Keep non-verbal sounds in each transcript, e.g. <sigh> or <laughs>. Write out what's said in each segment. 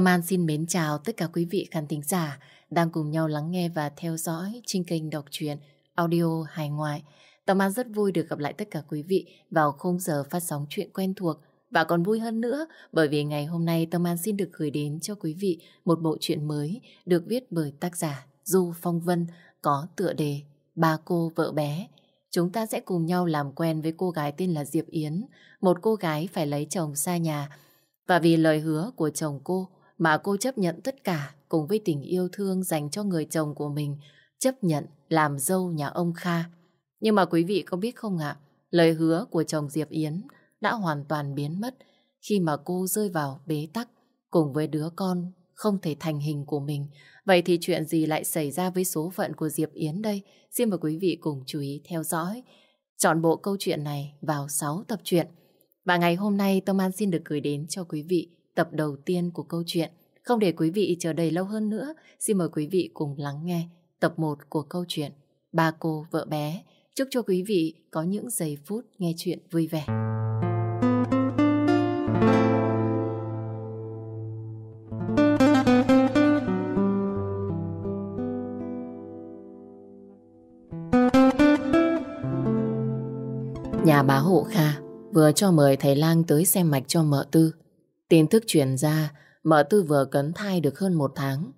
Tâm An xin mến chào tất cả quý vị khán thính giả đang cùng nhau lắng nghe và theo dõi trên kênh đọc truyện audio hài ngoại. Tâm An rất vui được gặp lại tất cả quý vị vào khung giờ phát sóng chuyện quen thuộc và còn vui hơn nữa bởi vì ngày hôm nay Tâm An xin được gửi đến cho quý vị một bộ truyện mới được viết bởi tác giả Du Phong Vân có tựa đề Ba cô vợ bé. Chúng ta sẽ cùng nhau làm quen với cô gái tên là Diệp Yến, một cô gái phải lấy chồng xa nhà. Và vì lời hứa của chồng cô mà cô chấp nhận tất cả cùng với tình yêu thương dành cho người chồng của mình, chấp nhận làm dâu nhà ông Kha. Nhưng mà quý vị có biết không ạ, lời hứa của chồng Diệp Yến đã hoàn toàn biến mất khi mà cô rơi vào bế tắc cùng với đứa con không thể thành hình của mình. Vậy thì chuyện gì lại xảy ra với số phận của Diệp Yến đây? Xin mời quý vị cùng chú ý theo dõi. Chọn bộ câu chuyện này vào 6 tập truyện. Và ngày hôm nay Tâm An xin được gửi đến cho quý vị tập đầu tiên của câu chuyện. Không để quý vị chờ đầy lâu hơn nữa, xin mời quý vị cùng lắng nghe tập 1 của câu chuyện Ba cô vợ bé. Chúc cho quý vị có những giây phút nghe chuyện vui vẻ. Nhà bá hộ Kha vừa cho mời thầy lang tới xem mạch cho mợ tư. Tin tức truyền ra, mợ tư vừa cấn thai được hơn một tháng.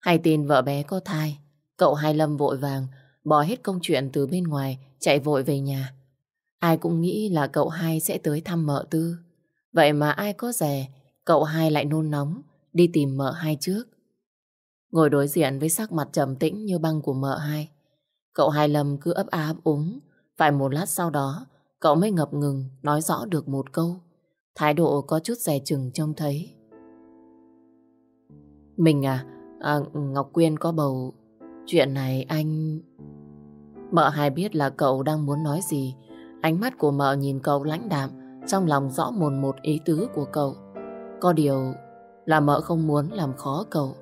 Hay tin vợ bé có thai, cậu Hai Lâm vội vàng, bỏ hết công chuyện từ bên ngoài, chạy vội về nhà. Ai cũng nghĩ là cậu hai sẽ tới thăm mợ tư. Vậy mà ai có rẻ, cậu hai lại nôn nóng, đi tìm mợ hai trước. Ngồi đối diện với sắc mặt trầm tĩnh như băng của mợ hai. Cậu hai Lâm cứ ấp á ấp úng, phải một lát sau đó, cậu mới ngập ngừng nói rõ được một câu. Thái độ có chút dè chừng trông thấy. Mình à, à, Ngọc Quyên có bầu. Chuyện này anh... Mợ hai biết là cậu đang muốn nói gì. Ánh mắt của mợ nhìn cậu lãnh đạm, trong lòng rõ mồn một ý tứ của cậu. Có điều là mợ không muốn làm khó cậu.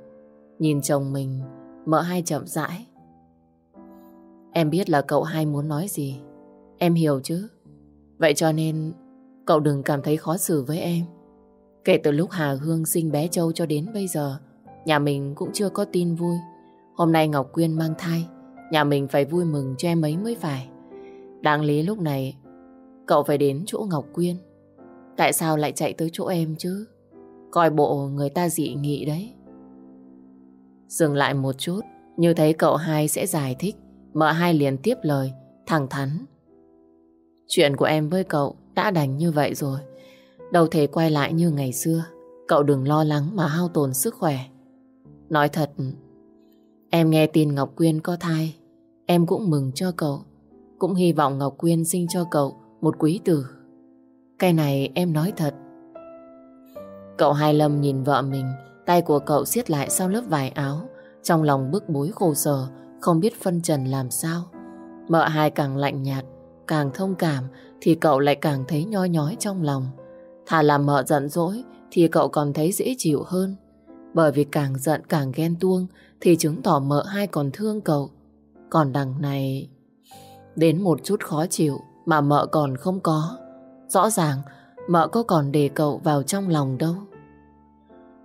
Nhìn chồng mình, mợ hai chậm rãi. Em biết là cậu hai muốn nói gì. Em hiểu chứ? Vậy cho nên cậu đừng cảm thấy khó xử với em. Kể từ lúc Hà Hương sinh bé Châu cho đến bây giờ, nhà mình cũng chưa có tin vui. Hôm nay Ngọc Quyên mang thai, nhà mình phải vui mừng cho em ấy mới phải. Đáng lý lúc này, cậu phải đến chỗ Ngọc Quyên. Tại sao lại chạy tới chỗ em chứ? Coi bộ người ta dị nghị đấy. Dừng lại một chút, như thấy cậu hai sẽ giải thích. Mợ hai liền tiếp lời, thẳng thắn. Chuyện của em với cậu đã đành như vậy rồi. Đâu thể quay lại như ngày xưa. Cậu đừng lo lắng mà hao tổn sức khỏe. Nói thật, em nghe tin Ngọc Quyên có thai. Em cũng mừng cho cậu. Cũng hy vọng Ngọc Quyên sinh cho cậu một quý tử. Cái này em nói thật. Cậu Hai Lâm nhìn vợ mình, tay của cậu siết lại sau lớp vải áo. Trong lòng bức bối khổ sở, không biết phân trần làm sao. Mợ hai càng lạnh nhạt, càng thông cảm thì cậu lại càng thấy nho nhói trong lòng. Thà làm mợ giận dỗi thì cậu còn thấy dễ chịu hơn. Bởi vì càng giận càng ghen tuông thì chứng tỏ mợ hai còn thương cậu. Còn đằng này... Đến một chút khó chịu mà mợ còn không có. Rõ ràng, mợ có còn để cậu vào trong lòng đâu.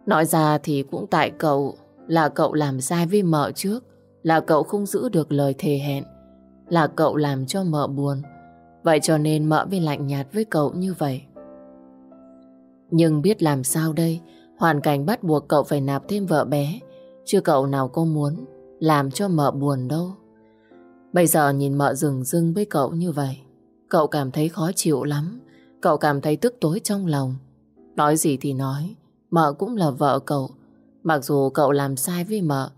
Nói ra thì cũng tại cậu là cậu làm sai với mợ trước. Là cậu không giữ được lời thề hẹn. Là cậu làm cho mợ buồn. Vậy cho nên mợ mới lạnh nhạt với cậu như vậy. Nhưng biết làm sao đây, hoàn cảnh bắt buộc cậu phải nạp thêm vợ bé, chứ cậu nào có muốn làm cho mợ buồn đâu. Bây giờ nhìn mợ rừng rưng với cậu như vậy, cậu cảm thấy khó chịu lắm, cậu cảm thấy tức tối trong lòng. Nói gì thì nói, mợ cũng là vợ cậu. Mặc dù cậu làm sai với mợ,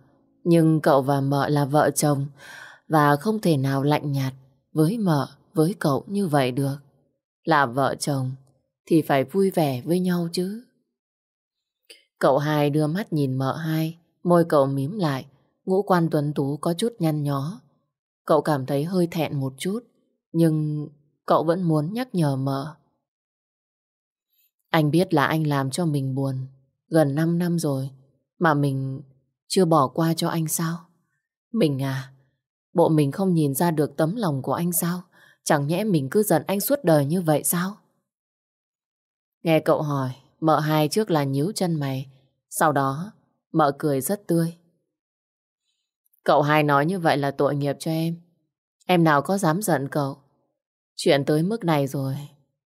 nhưng cậu và mợ là vợ chồng và không thể nào lạnh nhạt với mợ với cậu như vậy được. Là vợ chồng thì phải vui vẻ với nhau chứ. Cậu hai đưa mắt nhìn mợ hai, môi cậu mím lại, ngũ quan tuấn tú có chút nhăn nhó. Cậu cảm thấy hơi thẹn một chút, nhưng cậu vẫn muốn nhắc nhở mợ. Anh biết là anh làm cho mình buồn, gần 5 năm rồi, mà mình chưa bỏ qua cho anh sao? Mình à, bộ mình không nhìn ra được tấm lòng của anh sao? Chẳng nhẽ mình cứ giận anh suốt đời như vậy sao? Nghe cậu hỏi, mợ hai trước là nhíu chân mày, Sau đó, mợ cười rất tươi. Cậu hai nói như vậy là tội nghiệp cho em. Em nào có dám giận cậu. Chuyện tới mức này rồi,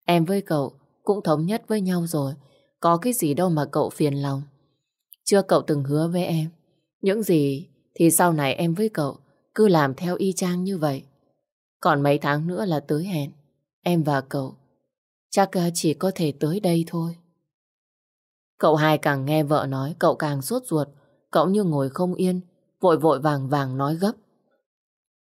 em với cậu cũng thống nhất với nhau rồi. Có cái gì đâu mà cậu phiền lòng. Chưa cậu từng hứa với em. Những gì thì sau này em với cậu cứ làm theo y chang như vậy. Còn mấy tháng nữa là tới hẹn. Em và cậu chắc ờ, chỉ có thể tới đây thôi. Cậu hai càng nghe vợ nói cậu càng sốt ruột. Cậu như ngồi không yên, vội vội vàng vàng nói gấp.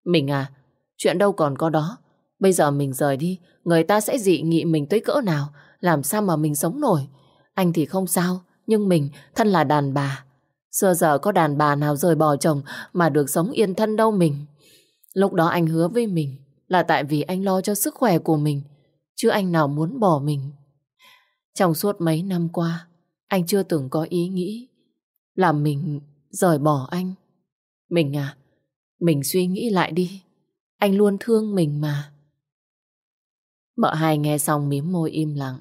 Mình à, chuyện đâu còn có đó. Bây giờ mình rời đi, người ta sẽ dị nghị mình tới cỡ nào, làm sao mà mình sống nổi. Anh thì không sao, nhưng mình thân là đàn bà. Xưa giờ có đàn bà nào rời bỏ chồng mà được sống yên thân đâu mình. Lúc đó anh hứa với mình là tại vì anh lo cho sức khỏe của mình, chứ anh nào muốn bỏ mình. Trong suốt mấy năm qua, anh chưa từng có ý nghĩ là mình rời bỏ anh. Mình à, mình suy nghĩ lại đi. Anh luôn thương mình mà. Mợ hai nghe xong mím môi im lặng.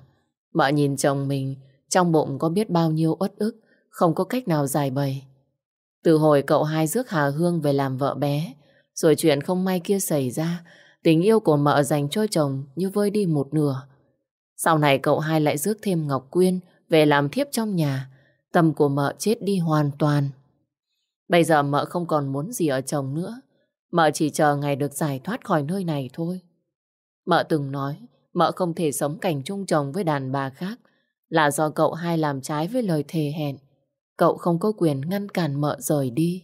Mợ nhìn chồng mình, trong bụng có biết bao nhiêu uất ức, không có cách nào giải bày. Từ hồi cậu hai rước Hà Hương về làm vợ bé, rồi chuyện không may kia xảy ra, tình yêu của mợ dành cho chồng như vơi đi một nửa. Sau này cậu hai lại rước thêm Ngọc Quyên về làm thiếp trong nhà, tâm của mợ chết đi hoàn toàn. Bây giờ mợ không còn muốn gì ở chồng nữa, mợ chỉ chờ ngày được giải thoát khỏi nơi này thôi. Mợ từng nói, mợ không thể sống cảnh chung chồng với đàn bà khác, là do cậu hai làm trái với lời thề hẹn. Cậu không có quyền ngăn cản mợ rời đi.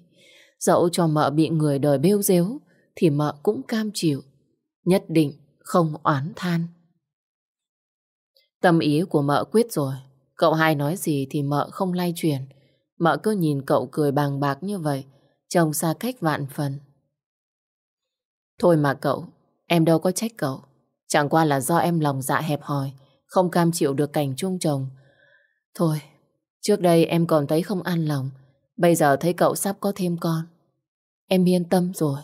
Dẫu cho mợ bị người đời bêu dếu, thì mợ cũng cam chịu. Nhất định không oán than. Tâm ý của mợ quyết rồi. Cậu hai nói gì thì mợ không lay chuyển. Mợ cứ nhìn cậu cười bàng bạc như vậy, trông xa cách vạn phần. Thôi mà cậu, em đâu có trách cậu. Chẳng qua là do em lòng dạ hẹp hòi, không cam chịu được cảnh chung chồng. Thôi, trước đây em còn thấy không an lòng, bây giờ thấy cậu sắp có thêm con. Em yên tâm rồi.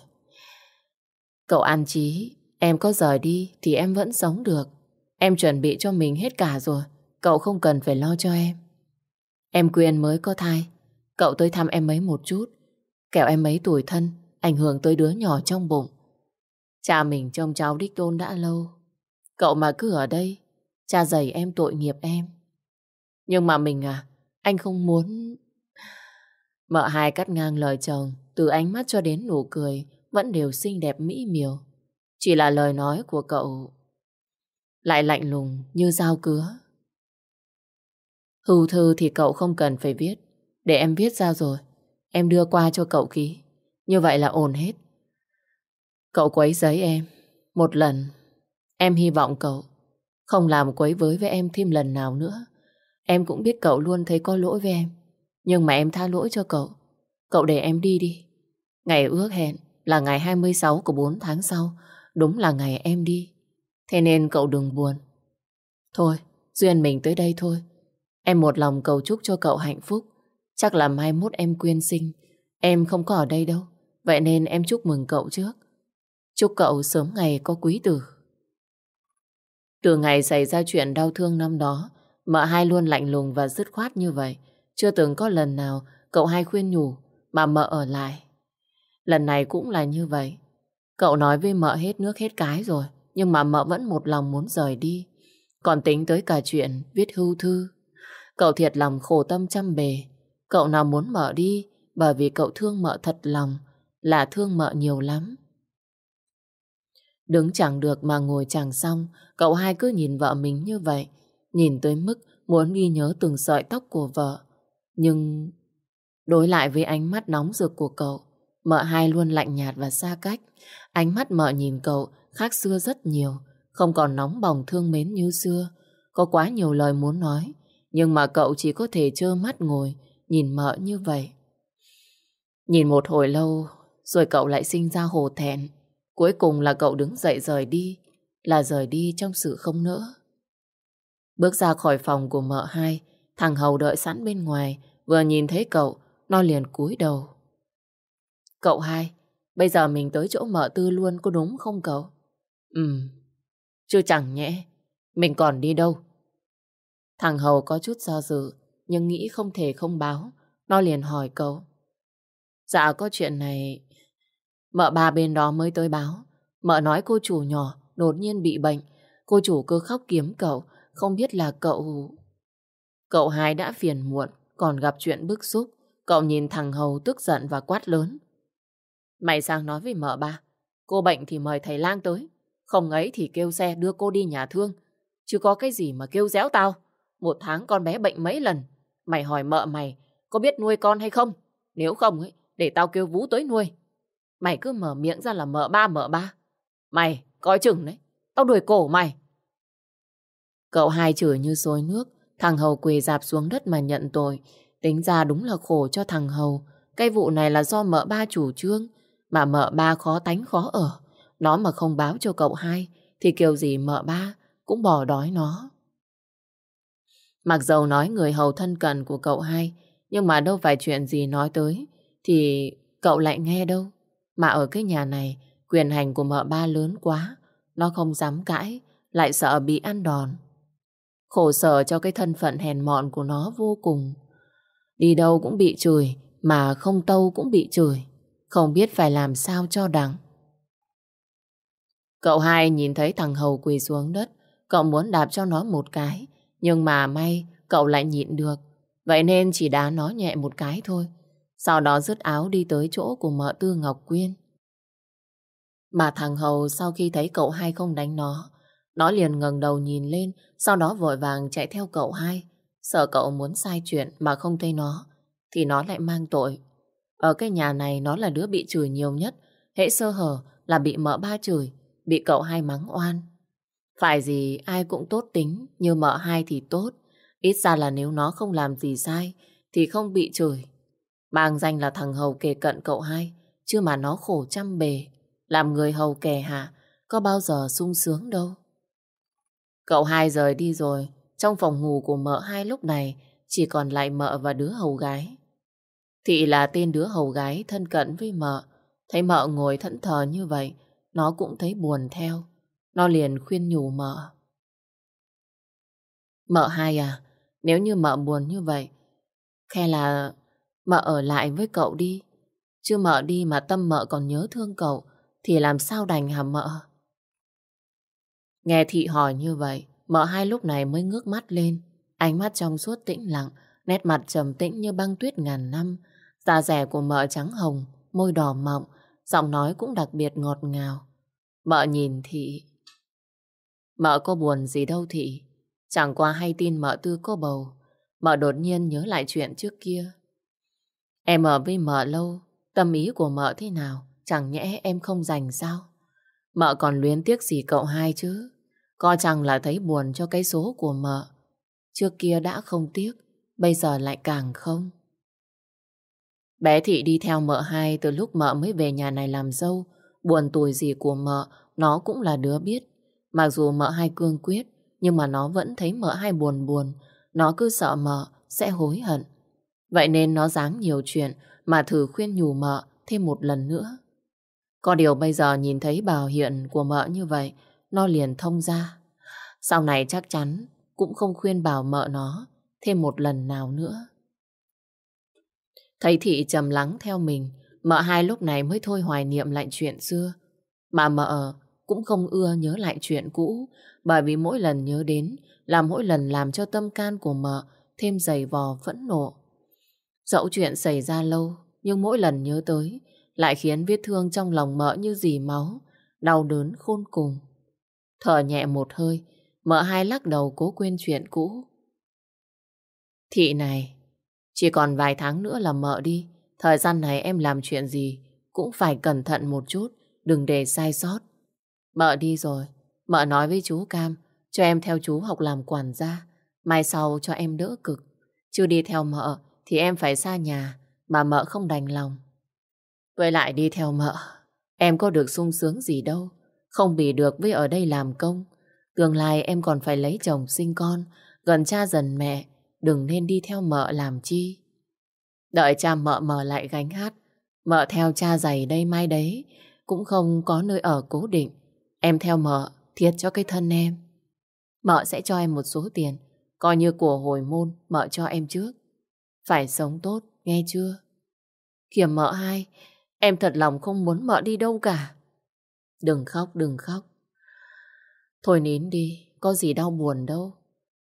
Cậu an trí, em có rời đi thì em vẫn sống được. Em chuẩn bị cho mình hết cả rồi, cậu không cần phải lo cho em. Em quyền mới có thai, cậu tới thăm em ấy một chút. kẹo em ấy tuổi thân, ảnh hưởng tới đứa nhỏ trong bụng. Cha mình trông cháu đích tôn đã lâu. Cậu mà cứ ở đây, cha dày em tội nghiệp em. Nhưng mà mình à, anh không muốn... Mợ hai cắt ngang lời chồng, từ ánh mắt cho đến nụ cười, vẫn đều xinh đẹp mỹ miều. Chỉ là lời nói của cậu lại lạnh lùng như dao cứa. Hưu thư thì cậu không cần phải viết, để em viết ra rồi. Em đưa qua cho cậu ký. Như vậy là ổn hết. Cậu quấy giấy em. Một lần. Em hy vọng cậu không làm quấy với với em thêm lần nào nữa. Em cũng biết cậu luôn thấy có lỗi với em. Nhưng mà em tha lỗi cho cậu. Cậu để em đi đi. Ngày ước hẹn là ngày 26 của 4 tháng sau. Đúng là ngày em đi. Thế nên cậu đừng buồn. Thôi, duyên mình tới đây thôi. Em một lòng cầu chúc cho cậu hạnh phúc. Chắc là mai mốt em quyên sinh. Em không có ở đây đâu. Vậy nên em chúc mừng cậu trước. Chúc cậu sớm ngày có quý tử. Từ ngày xảy ra chuyện đau thương năm đó, mợ hai luôn lạnh lùng và dứt khoát như vậy. Chưa từng có lần nào cậu hai khuyên nhủ mà mợ ở lại. Lần này cũng là như vậy. Cậu nói với mợ hết nước hết cái rồi, nhưng mà mợ vẫn một lòng muốn rời đi. Còn tính tới cả chuyện viết hưu thư. Cậu thiệt lòng khổ tâm trăm bề. Cậu nào muốn mợ đi bởi vì cậu thương mợ thật lòng là thương mợ nhiều lắm. Đứng chẳng được mà ngồi chẳng xong, cậu hai cứ nhìn vợ mình như vậy, nhìn tới mức muốn ghi nhớ từng sợi tóc của vợ. Nhưng đối lại với ánh mắt nóng rực của cậu, mợ hai luôn lạnh nhạt và xa cách. Ánh mắt mợ nhìn cậu khác xưa rất nhiều, không còn nóng bỏng thương mến như xưa. Có quá nhiều lời muốn nói, nhưng mà cậu chỉ có thể trơ mắt ngồi, nhìn mợ như vậy. Nhìn một hồi lâu, rồi cậu lại sinh ra hồ thẹn. Cuối cùng là cậu đứng dậy rời đi, là rời đi trong sự không nỡ. Bước ra khỏi phòng của mợ hai, thằng Hầu đợi sẵn bên ngoài, vừa nhìn thấy cậu, nó liền cúi đầu. Cậu hai, bây giờ mình tới chỗ mợ tư luôn có đúng không cậu? ừ chưa chẳng nhẽ, mình còn đi đâu. Thằng Hầu có chút do dự, nhưng nghĩ không thể không báo. Nó liền hỏi cậu. Dạ có chuyện này... Mợ ba bên đó mới tới báo. Mợ nói cô chủ nhỏ đột nhiên bị bệnh. Cô chủ cứ khóc kiếm cậu. Không biết là cậu... Cậu hai đã phiền muộn, còn gặp chuyện bức xúc. Cậu nhìn thằng Hầu tức giận và quát lớn. Mày sang nói với mợ ba. Cô bệnh thì mời thầy lang tới. Không ấy thì kêu xe đưa cô đi nhà thương. Chứ có cái gì mà kêu réo tao. Một tháng con bé bệnh mấy lần. Mày hỏi mợ mày có biết nuôi con hay không? Nếu không ấy, để tao kêu Vũ tới nuôi. Mày cứ mở miệng ra là mợ ba mợ ba. Mày, coi chừng đấy. Tao đuổi cổ mày. Cậu hai chửi như xối nước. Thằng Hầu quỳ dạp xuống đất mà nhận tội. Tính ra đúng là khổ cho thằng Hầu. Cái vụ này là do mợ ba chủ trương. Mà mợ ba khó tánh khó ở. Nó mà không báo cho cậu hai, thì kiểu gì mợ ba cũng bỏ đói nó. Mặc dầu nói người hầu thân cận của cậu hai, nhưng mà đâu phải chuyện gì nói tới, thì cậu lại nghe đâu. Mà ở cái nhà này, quyền hành của mợ ba lớn quá, nó không dám cãi, lại sợ bị ăn đòn. Khổ sở cho cái thân phận hèn mọn của nó vô cùng. Đi đâu cũng bị chửi mà không tâu cũng bị chửi. Không biết phải làm sao cho đắng. Cậu hai nhìn thấy thằng Hầu quỳ xuống đất, cậu muốn đạp cho nó một cái, nhưng mà may cậu lại nhịn được. Vậy nên chỉ đá nó nhẹ một cái thôi. Sau đó dứt áo đi tới chỗ của mợ tư Ngọc Quyên. Mà thằng Hầu sau khi thấy cậu hai không đánh nó, nó liền ngẩng đầu nhìn lên, sau đó vội vàng chạy theo cậu hai. Sợ cậu muốn sai chuyện mà không thấy nó, thì nó lại mang tội. Ở cái nhà này nó là đứa bị chửi nhiều nhất, hễ sơ hở là bị mợ ba chửi, bị cậu hai mắng oan. Phải gì ai cũng tốt tính, như mợ hai thì tốt. Ít ra là nếu nó không làm gì sai, thì không bị chửi. Bang danh là thằng hầu kề cận cậu hai, chứ mà nó khổ trăm bề. Làm người hầu kẻ hạ, có bao giờ sung sướng đâu. Cậu hai rời đi rồi, trong phòng ngủ của mợ hai lúc này chỉ còn lại mợ và đứa hầu gái. Thị là tên đứa hầu gái thân cận với mợ, thấy mợ ngồi thẫn thờ như vậy, nó cũng thấy buồn theo. Nó liền khuyên nhủ mợ. Mợ hai à, nếu như mợ buồn như vậy, khe là mợ ở lại với cậu đi. Chứ mợ đi mà tâm mợ còn nhớ thương cậu, thì làm sao đành hả mợ? Nghe thị hỏi như vậy, mợ hai lúc này mới ngước mắt lên. Ánh mắt trong suốt tĩnh lặng, nét mặt trầm tĩnh như băng tuyết ngàn năm. Da rẻ của mợ trắng hồng, môi đỏ mọng, giọng nói cũng đặc biệt ngọt ngào. Mợ nhìn thị. Mợ có buồn gì đâu thị. Chẳng qua hay tin mợ tư có bầu. Mợ đột nhiên nhớ lại chuyện trước kia. Em ở với mợ lâu, tâm ý của mợ thế nào? Chẳng nhẽ em không dành sao? Mợ còn luyến tiếc gì cậu hai chứ? Có chẳng là thấy buồn cho cái số của mợ. Trước kia đã không tiếc, bây giờ lại càng không. Bé Thị đi theo mợ hai từ lúc mợ mới về nhà này làm dâu. Buồn tuổi gì của mợ, nó cũng là đứa biết. Mặc dù mợ hai cương quyết, nhưng mà nó vẫn thấy mợ hai buồn buồn. Nó cứ sợ mợ sẽ hối hận. Vậy nên nó dáng nhiều chuyện mà thử khuyên nhủ mợ thêm một lần nữa. Có điều bây giờ nhìn thấy bảo hiện của mợ như vậy, nó liền thông ra. Sau này chắc chắn cũng không khuyên bảo mợ nó thêm một lần nào nữa. Thấy thị trầm lắng theo mình, mợ hai lúc này mới thôi hoài niệm lại chuyện xưa. Mà mợ cũng không ưa nhớ lại chuyện cũ, bởi vì mỗi lần nhớ đến là mỗi lần làm cho tâm can của mợ thêm dày vò phẫn nộ. Dẫu chuyện xảy ra lâu, nhưng mỗi lần nhớ tới lại khiến vết thương trong lòng mợ như dì máu, đau đớn khôn cùng. Thở nhẹ một hơi, mợ hai lắc đầu cố quên chuyện cũ. Thị này, chỉ còn vài tháng nữa là mợ đi. Thời gian này em làm chuyện gì cũng phải cẩn thận một chút, đừng để sai sót. Mợ đi rồi, mợ nói với chú Cam, cho em theo chú học làm quản gia, mai sau cho em đỡ cực. Chưa đi theo mợ thì em phải xa nhà, mà mợ không đành lòng. Với lại đi theo mợ, em có được sung sướng gì đâu, không bị được với ở đây làm công. Tương lai em còn phải lấy chồng sinh con, gần cha dần mẹ, đừng nên đi theo mợ làm chi. Đợi cha mợ mở lại gánh hát, mợ theo cha giày đây mai đấy, cũng không có nơi ở cố định. Em theo mợ, thiệt cho cái thân em. Mợ sẽ cho em một số tiền, Coi như của hồi môn mợ cho em trước. Phải sống tốt, nghe chưa? Kiểm mợ hai, em thật lòng không muốn mợ đi đâu cả. Đừng khóc, đừng khóc. Thôi nín đi, có gì đau buồn đâu.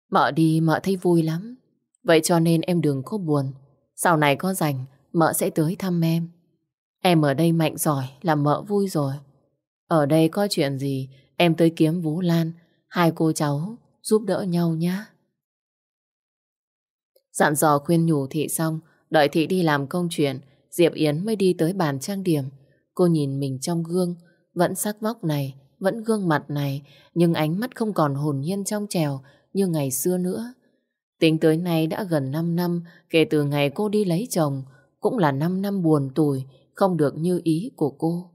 Mợ đi mợ thấy vui lắm. Vậy cho nên em đừng có buồn. Sau này có rảnh, mợ sẽ tới thăm em. Em ở đây mạnh giỏi làm mợ vui rồi. Ở đây có chuyện gì, em tới kiếm Vũ Lan, hai cô cháu giúp đỡ nhau nhé. Dặn dò khuyên nhủ thị xong, đợi thị đi làm công chuyện, Diệp Yến mới đi tới bàn trang điểm. Cô nhìn mình trong gương, vẫn sắc vóc này, vẫn gương mặt này, nhưng ánh mắt không còn hồn nhiên trong trèo như ngày xưa nữa. Tính tới nay đã gần 5 năm kể từ ngày cô đi lấy chồng, cũng là 5 năm buồn tủi, không được như ý của cô.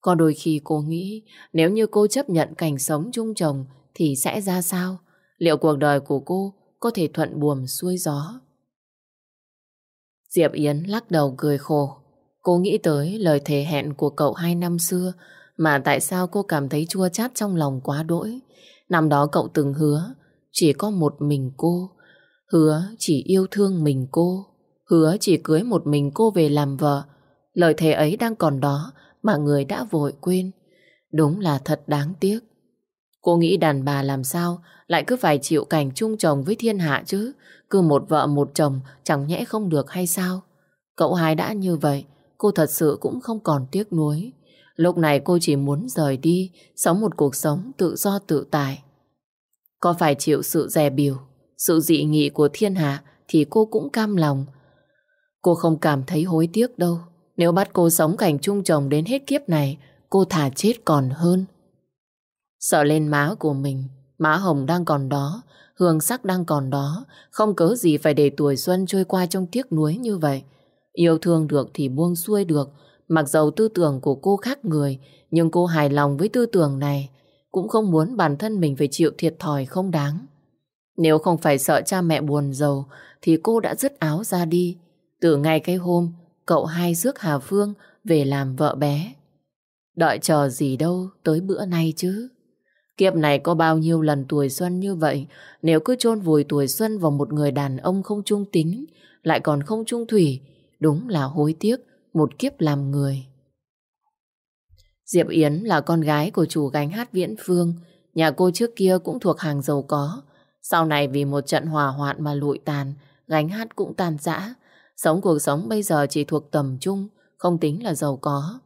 Có đôi khi cô nghĩ nếu như cô chấp nhận cảnh sống chung chồng thì sẽ ra sao? Liệu cuộc đời của cô có thể thuận buồm xuôi gió? Diệp Yến lắc đầu cười khổ. Cô nghĩ tới lời thề hẹn của cậu hai năm xưa mà tại sao cô cảm thấy chua chát trong lòng quá đỗi. Năm đó cậu từng hứa chỉ có một mình cô. Hứa chỉ yêu thương mình cô. Hứa chỉ cưới một mình cô về làm vợ. Lời thề ấy đang còn đó mà người đã vội quên. Đúng là thật đáng tiếc. Cô nghĩ đàn bà làm sao lại cứ phải chịu cảnh chung chồng với thiên hạ chứ. Cứ một vợ một chồng chẳng nhẽ không được hay sao? Cậu hai đã như vậy, cô thật sự cũng không còn tiếc nuối. Lúc này cô chỉ muốn rời đi, sống một cuộc sống tự do tự tại. Có phải chịu sự dè biểu, sự dị nghị của thiên hạ thì cô cũng cam lòng. Cô không cảm thấy hối tiếc đâu. Nếu bắt cô sống cảnh chung chồng đến hết kiếp này, cô thả chết còn hơn. Sợ lên má của mình, má hồng đang còn đó, hương sắc đang còn đó, không cớ gì phải để tuổi xuân trôi qua trong tiếc nuối như vậy. Yêu thương được thì buông xuôi được, mặc dầu tư tưởng của cô khác người, nhưng cô hài lòng với tư tưởng này, cũng không muốn bản thân mình phải chịu thiệt thòi không đáng. Nếu không phải sợ cha mẹ buồn giàu, thì cô đã dứt áo ra đi. Từ ngay cái hôm, cậu hai rước Hà Phương về làm vợ bé. Đợi chờ gì đâu tới bữa nay chứ. Kiếp này có bao nhiêu lần tuổi xuân như vậy, nếu cứ chôn vùi tuổi xuân vào một người đàn ông không trung tính, lại còn không trung thủy, đúng là hối tiếc một kiếp làm người. Diệp Yến là con gái của chủ gánh hát Viễn Phương, nhà cô trước kia cũng thuộc hàng giàu có. Sau này vì một trận hỏa hoạn mà lụi tàn, gánh hát cũng tan rã. Sống cuộc sống bây giờ chỉ thuộc tầm trung, không tính là giàu có.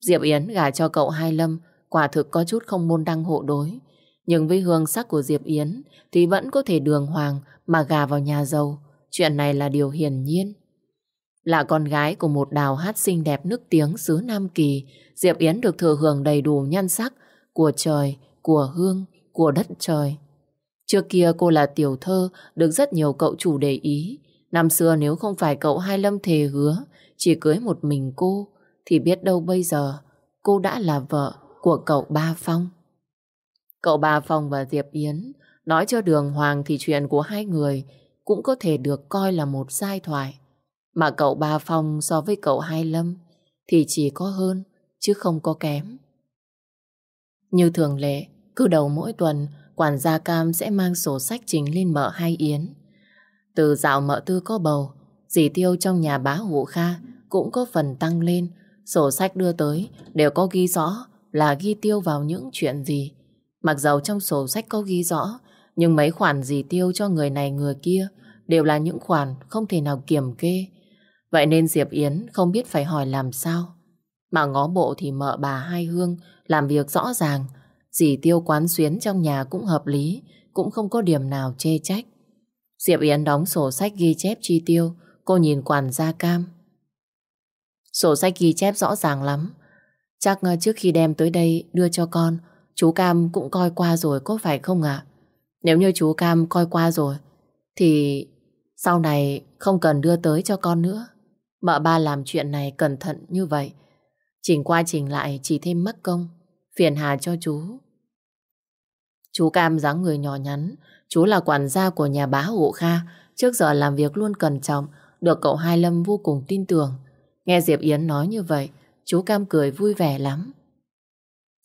Diệp Yến gả cho cậu Hai Lâm, quả thực có chút không môn đăng hộ đối. Nhưng với hương sắc của Diệp Yến thì vẫn có thể đường hoàng mà gà vào nhà giàu. Chuyện này là điều hiển nhiên. Là con gái của một đào hát xinh đẹp nức tiếng xứ Nam Kỳ, Diệp Yến được thừa hưởng đầy đủ nhan sắc của trời, của hương, của đất trời. Trước kia cô là tiểu thơ, được rất nhiều cậu chủ để ý. Năm xưa nếu không phải cậu Hai Lâm thề hứa, chỉ cưới một mình cô, thì biết đâu bây giờ cô đã là vợ của cậu Ba Phong. Cậu Ba Phong và Diệp Yến nói cho Đường Hoàng thì chuyện của hai người cũng có thể được coi là một giai thoại. Mà cậu Ba Phong so với cậu Hai Lâm thì chỉ có hơn chứ không có kém. Như thường lệ, cứ đầu mỗi tuần quản gia Cam sẽ mang sổ sách trình lên mợ hai Yến. Từ dạo mợ tư có bầu, dì tiêu trong nhà bá hụ Kha cũng có phần tăng lên. Sổ sách đưa tới đều có ghi rõ là ghi tiêu vào những chuyện gì. Mặc dầu trong sổ sách có ghi rõ, nhưng mấy khoản dì tiêu cho người này người kia đều là những khoản không thể nào kiểm kê. Vậy nên Diệp Yến không biết phải hỏi làm sao. Mà ngó bộ thì mợ bà Hai Hương làm việc rõ ràng. Dì tiêu quán xuyến trong nhà cũng hợp lý, cũng không có điểm nào chê trách. Diệp Yến đóng sổ sách ghi chép chi tiêu, cô nhìn quản gia cam. Sổ sách ghi chép rõ ràng lắm, Chắc ờ, trước khi đem tới đây đưa cho con, chú Cam cũng coi qua rồi có phải không ạ? Nếu như chú Cam coi qua rồi, thì sau này không cần đưa tới cho con nữa. Mợ ba làm chuyện này cẩn thận như vậy. Chỉnh qua chỉnh lại chỉ thêm mất công, phiền hà cho chú. Chú Cam dáng người nhỏ nhắn, chú là quản gia của nhà bá hộ Kha, trước giờ làm việc luôn cẩn trọng, được cậu Hai Lâm vô cùng tin tưởng. Nghe Diệp Yến nói như vậy, Chú Cam cười vui vẻ lắm.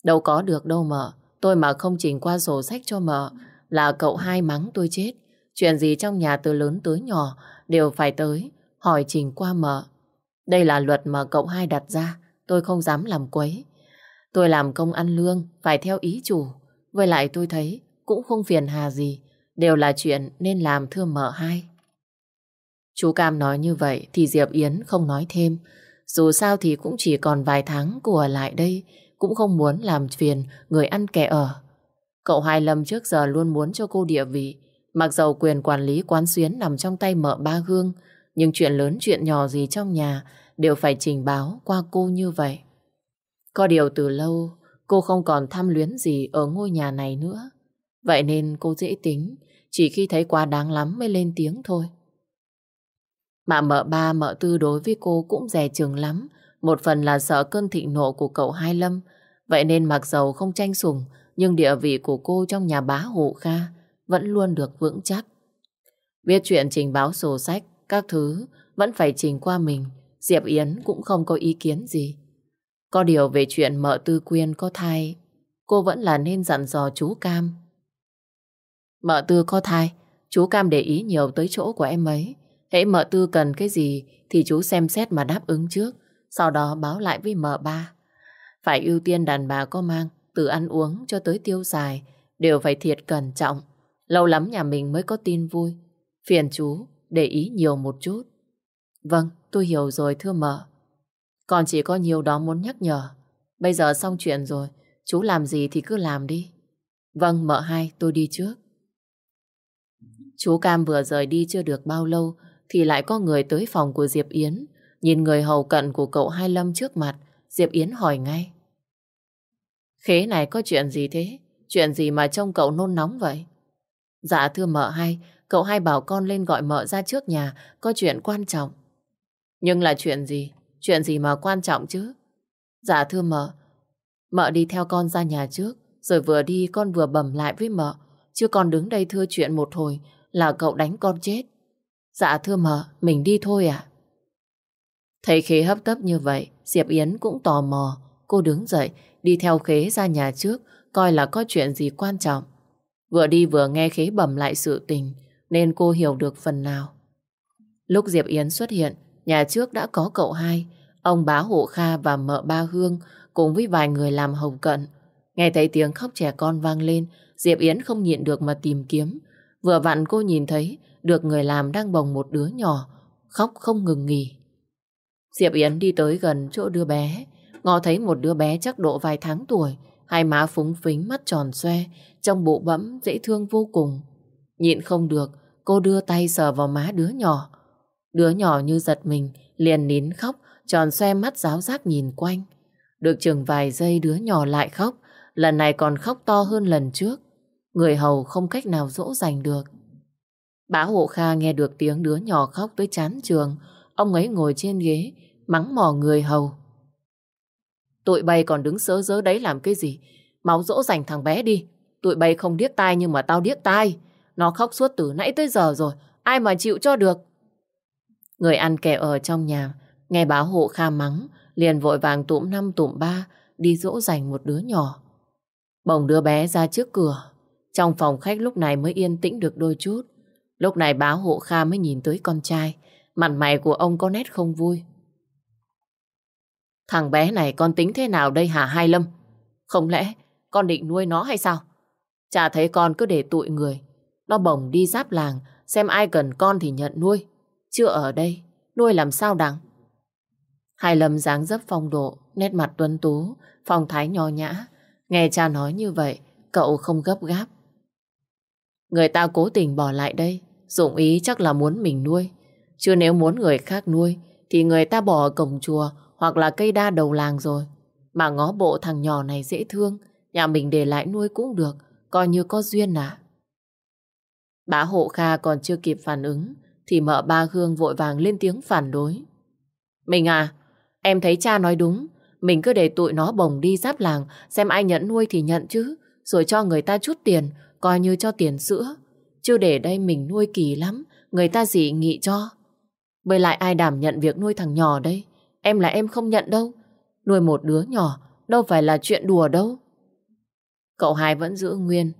Đâu có được đâu mợ. Tôi mà không chỉnh qua sổ sách cho mợ là cậu hai mắng tôi chết. Chuyện gì trong nhà từ lớn tới nhỏ đều phải tới, hỏi trình qua mợ. Đây là luật mà cậu hai đặt ra, tôi không dám làm quấy. Tôi làm công ăn lương, phải theo ý chủ. Với lại tôi thấy cũng không phiền hà gì, đều là chuyện nên làm thưa mợ hai. Chú Cam nói như vậy thì Diệp Yến không nói thêm. Dù sao thì cũng chỉ còn vài tháng cô ở lại đây, cũng không muốn làm phiền người ăn kẻ ở. Cậu Hai Lâm trước giờ luôn muốn cho cô địa vị, mặc dầu quyền quản lý quán xuyến nằm trong tay mợ ba gương, nhưng chuyện lớn chuyện nhỏ gì trong nhà đều phải trình báo qua cô như vậy. Có điều từ lâu cô không còn tham luyến gì ở ngôi nhà này nữa. Vậy nên cô dễ tính, chỉ khi thấy quá đáng lắm mới lên tiếng thôi. Mà mợ ba mợ tư đối với cô cũng dè chừng lắm. Một phần là sợ cơn thịnh nộ của cậu Hai Lâm. Vậy nên mặc dầu không tranh sủng, nhưng địa vị của cô trong nhà bá hộ Kha vẫn luôn được vững chắc. Biết chuyện trình báo sổ sách, các thứ vẫn phải trình qua mình. Diệp Yến cũng không có ý kiến gì. Có điều về chuyện mợ tư quyên có thai, cô vẫn là nên dặn dò chú Cam. Mợ tư có thai, chú Cam để ý nhiều tới chỗ của em ấy. Hễ mợ tư cần cái gì thì chú xem xét mà đáp ứng trước, sau đó báo lại với mợ ba. Phải ưu tiên đàn bà có mang, từ ăn uống cho tới tiêu xài, đều phải thiệt cẩn trọng. Lâu lắm nhà mình mới có tin vui. Phiền chú, để ý nhiều một chút. Vâng, tôi hiểu rồi thưa mợ. Còn chỉ có nhiều đó muốn nhắc nhở. Bây giờ xong chuyện rồi, chú làm gì thì cứ làm đi. Vâng, mợ hai, tôi đi trước. Chú Cam vừa rời đi chưa được bao lâu thì lại có người tới phòng của Diệp Yến. Nhìn người hầu cận của cậu Hai Lâm trước mặt, Diệp Yến hỏi ngay. Khế này có chuyện gì thế? Chuyện gì mà trông cậu nôn nóng vậy? Dạ thưa mợ hai, cậu hai bảo con lên gọi mợ ra trước nhà, có chuyện quan trọng. Nhưng là chuyện gì? Chuyện gì mà quan trọng chứ? Dạ thưa mợ, mợ đi theo con ra nhà trước, rồi vừa đi con vừa bẩm lại với mợ, chứ con đứng đây thưa chuyện một hồi là cậu đánh con chết. Dạ thưa mợ, mình đi thôi à? Thấy khế hấp tấp như vậy, Diệp Yến cũng tò mò. Cô đứng dậy, đi theo khế ra nhà trước, coi là có chuyện gì quan trọng. Vừa đi vừa nghe khế bẩm lại sự tình, nên cô hiểu được phần nào. Lúc Diệp Yến xuất hiện, nhà trước đã có cậu hai, ông bá hộ Kha và mợ ba Hương cùng với vài người làm hầu cận. Nghe thấy tiếng khóc trẻ con vang lên, Diệp Yến không nhịn được mà tìm kiếm. Vừa vặn cô nhìn thấy được người làm đang bồng một đứa nhỏ, khóc không ngừng nghỉ. Diệp Yến đi tới gần chỗ đứa bé, ngó thấy một đứa bé chắc độ vài tháng tuổi, hai má phúng phính, mắt tròn xoe, trong bộ bẫm dễ thương vô cùng. Nhịn không được, cô đưa tay sờ vào má đứa nhỏ. Đứa nhỏ như giật mình, liền nín khóc, tròn xoe mắt giáo giác nhìn quanh. Được chừng vài giây đứa nhỏ lại khóc, lần này còn khóc to hơn lần trước. Người hầu không cách nào dỗ dành được. Bá hộ Kha nghe được tiếng đứa nhỏ khóc tới chán trường. Ông ấy ngồi trên ghế, mắng mò người hầu. Tụi bay còn đứng sớ dớ đấy làm cái gì? Máu dỗ dành thằng bé đi. Tụi bay không điếc tai nhưng mà tao điếc tai. Nó khóc suốt từ nãy tới giờ rồi. Ai mà chịu cho được? Người ăn kẻ ở trong nhà, nghe báo hộ Kha mắng, liền vội vàng tụm năm tụm ba, đi dỗ dành một đứa nhỏ. Bồng đứa bé ra trước cửa. Trong phòng khách lúc này mới yên tĩnh được đôi chút. Lúc này báo hộ Kha mới nhìn tới con trai. Mặt mày của ông có nét không vui. Thằng bé này con tính thế nào đây hả Hai Lâm? Không lẽ con định nuôi nó hay sao? Chả thấy con cứ để tụi người. Nó bồng đi giáp làng, xem ai cần con thì nhận nuôi. Chưa ở đây, nuôi làm sao đặng? Hai Lâm dáng dấp phong độ, nét mặt tuấn tú, phong thái nho nhã. Nghe cha nói như vậy, cậu không gấp gáp. Người ta cố tình bỏ lại đây, dụng ý chắc là muốn mình nuôi. Chứ nếu muốn người khác nuôi, thì người ta bỏ ở cổng chùa hoặc là cây đa đầu làng rồi. Mà ngó bộ thằng nhỏ này dễ thương, nhà mình để lại nuôi cũng được, coi như có duyên à. Bá hộ Kha còn chưa kịp phản ứng, thì mợ ba Hương vội vàng lên tiếng phản đối. Mình à, em thấy cha nói đúng, mình cứ để tụi nó bồng đi giáp làng, xem ai nhận nuôi thì nhận chứ, rồi cho người ta chút tiền, coi như cho tiền sữa. Chứ để đây mình nuôi kỳ lắm, người ta dị nghị cho. Với lại ai đảm nhận việc nuôi thằng nhỏ đây? Em là em không nhận đâu. Nuôi một đứa nhỏ đâu phải là chuyện đùa đâu. Cậu hai vẫn giữ nguyên.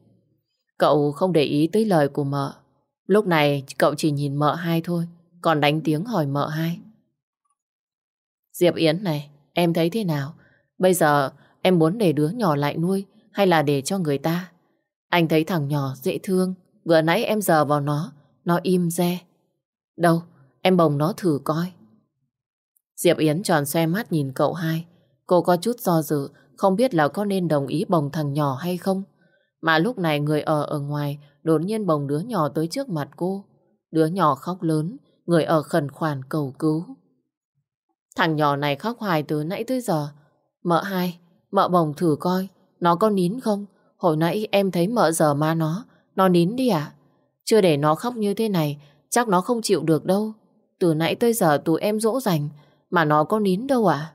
Cậu không để ý tới lời của mợ. Lúc này cậu chỉ nhìn mợ hai thôi, còn đánh tiếng hỏi mợ hai. Diệp Yến này, em thấy thế nào? Bây giờ em muốn để đứa nhỏ lại nuôi hay là để cho người ta? Anh thấy thằng nhỏ dễ thương, vừa nãy em giờ vào nó, nó im re. Đâu, em bồng nó thử coi. Diệp Yến tròn xoe mắt nhìn cậu hai. Cô có chút do dự, không biết là có nên đồng ý bồng thằng nhỏ hay không. Mà lúc này người ở ở ngoài đột nhiên bồng đứa nhỏ tới trước mặt cô. Đứa nhỏ khóc lớn, người ở khẩn khoản cầu cứu. Thằng nhỏ này khóc hoài từ nãy tới giờ. Mợ hai, mợ bồng thử coi, nó có nín không? Hồi nãy em thấy mợ giờ ma nó, nó nín đi à? Chưa để nó khóc như thế này, chắc nó không chịu được đâu. Từ nãy tới giờ tụi em dỗ dành, mà nó có nín đâu à?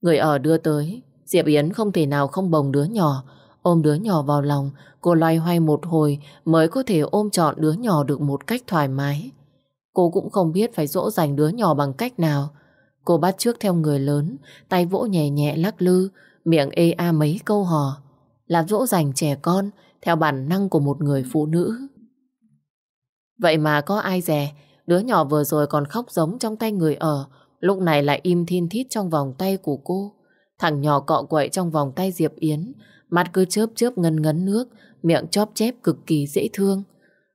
Người ở đưa tới, Diệp Yến không thể nào không bồng đứa nhỏ, ôm đứa nhỏ vào lòng, cô loay hoay một hồi mới có thể ôm trọn đứa nhỏ được một cách thoải mái. Cô cũng không biết phải dỗ dành đứa nhỏ bằng cách nào. Cô bắt trước theo người lớn, tay vỗ nhẹ nhẹ lắc lư, miệng ê a mấy câu hò. là dỗ dành trẻ con theo bản năng của một người phụ nữ. Vậy mà có ai dè, đứa nhỏ vừa rồi còn khóc giống trong tay người ở, lúc này lại im thiên thít trong vòng tay của cô. Thằng nhỏ cọ quậy trong vòng tay Diệp Yến, mắt cứ chớp chớp ngân ngấn nước, miệng chóp chép cực kỳ dễ thương.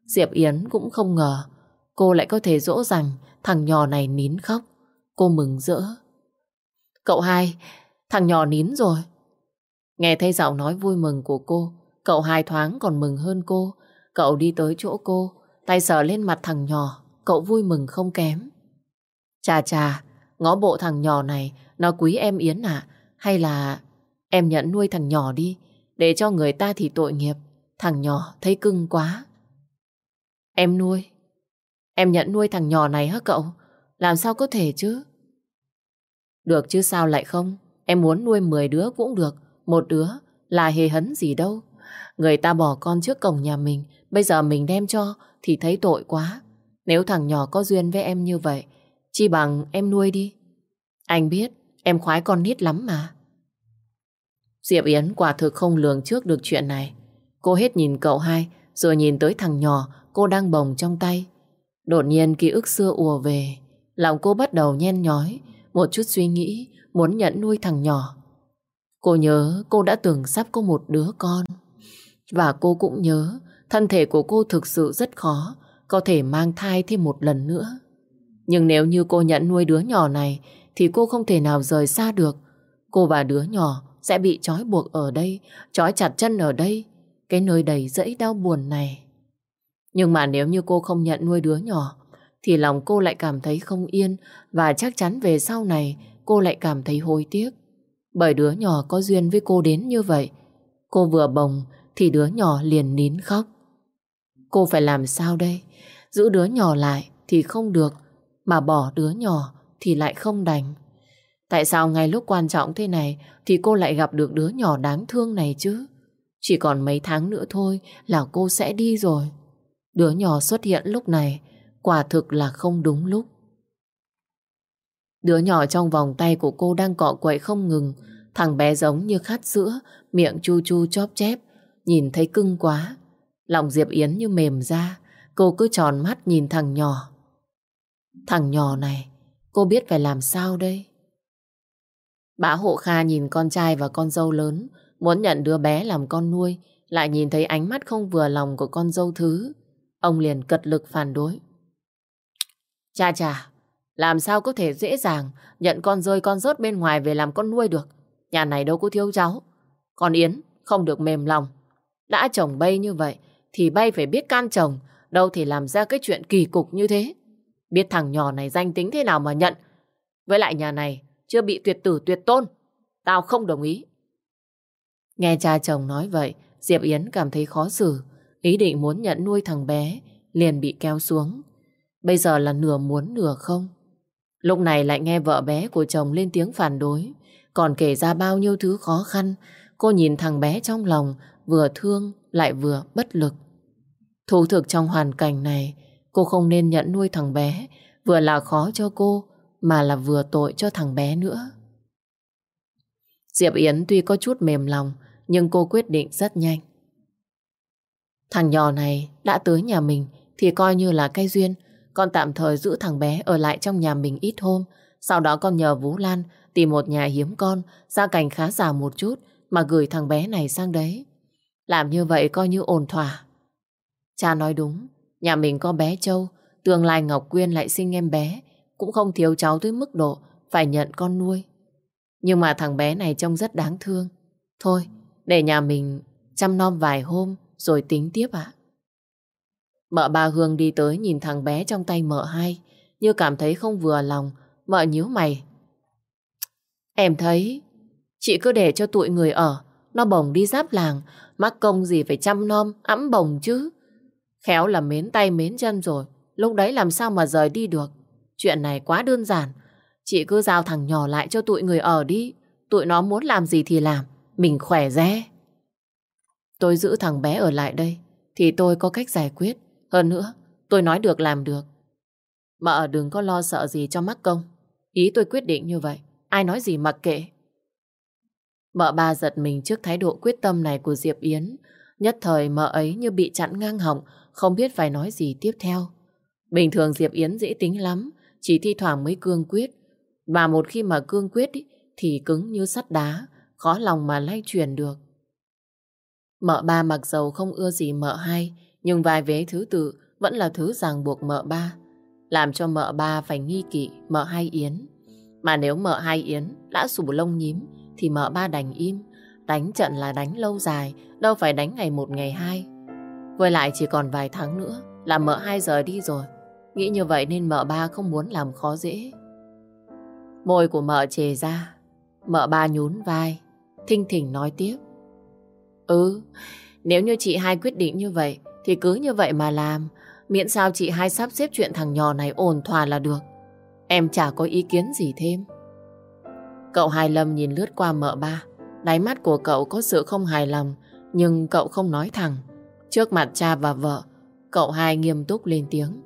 Diệp Yến cũng không ngờ cô lại có thể dỗ rằng thằng nhỏ này nín khóc. Cô mừng rỡ. Cậu hai, thằng nhỏ nín rồi. Nghe thấy giọng nói vui mừng của cô, cậu hai thoáng còn mừng hơn cô. Cậu đi tới chỗ cô, tay sờ lên mặt thằng nhỏ, cậu vui mừng không kém. Chà chà, ngó bộ thằng nhỏ này, nó quý em Yến à? Hay là em nhận nuôi thằng nhỏ đi, để cho người ta thì tội nghiệp. Thằng nhỏ thấy cưng quá. Em nuôi. Em nhận nuôi thằng nhỏ này hả cậu? Làm sao có thể chứ? Được chứ sao lại không? Em muốn nuôi 10 đứa cũng được. Một đứa là hề hấn gì đâu. Người ta bỏ con trước cổng nhà mình, bây giờ mình đem cho thì thấy tội quá. Nếu thằng nhỏ có duyên với em như vậy, chi bằng em nuôi đi. Anh biết, em khoái con nít lắm mà. Diệp Yến quả thực không lường trước được chuyện này. Cô hết nhìn cậu hai, rồi nhìn tới thằng nhỏ cô đang bồng trong tay. Đột nhiên ký ức xưa ùa về, lòng cô bắt đầu nhen nhói, một chút suy nghĩ muốn nhận nuôi thằng nhỏ. Cô nhớ cô đã từng sắp có một đứa con. Và cô cũng nhớ thân thể của cô thực sự rất khó có thể mang thai thêm một lần nữa. Nhưng nếu như cô nhận nuôi đứa nhỏ này thì cô không thể nào rời xa được. Cô và đứa nhỏ sẽ bị trói buộc ở đây, trói chặt chân ở đây, cái nơi đầy dẫy đau buồn này. Nhưng mà nếu như cô không nhận nuôi đứa nhỏ, thì lòng cô lại cảm thấy không yên và chắc chắn về sau này cô lại cảm thấy hối tiếc. Bởi đứa nhỏ có duyên với cô đến như vậy. Cô vừa bồng thì đứa nhỏ liền nín khóc. Cô phải làm sao đây? Giữ đứa nhỏ lại thì không được, mà bỏ đứa nhỏ thì lại không đành. Tại sao ngay lúc quan trọng thế này thì cô lại gặp được đứa nhỏ đáng thương này chứ? Chỉ còn mấy tháng nữa thôi là cô sẽ đi rồi. Đứa nhỏ xuất hiện lúc này quả thực là không đúng lúc. Đứa nhỏ trong vòng tay của cô đang cọ quậy không ngừng. Thằng bé giống như khát sữa, miệng chu chu chóp chép. Nhìn thấy cưng quá. Lòng Diệp Yến như mềm ra. Cô cứ tròn mắt nhìn thằng nhỏ. Thằng nhỏ này, cô biết phải làm sao đây? Bá hộ Kha nhìn con trai và con dâu lớn, muốn nhận đứa bé làm con nuôi, lại nhìn thấy ánh mắt không vừa lòng của con dâu thứ. Ông liền cật lực phản đối. Cha chà, làm sao có thể dễ dàng nhận con rơi con rớt bên ngoài về làm con nuôi được. Nhà này đâu có thiếu cháu. Con Yến không được mềm lòng. Đã chồng bay như vậy thì bay phải biết can chồng, đâu thì làm ra cái chuyện kỳ cục như thế. Biết thằng nhỏ này danh tính thế nào mà nhận. Với lại nhà này chưa bị tuyệt tử tuyệt tôn. Tao không đồng ý. Nghe cha chồng nói vậy, Diệp Yến cảm thấy khó xử. Ý định muốn nhận nuôi thằng bé, liền bị kéo xuống. Bây giờ là nửa muốn nửa không. Lúc này lại nghe vợ bé của chồng lên tiếng phản đối. Còn kể ra bao nhiêu thứ khó khăn. Cô nhìn thằng bé trong lòng, vừa thương lại vừa bất lực. Thú thực trong hoàn cảnh này, cô không nên nhận nuôi thằng bé, vừa là khó cho cô, mà là vừa tội cho thằng bé nữa. Diệp Yến tuy có chút mềm lòng, nhưng cô quyết định rất nhanh. Thằng nhỏ này đã tới nhà mình thì coi như là cây duyên. Con tạm thời giữ thằng bé ở lại trong nhà mình ít hôm. Sau đó con nhờ Vũ Lan tìm một nhà hiếm con, gia cảnh khá giả một chút mà gửi thằng bé này sang đấy. Làm như vậy coi như ổn thỏa. Cha nói đúng, nhà mình có bé Châu, tương lai Ngọc Quyên lại sinh em bé, cũng không thiếu cháu tới mức độ phải nhận con nuôi. Nhưng mà thằng bé này trông rất đáng thương. Thôi, để nhà mình chăm nom vài hôm rồi tính tiếp ạ. Mợ bà Hương đi tới nhìn thằng bé trong tay mợ hai, như cảm thấy không vừa lòng, mợ nhíu mày. Em thấy, chị cứ để cho tụi người ở, nó bồng đi giáp làng, mắc công gì phải chăm nom, ẵm bồng chứ. Khéo là mến tay mến chân rồi, lúc đấy làm sao mà rời đi được. Chuyện này quá đơn giản, chị cứ giao thằng nhỏ lại cho tụi người ở đi, tụi nó muốn làm gì thì làm, mình khỏe rẽ. Tôi giữ thằng bé ở lại đây, thì tôi có cách giải quyết. Hơn nữa, tôi nói được làm được. mà ở đừng có lo sợ gì cho mắc công. Ý tôi quyết định như vậy. Ai nói gì mặc kệ. Mợ ba giật mình trước thái độ quyết tâm này của Diệp Yến. Nhất thời mợ ấy như bị chặn ngang họng, không biết phải nói gì tiếp theo. Bình thường Diệp Yến dễ tính lắm, chỉ thi thoảng mới cương quyết. Và một khi mà cương quyết ý, thì cứng như sắt đá, khó lòng mà lay chuyển được. Mợ ba mặc dầu không ưa gì mợ hai, nhưng vài vế thứ tự vẫn là thứ ràng buộc mợ ba, làm cho mợ ba phải nghi kỵ mợ hai Yến. Mà nếu mợ hai Yến đã sủ lông nhím, thì mợ ba đành im. Đánh trận là đánh lâu dài, đâu phải đánh ngày một ngày hai. Với lại chỉ còn vài tháng nữa là mợ hai giờ đi rồi. Nghĩ như vậy nên mợ ba không muốn làm khó dễ. Môi của mợ chề ra, mợ ba nhún vai, thinh thỉnh nói tiếp. Ừ, nếu như chị hai quyết định như vậy, thì cứ như vậy mà làm. Miễn sao chị hai sắp xếp chuyện thằng nhỏ này ổn thỏa là được. Em chả có ý kiến gì thêm. Cậu hài Lâm nhìn lướt qua mợ ba. Đáy mắt của cậu có sự không hài lòng, nhưng cậu không nói thẳng. Trước mặt cha và vợ, cậu hai nghiêm túc lên tiếng.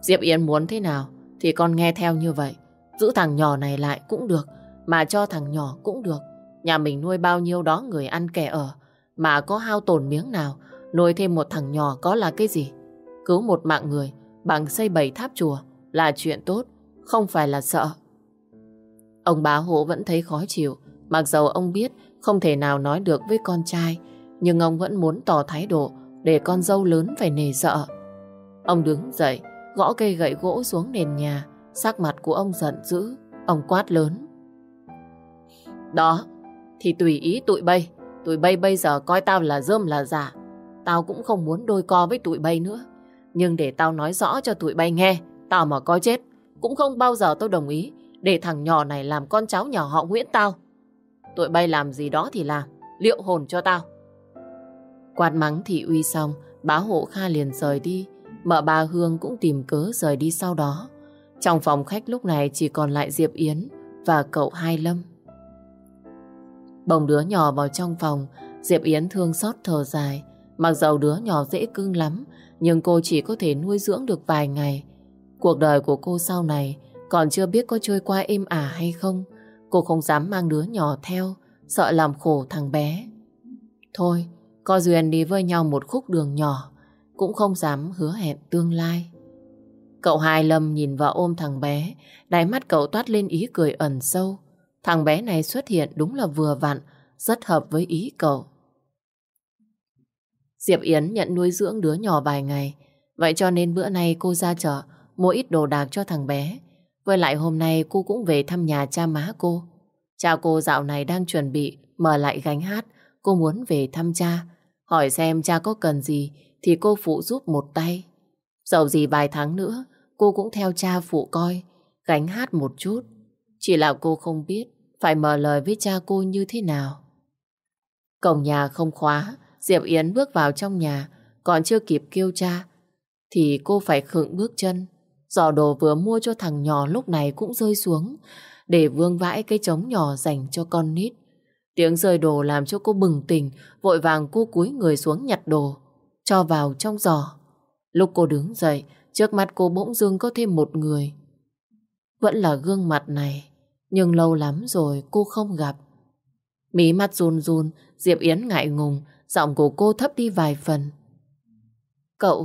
Diệp Yến muốn thế nào thì con nghe theo như vậy. Giữ thằng nhỏ này lại cũng được, mà cho thằng nhỏ cũng được. Nhà mình nuôi bao nhiêu đó người ăn kẻ ở, mà có hao tổn miếng nào, nuôi thêm một thằng nhỏ có là cái gì? Cứu một mạng người bằng xây bảy tháp chùa là chuyện tốt, không phải là sợ. Ông bá hộ vẫn thấy khó chịu, mặc dầu ông biết không thể nào nói được với con trai, nhưng ông vẫn muốn tỏ thái độ để con dâu lớn phải nề sợ. Ông đứng dậy, gõ cây gậy gỗ xuống nền nhà, sắc mặt của ông giận dữ, ông quát lớn. Đó, thì tùy ý tụi bay, tụi bay bây giờ coi tao là dơm là giả. Tao cũng không muốn đôi co với tụi bay nữa. Nhưng để tao nói rõ cho tụi bay nghe, tao mà có chết, cũng không bao giờ tao đồng ý để thằng nhỏ này làm con cháu nhỏ họ Nguyễn tao. Tụi bay làm gì đó thì làm, liệu hồn cho tao. Quạt mắng thị uy xong, bá hộ Kha liền rời đi. Mợ bà Hương cũng tìm cớ rời đi sau đó. Trong phòng khách lúc này chỉ còn lại Diệp Yến và cậu Hai Lâm. Bồng đứa nhỏ vào trong phòng, Diệp Yến thương xót thở dài. Mặc dầu đứa nhỏ dễ cưng lắm, nhưng cô chỉ có thể nuôi dưỡng được vài ngày. Cuộc đời của cô sau này còn chưa biết có trôi qua êm ả hay không. Cô không dám mang đứa nhỏ theo, sợ làm khổ thằng bé. Thôi, có duyên đi với nhau một khúc đường nhỏ, cũng không dám hứa hẹn tương lai. Cậu Hai Lâm nhìn vào ôm thằng bé, đáy mắt cậu toát lên ý cười ẩn sâu. Thằng bé này xuất hiện đúng là vừa vặn, rất hợp với ý cậu. Diệp Yến nhận nuôi dưỡng đứa nhỏ vài ngày, vậy cho nên bữa nay cô ra chợ mua ít đồ đạc cho thằng bé. Với lại hôm nay cô cũng về thăm nhà cha má cô. Cha cô dạo này đang chuẩn bị mở lại gánh hát, cô muốn về thăm cha, hỏi xem cha có cần gì thì cô phụ giúp một tay. Dẫu gì vài tháng nữa, cô cũng theo cha phụ coi, gánh hát một chút. Chỉ là cô không biết phải mở lời với cha cô như thế nào. Cổng nhà không khóa, Diệp Yến bước vào trong nhà, còn chưa kịp kêu cha, thì cô phải khựng bước chân. Giỏ đồ vừa mua cho thằng nhỏ lúc này cũng rơi xuống, để vương vãi cái trống nhỏ dành cho con nít. Tiếng rơi đồ làm cho cô bừng tỉnh, vội vàng cô cúi người xuống nhặt đồ, cho vào trong giỏ. Lúc cô đứng dậy, trước mặt cô bỗng dưng có thêm một người. Vẫn là gương mặt này, nhưng lâu lắm rồi cô không gặp. Mí mắt run run, Diệp Yến ngại ngùng, giọng của cô thấp đi vài phần. Cậu...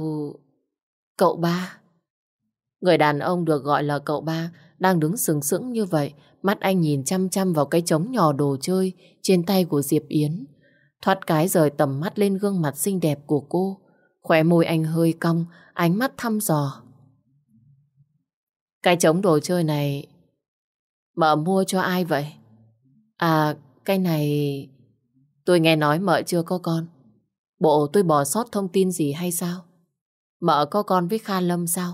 cậu ba... Người đàn ông được gọi là cậu ba đang đứng sừng sững như vậy, mắt anh nhìn chăm chăm vào cái trống nhỏ đồ chơi trên tay của Diệp Yến. Thoát cái rời tầm mắt lên gương mặt xinh đẹp của cô. Khỏe môi anh hơi cong, ánh mắt thăm dò. Cái trống đồ chơi này mợ mua cho ai vậy? À, cái này... Tôi nghe nói mợ chưa có con. Bộ tôi bỏ sót thông tin gì hay sao? Mợ có con với Kha Lâm sao?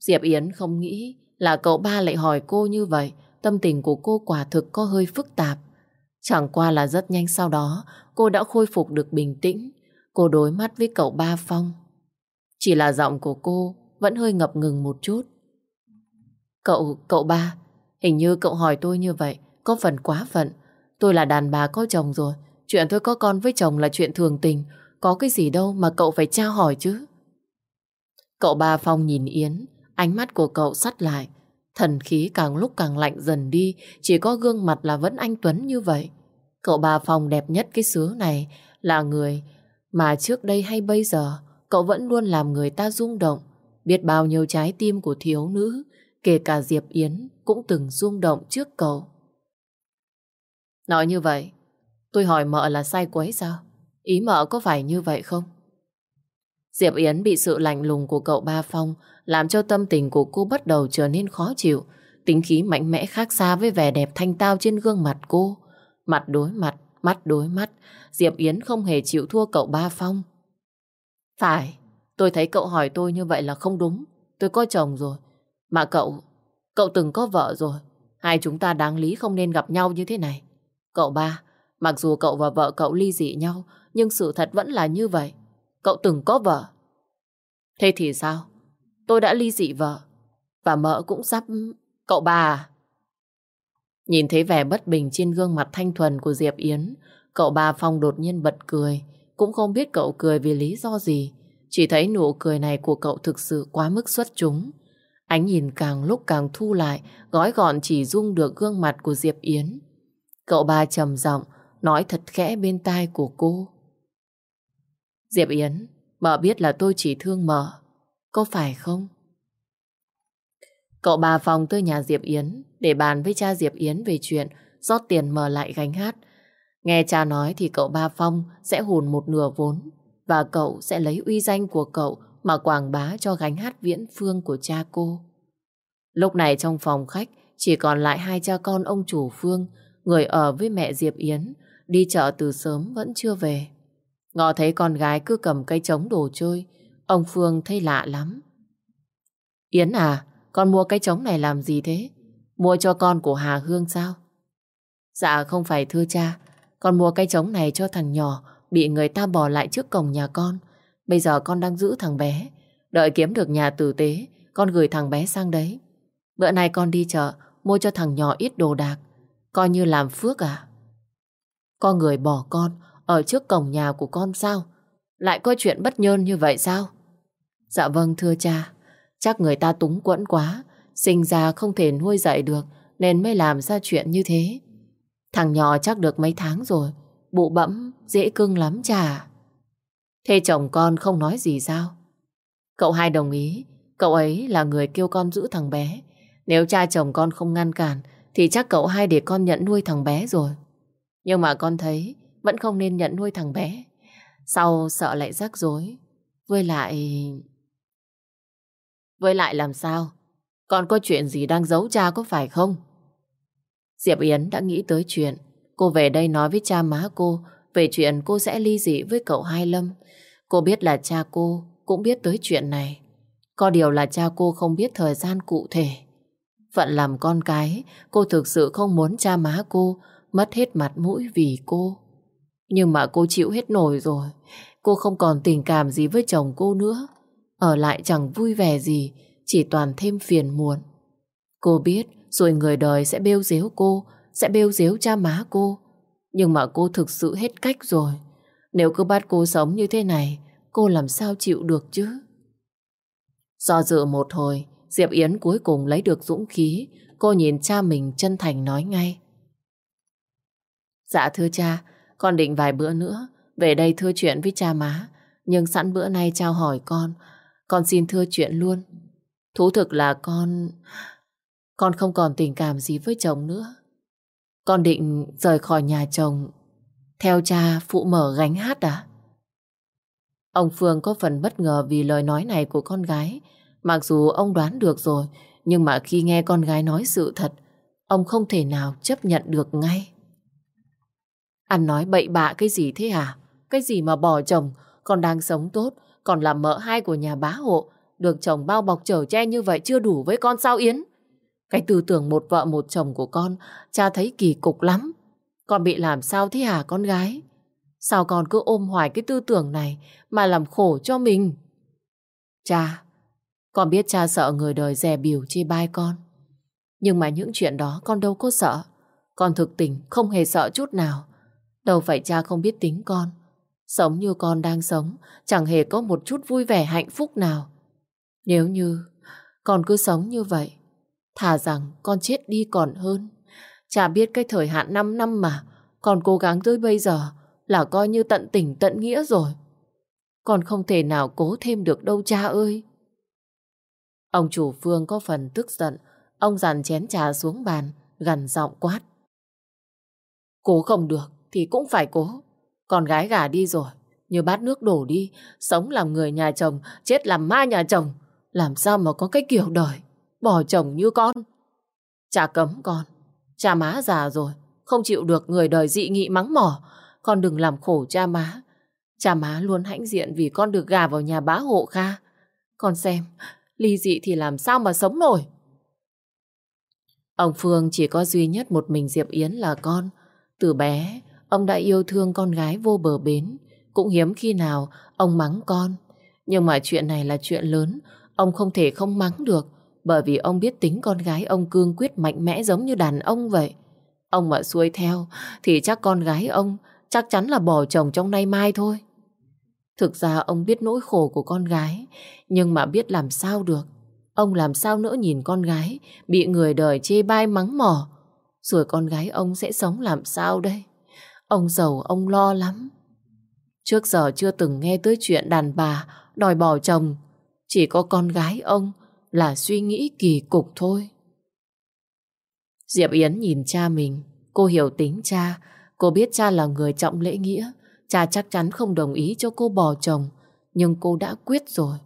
Diệp Yến không nghĩ là cậu ba lại hỏi cô như vậy. Tâm tình của cô quả thực có hơi phức tạp. Chẳng qua là rất nhanh sau đó, cô đã khôi phục được bình tĩnh. Cô đối mắt với cậu ba Phong. Chỉ là giọng của cô vẫn hơi ngập ngừng một chút. Cậu, cậu ba, hình như cậu hỏi tôi như vậy, có phần quá phận. Tôi là đàn bà có chồng rồi, chuyện tôi có con với chồng là chuyện thường tình, có cái gì đâu mà cậu phải tra hỏi chứ. Cậu ba Phong nhìn Yến, ánh mắt của cậu sắt lại. Thần khí càng lúc càng lạnh dần đi, chỉ có gương mặt là vẫn anh Tuấn như vậy. Cậu bà Phong đẹp nhất cái xứ này là người mà trước đây hay bây giờ cậu vẫn luôn làm người ta rung động. Biết bao nhiêu trái tim của thiếu nữ, kể cả Diệp Yến cũng từng rung động trước cậu. Nói như vậy, tôi hỏi mợ là sai quấy sao? Ý mợ có phải như vậy không? Diệp Yến bị sự lạnh lùng của cậu Ba Phong làm cho tâm tình của cô bắt đầu trở nên khó chịu. Tính khí mạnh mẽ khác xa với vẻ đẹp thanh tao trên gương mặt cô. Mặt đối mặt, mắt đối mắt, Diệp Yến không hề chịu thua cậu Ba Phong. Phải, tôi thấy cậu hỏi tôi như vậy là không đúng. Tôi có chồng rồi. Mà cậu, cậu từng có vợ rồi. Hai chúng ta đáng lý không nên gặp nhau như thế này. Cậu ba, mặc dù cậu và vợ cậu ly dị nhau, nhưng sự thật vẫn là như vậy. Cậu từng có vợ. Thế thì sao? Tôi đã ly dị vợ. Và mợ cũng sắp... Cậu ba à? Nhìn thấy vẻ bất bình trên gương mặt thanh thuần của Diệp Yến, cậu ba Phong đột nhiên bật cười. Cũng không biết cậu cười vì lý do gì. Chỉ thấy nụ cười này của cậu thực sự quá mức xuất chúng. Ánh nhìn càng lúc càng thu lại, gói gọn chỉ dung được gương mặt của Diệp Yến. Cậu ba trầm giọng nói thật khẽ bên tai của cô. Diệp Yến, mợ biết là tôi chỉ thương mợ, có phải không? Cậu bà phòng tới nhà Diệp Yến để bàn với cha Diệp Yến về chuyện rót tiền mở lại gánh hát. Nghe cha nói thì cậu ba Phong sẽ hùn một nửa vốn và cậu sẽ lấy uy danh của cậu mà quảng bá cho gánh hát viễn phương của cha cô. Lúc này trong phòng khách chỉ còn lại hai cha con ông chủ Phương, người ở với mẹ Diệp Yến, đi chợ từ sớm vẫn chưa về. Ngọ thấy con gái cứ cầm cây trống đồ chơi, ông Phương thấy lạ lắm. Yến à, con mua cái trống này làm gì thế? Mua cho con của Hà Hương sao? Dạ không phải thưa cha, con mua cái trống này cho thằng nhỏ bị người ta bỏ lại trước cổng nhà con. Bây giờ con đang giữ thằng bé. Đợi kiếm được nhà tử tế, con gửi thằng bé sang đấy. Bữa nay con đi chợ, mua cho thằng nhỏ ít đồ đạc. Coi như làm phước à? Con người bỏ con ở trước cổng nhà của con sao? Lại có chuyện bất nhơn như vậy sao? Dạ vâng thưa cha, chắc người ta túng quẫn quá, sinh ra không thể nuôi dạy được nên mới làm ra chuyện như thế. Thằng nhỏ chắc được mấy tháng rồi, bụ bẫm, dễ cưng lắm cha. Thế chồng con không nói gì sao? Cậu hai đồng ý, cậu ấy là người kêu con giữ thằng bé. Nếu cha chồng con không ngăn cản, thì chắc cậu hai để con nhận nuôi thằng bé rồi. Nhưng mà con thấy vẫn không nên nhận nuôi thằng bé. Sau sợ lại rắc rối. Với lại... Với lại làm sao? còn có chuyện gì đang giấu cha có phải không? Diệp Yến đã nghĩ tới chuyện. Cô về đây nói với cha má cô về chuyện cô sẽ ly dị với cậu Hai Lâm. Cô biết là cha cô cũng biết tới chuyện này. Có điều là cha cô không biết thời gian cụ thể. Phận làm con cái, cô thực sự không muốn cha má cô mất hết mặt mũi vì cô. Nhưng mà cô chịu hết nổi rồi. Cô không còn tình cảm gì với chồng cô nữa. Ở lại chẳng vui vẻ gì, chỉ toàn thêm phiền muộn. Cô biết rồi người đời sẽ bêu dếu cô, sẽ bêu dếu cha má cô. Nhưng mà cô thực sự hết cách rồi. Nếu cứ bắt cô sống như thế này, cô làm sao chịu được chứ? Do dự một hồi, Diệp Yến cuối cùng lấy được dũng khí, cô nhìn cha mình chân thành nói ngay. Dạ thưa cha, con định vài bữa nữa Về đây thưa chuyện với cha má, nhưng sẵn bữa nay trao hỏi con, con xin thưa chuyện luôn. Thú thực là con... Con không còn tình cảm gì với chồng nữa. Con định rời khỏi nhà chồng, theo cha phụ mở gánh hát à? Ông Phương có phần bất ngờ vì lời nói này của con gái. Mặc dù ông đoán được rồi, nhưng mà khi nghe con gái nói sự thật, ông không thể nào chấp nhận được ngay. Anh nói bậy bạ cái gì thế hả? Cái gì mà bỏ chồng, còn đang sống tốt, còn là mợ hai của nhà bá hộ, được chồng bao bọc chở che như vậy chưa đủ với con sao Yến? Cái tư tưởng một vợ một chồng của con, cha thấy kỳ cục lắm. Con bị làm sao thế hả con gái? Sao con cứ ôm hoài cái tư tưởng này mà làm khổ cho mình? Cha, con biết cha sợ người đời dè biểu chê bai con. Nhưng mà những chuyện đó con đâu có sợ. Con thực tình không hề sợ chút nào. Đâu phải cha không biết tính con. Sống như con đang sống, chẳng hề có một chút vui vẻ hạnh phúc nào. Nếu như con cứ sống như vậy, thà rằng con chết đi còn hơn. Cha biết cái thời hạn 5 năm mà, con cố gắng tới bây giờ là coi như tận tình tận nghĩa rồi. Con không thể nào cố thêm được đâu cha ơi. Ông chủ Phương có phần tức giận, ông dàn chén trà xuống bàn, gần giọng quát. Cố không được thì cũng phải cố. Con gái gả đi rồi, như bát nước đổ đi, sống làm người nhà chồng, chết làm ma nhà chồng. Làm sao mà có cái kiểu đời, bỏ chồng như con. Cha cấm con, cha má già rồi, không chịu được người đời dị nghị mắng mỏ. Con đừng làm khổ cha má. Cha má luôn hãnh diện vì con được gà vào nhà bá hộ Kha. Con xem, ly dị thì làm sao mà sống nổi. Ông Phương chỉ có duy nhất một mình Diệp Yến là con. Từ bé, ông đã yêu thương con gái vô bờ bến. Cũng hiếm khi nào ông mắng con. Nhưng mà chuyện này là chuyện lớn, ông không thể không mắng được. Bởi vì ông biết tính con gái ông cương quyết mạnh mẽ giống như đàn ông vậy. Ông mà xuôi theo thì chắc con gái ông chắc chắn là bỏ chồng trong nay mai thôi. Thực ra ông biết nỗi khổ của con gái, nhưng mà biết làm sao được. Ông làm sao nữa nhìn con gái bị người đời chê bai mắng mỏ, rồi con gái ông sẽ sống làm sao đây? Ông giàu ông lo lắm. Trước giờ chưa từng nghe tới chuyện đàn bà đòi bỏ chồng, chỉ có con gái ông là suy nghĩ kỳ cục thôi. Diệp Yến nhìn cha mình, cô hiểu tính cha, cô biết cha là người trọng lễ nghĩa, cha chắc chắn không đồng ý cho cô bỏ chồng, nhưng cô đã quyết rồi.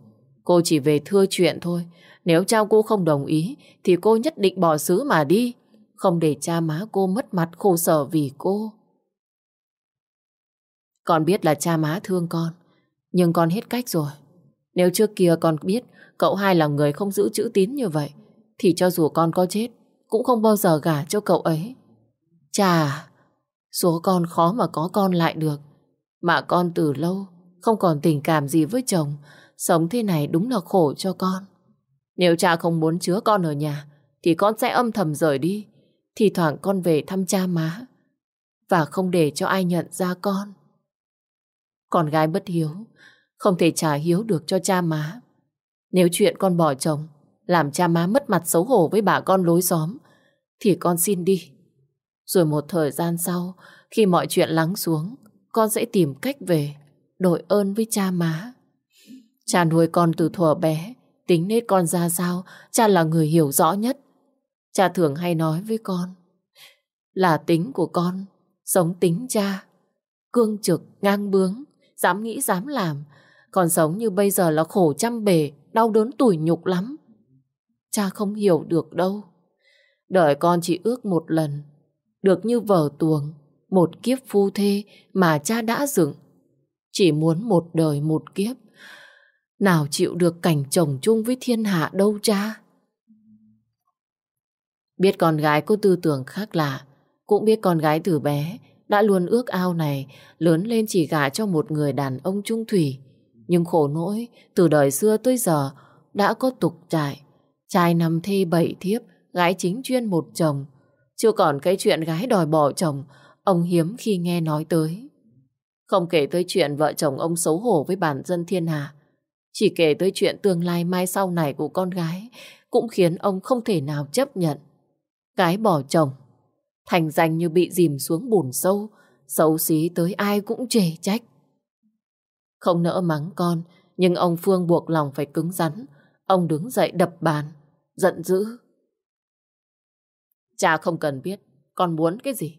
Cô chỉ về thưa chuyện thôi, nếu cha cô không đồng ý thì cô nhất định bỏ xứ mà đi, không để cha má cô mất mặt khổ sở vì cô. Con biết là cha má thương con, nhưng con hết cách rồi. Nếu trước kia con biết cậu hai là người không giữ chữ tín như vậy, thì cho dù con có chết, cũng không bao giờ gả cho cậu ấy. Chà, số con khó mà có con lại được. Mà con từ lâu không còn tình cảm gì với chồng, sống thế này đúng là khổ cho con. Nếu cha không muốn chứa con ở nhà, thì con sẽ âm thầm rời đi. Thì thoảng con về thăm cha má, và không để cho ai nhận ra con. Con gái bất hiếu, không thể trả hiếu được cho cha má. Nếu chuyện con bỏ chồng, làm cha má mất mặt xấu hổ với bà con lối xóm, thì con xin đi. Rồi một thời gian sau, khi mọi chuyện lắng xuống, con sẽ tìm cách về, đổi ơn với cha má. Cha nuôi con từ thuở bé, tính nết con ra sao, cha là người hiểu rõ nhất. Cha thường hay nói với con, là tính của con, sống tính cha, cương trực, ngang bướng, dám nghĩ dám làm. Còn sống như bây giờ là khổ trăm bề, đau đớn tủi nhục lắm. Cha không hiểu được đâu. Đời con chỉ ước một lần, được như vở tuồng, một kiếp phu thê mà cha đã dựng. Chỉ muốn một đời một kiếp, nào chịu được cảnh chồng chung với thiên hạ đâu cha. Biết con gái có tư tưởng khác lạ, cũng biết con gái từ bé đã luôn ước ao này lớn lên chỉ gả cho một người đàn ông trung thủy. Nhưng khổ nỗi, từ đời xưa tới giờ đã có tục trải. Trai nằm thê bảy thiếp, gái chính chuyên một chồng. Chưa còn cái chuyện gái đòi bỏ chồng, ông hiếm khi nghe nói tới. Không kể tới chuyện vợ chồng ông xấu hổ với bản dân thiên hạ. Chỉ kể tới chuyện tương lai mai sau này của con gái cũng khiến ông không thể nào chấp nhận. Gái bỏ chồng, thành danh như bị dìm xuống bùn sâu, xấu xí tới ai cũng chê trách. Không nỡ mắng con, nhưng ông Phương buộc lòng phải cứng rắn. Ông đứng dậy đập bàn, giận dữ. Cha không cần biết con muốn cái gì.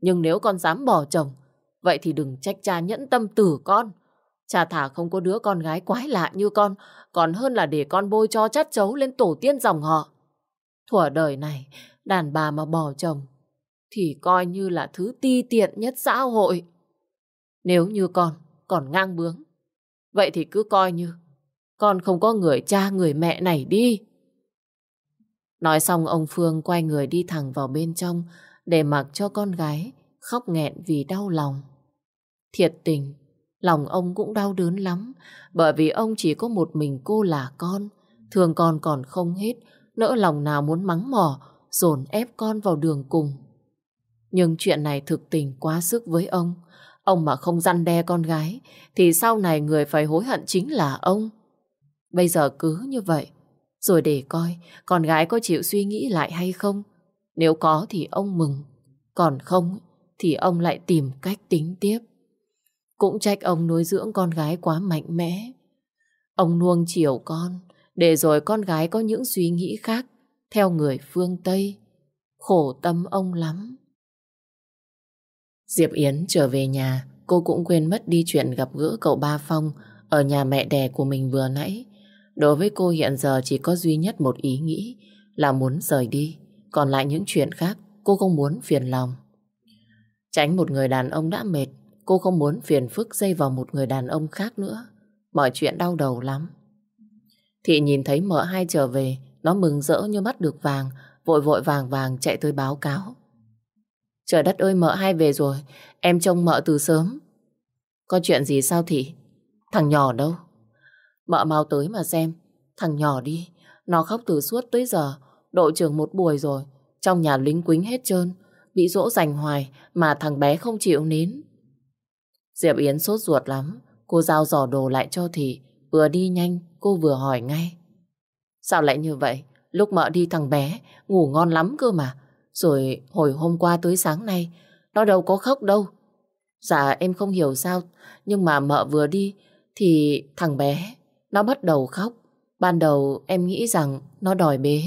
Nhưng nếu con dám bỏ chồng, vậy thì đừng trách cha nhẫn tâm tử con. Cha thả không có đứa con gái quái lạ như con, còn hơn là để con bôi cho chát chấu lên tổ tiên dòng họ. Thuở đời này, đàn bà mà bỏ chồng, thì coi như là thứ ti tiện nhất xã hội. Nếu như con còn ngang bướng, vậy thì cứ coi như con không có người cha người mẹ này đi. Nói xong ông Phương quay người đi thẳng vào bên trong để mặc cho con gái khóc nghẹn vì đau lòng. Thiệt tình, lòng ông cũng đau đớn lắm bởi vì ông chỉ có một mình cô là con. Thương con còn không hết, nỡ lòng nào muốn mắng mỏ, dồn ép con vào đường cùng. Nhưng chuyện này thực tình quá sức với ông. Ông mà không răn đe con gái, thì sau này người phải hối hận chính là ông. Bây giờ cứ như vậy, rồi để coi con gái có chịu suy nghĩ lại hay không. Nếu có thì ông mừng, còn không thì ông lại tìm cách tính tiếp. Cũng trách ông nuôi dưỡng con gái quá mạnh mẽ. Ông nuông chiều con, để rồi con gái có những suy nghĩ khác, theo người phương Tây. Khổ tâm ông lắm. Diệp Yến trở về nhà, cô cũng quên mất đi chuyện gặp gỡ cậu Ba Phong ở nhà mẹ đẻ của mình vừa nãy. Đối với cô hiện giờ chỉ có duy nhất một ý nghĩ là muốn rời đi. Còn lại những chuyện khác cô không muốn phiền lòng. Tránh một người đàn ông đã mệt, cô không muốn phiền phức dây vào một người đàn ông khác nữa. Mọi chuyện đau đầu lắm. Thị nhìn thấy mợ hai trở về, nó mừng rỡ như bắt được vàng, vội vội vàng vàng chạy tới báo cáo. Trời đất ơi mợ hai về rồi, em trông mợ từ sớm. Có chuyện gì sao thị? Thằng nhỏ đâu? Mợ mau tới mà xem, thằng nhỏ đi, nó khóc từ suốt tới giờ, đội trưởng một buổi rồi, trong nhà lính quính hết trơn, bị dỗ dành hoài mà thằng bé không chịu nín. Diệp Yến sốt ruột lắm, cô giao giỏ đồ lại cho Thị, vừa đi nhanh, cô vừa hỏi ngay. Sao lại như vậy? Lúc mợ đi thằng bé, ngủ ngon lắm cơ mà. Rồi hồi hôm qua tới sáng nay, nó đâu có khóc đâu. Dạ em không hiểu sao, nhưng mà mợ vừa đi thì thằng bé, nó bắt đầu khóc. Ban đầu em nghĩ rằng nó đòi bế,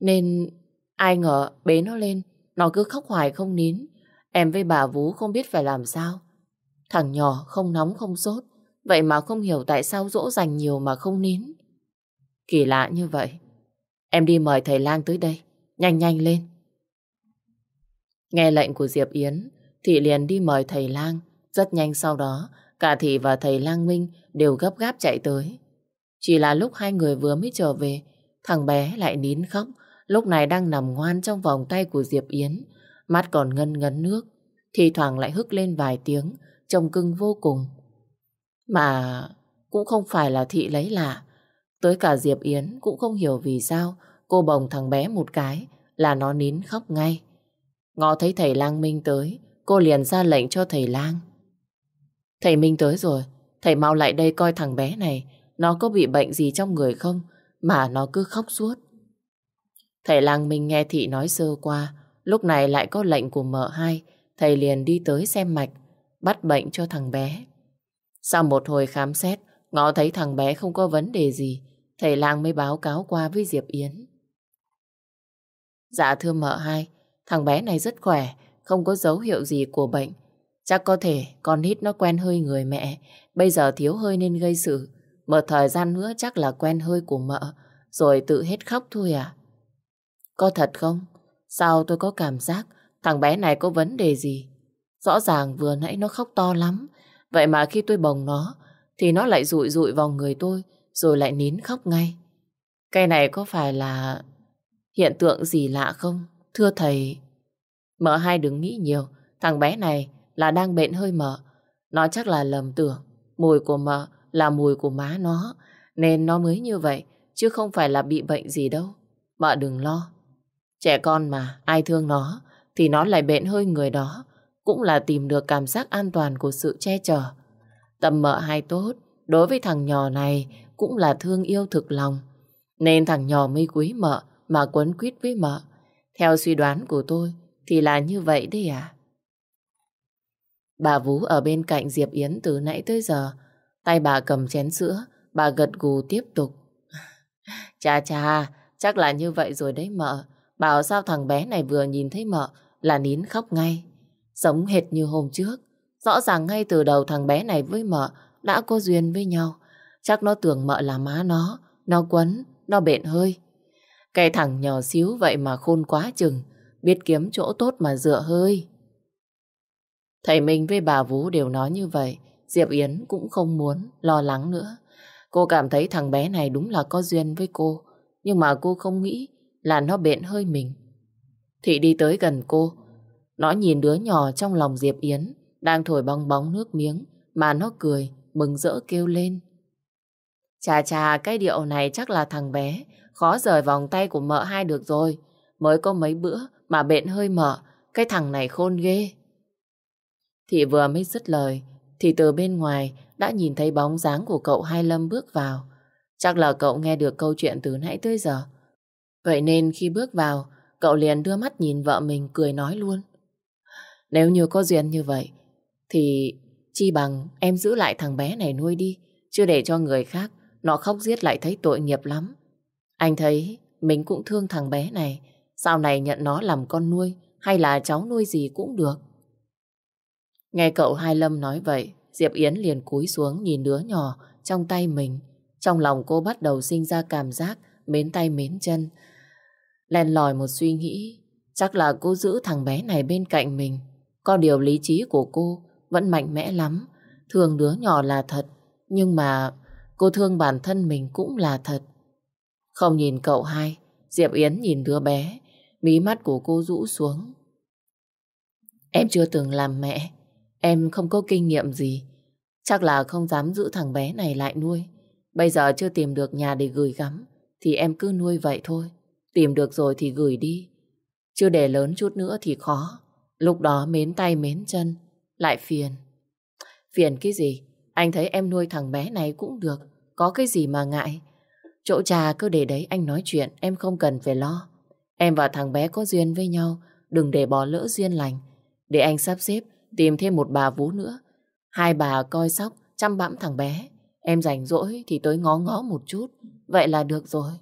nên ai ngờ bế nó lên, nó cứ khóc hoài không nín. Em với bà Vú không biết phải làm sao. Thằng nhỏ không nóng không sốt, vậy mà không hiểu tại sao dỗ dành nhiều mà không nín. Kỳ lạ như vậy. Em đi mời thầy lang tới đây, nhanh nhanh lên. Nghe lệnh của Diệp Yến, Thị liền đi mời thầy lang. Rất nhanh sau đó, cả Thị và thầy lang Minh đều gấp gáp chạy tới. Chỉ là lúc hai người vừa mới trở về, thằng bé lại nín khóc, lúc này đang nằm ngoan trong vòng tay của Diệp Yến, mắt còn ngân ngấn nước, thì thoảng lại hức lên vài tiếng, trông cưng vô cùng. Mà cũng không phải là thị lấy lạ, tới cả Diệp Yến cũng không hiểu vì sao cô bồng thằng bé một cái là nó nín khóc ngay ngó thấy thầy lang Minh tới, cô liền ra lệnh cho thầy lang. Thầy Minh tới rồi, thầy mau lại đây coi thằng bé này, nó có bị bệnh gì trong người không, mà nó cứ khóc suốt. Thầy lang Minh nghe thị nói sơ qua, lúc này lại có lệnh của mợ hai, thầy liền đi tới xem mạch, bắt bệnh cho thằng bé. Sau một hồi khám xét, ngó thấy thằng bé không có vấn đề gì, thầy lang mới báo cáo qua với Diệp Yến. Dạ thưa mợ hai, thằng bé này rất khỏe, không có dấu hiệu gì của bệnh. Chắc có thể con hít nó quen hơi người mẹ, bây giờ thiếu hơi nên gây sự. Một thời gian nữa chắc là quen hơi của mợ, rồi tự hết khóc thôi à. Có thật không? Sao tôi có cảm giác thằng bé này có vấn đề gì? Rõ ràng vừa nãy nó khóc to lắm, vậy mà khi tôi bồng nó, thì nó lại rụi rụi vào người tôi, rồi lại nín khóc ngay. Cái này có phải là hiện tượng gì lạ không? Thưa thầy, mợ hai đừng nghĩ nhiều, thằng bé này là đang bệnh hơi mợ. Nó chắc là lầm tưởng, mùi của mợ là mùi của má nó, nên nó mới như vậy, chứ không phải là bị bệnh gì đâu. Mợ đừng lo. Trẻ con mà, ai thương nó, thì nó lại bệnh hơi người đó, cũng là tìm được cảm giác an toàn của sự che chở. Tâm mợ hai tốt, đối với thằng nhỏ này cũng là thương yêu thực lòng. Nên thằng nhỏ mới quý mợ mà quấn quýt với mợ. Theo suy đoán của tôi thì là như vậy đấy à. Bà Vú ở bên cạnh Diệp Yến từ nãy tới giờ Tay bà cầm chén sữa, bà gật gù tiếp tục. <laughs> Chà chà, chắc là như vậy rồi đấy mợ. Bảo sao thằng bé này vừa nhìn thấy mợ là nín khóc ngay. Giống hệt như hôm trước. Rõ ràng ngay từ đầu thằng bé này với mợ đã có duyên với nhau. Chắc nó tưởng mợ là má nó, nó quấn, nó bện hơi. Cái thằng nhỏ xíu vậy mà khôn quá chừng, biết kiếm chỗ tốt mà dựa hơi. Thầy Minh với bà Vũ đều nói như vậy, Diệp Yến cũng không muốn lo lắng nữa. Cô cảm thấy thằng bé này đúng là có duyên với cô, nhưng mà cô không nghĩ là nó bện hơi mình. Thị đi tới gần cô, nó nhìn đứa nhỏ trong lòng Diệp Yến đang thổi bong bóng nước miếng mà nó cười, mừng rỡ kêu lên. Chà chà, cái điệu này chắc là thằng bé, khó rời vòng tay của mợ hai được rồi. Mới có mấy bữa mà bện hơi mợ, cái thằng này khôn ghê. Thị vừa mới dứt lời, thì từ bên ngoài đã nhìn thấy bóng dáng của cậu Hai Lâm bước vào. Chắc là cậu nghe được câu chuyện từ nãy tới giờ. Vậy nên khi bước vào, cậu liền đưa mắt nhìn vợ mình cười nói luôn. Nếu như có duyên như vậy, thì chi bằng em giữ lại thằng bé này nuôi đi, chưa để cho người khác nó khóc giết lại thấy tội nghiệp lắm. Anh thấy mình cũng thương thằng bé này, sau này nhận nó làm con nuôi hay là cháu nuôi gì cũng được. Nghe cậu Hai Lâm nói vậy, Diệp Yến liền cúi xuống nhìn đứa nhỏ trong tay mình. Trong lòng cô bắt đầu sinh ra cảm giác mến tay mến chân. Len lòi một suy nghĩ, chắc là cô giữ thằng bé này bên cạnh mình. Có điều lý trí của cô vẫn mạnh mẽ lắm. thường đứa nhỏ là thật, nhưng mà cô thương bản thân mình cũng là thật. Không nhìn cậu hai, Diệp Yến nhìn đứa bé, mí mắt của cô rũ xuống. Em chưa từng làm mẹ, em không có kinh nghiệm gì. Chắc là không dám giữ thằng bé này lại nuôi. Bây giờ chưa tìm được nhà để gửi gắm, thì em cứ nuôi vậy thôi. Tìm được rồi thì gửi đi. Chưa để lớn chút nữa thì khó. Lúc đó mến tay mến chân, lại phiền. Phiền cái gì? Anh thấy em nuôi thằng bé này cũng được. Có cái gì mà ngại? Chỗ trà cứ để đấy anh nói chuyện, em không cần phải lo. Em và thằng bé có duyên với nhau, đừng để bỏ lỡ duyên lành. Để anh sắp xếp, tìm thêm một bà vú nữa. Hai bà coi sóc, chăm bẵm thằng bé. Em rảnh rỗi thì tới ngó ngó một chút, vậy là được rồi.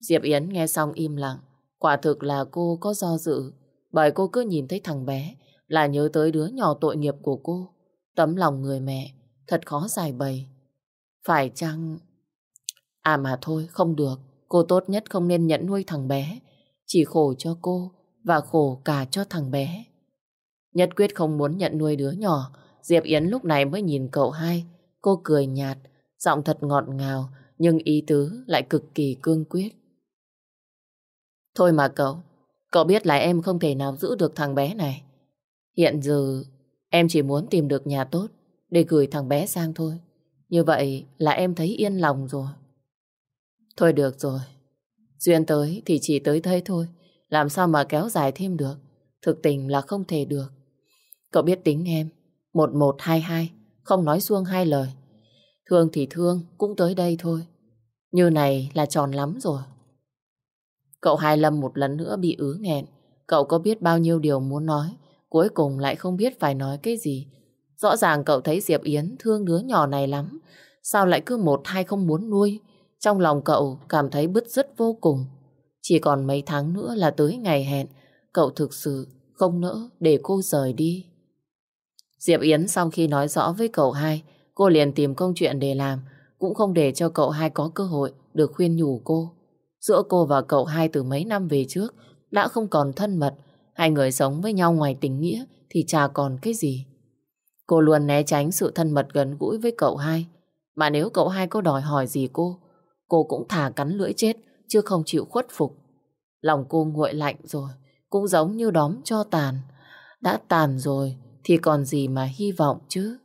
Diệp Yến nghe xong im lặng. Quả thực là cô có do dự, bởi cô cứ nhìn thấy thằng bé là nhớ tới đứa nhỏ tội nghiệp của cô. Tấm lòng người mẹ, thật khó giải bày. Phải chăng... À mà thôi, không được. Cô tốt nhất không nên nhận nuôi thằng bé. Chỉ khổ cho cô và khổ cả cho thằng bé. Nhất quyết không muốn nhận nuôi đứa nhỏ. Diệp Yến lúc này mới nhìn cậu hai. Cô cười nhạt, giọng thật ngọt ngào, nhưng ý tứ lại cực kỳ cương quyết. Thôi mà cậu, cậu biết là em không thể nào giữ được thằng bé này. Hiện giờ em chỉ muốn tìm được nhà tốt, để gửi thằng bé sang thôi. Như vậy là em thấy yên lòng rồi. Thôi được rồi. Duyên tới thì chỉ tới đây thôi. Làm sao mà kéo dài thêm được. Thực tình là không thể được. Cậu biết tính em. Một một hai hai. Không nói xuông hai lời. Thương thì thương. Cũng tới đây thôi. Như này là tròn lắm rồi. Cậu Hai Lâm một lần nữa bị ứ nghẹn. Cậu có biết bao nhiêu điều muốn nói. Cuối cùng lại không biết phải nói cái gì. Rõ ràng cậu thấy Diệp Yến thương đứa nhỏ này lắm. Sao lại cứ một hai không muốn nuôi? Trong lòng cậu cảm thấy bứt rứt vô cùng. Chỉ còn mấy tháng nữa là tới ngày hẹn. Cậu thực sự không nỡ để cô rời đi. Diệp Yến sau khi nói rõ với cậu hai, cô liền tìm công chuyện để làm, cũng không để cho cậu hai có cơ hội được khuyên nhủ cô. Giữa cô và cậu hai từ mấy năm về trước đã không còn thân mật, hai người sống với nhau ngoài tình nghĩa thì chả còn cái gì. Cô luôn né tránh sự thân mật gần gũi với cậu hai, mà nếu cậu hai có đòi hỏi gì cô, cô cũng thả cắn lưỡi chết chứ không chịu khuất phục. Lòng cô nguội lạnh rồi, cũng giống như đóm cho tàn. Đã tàn rồi thì còn gì mà hy vọng chứ.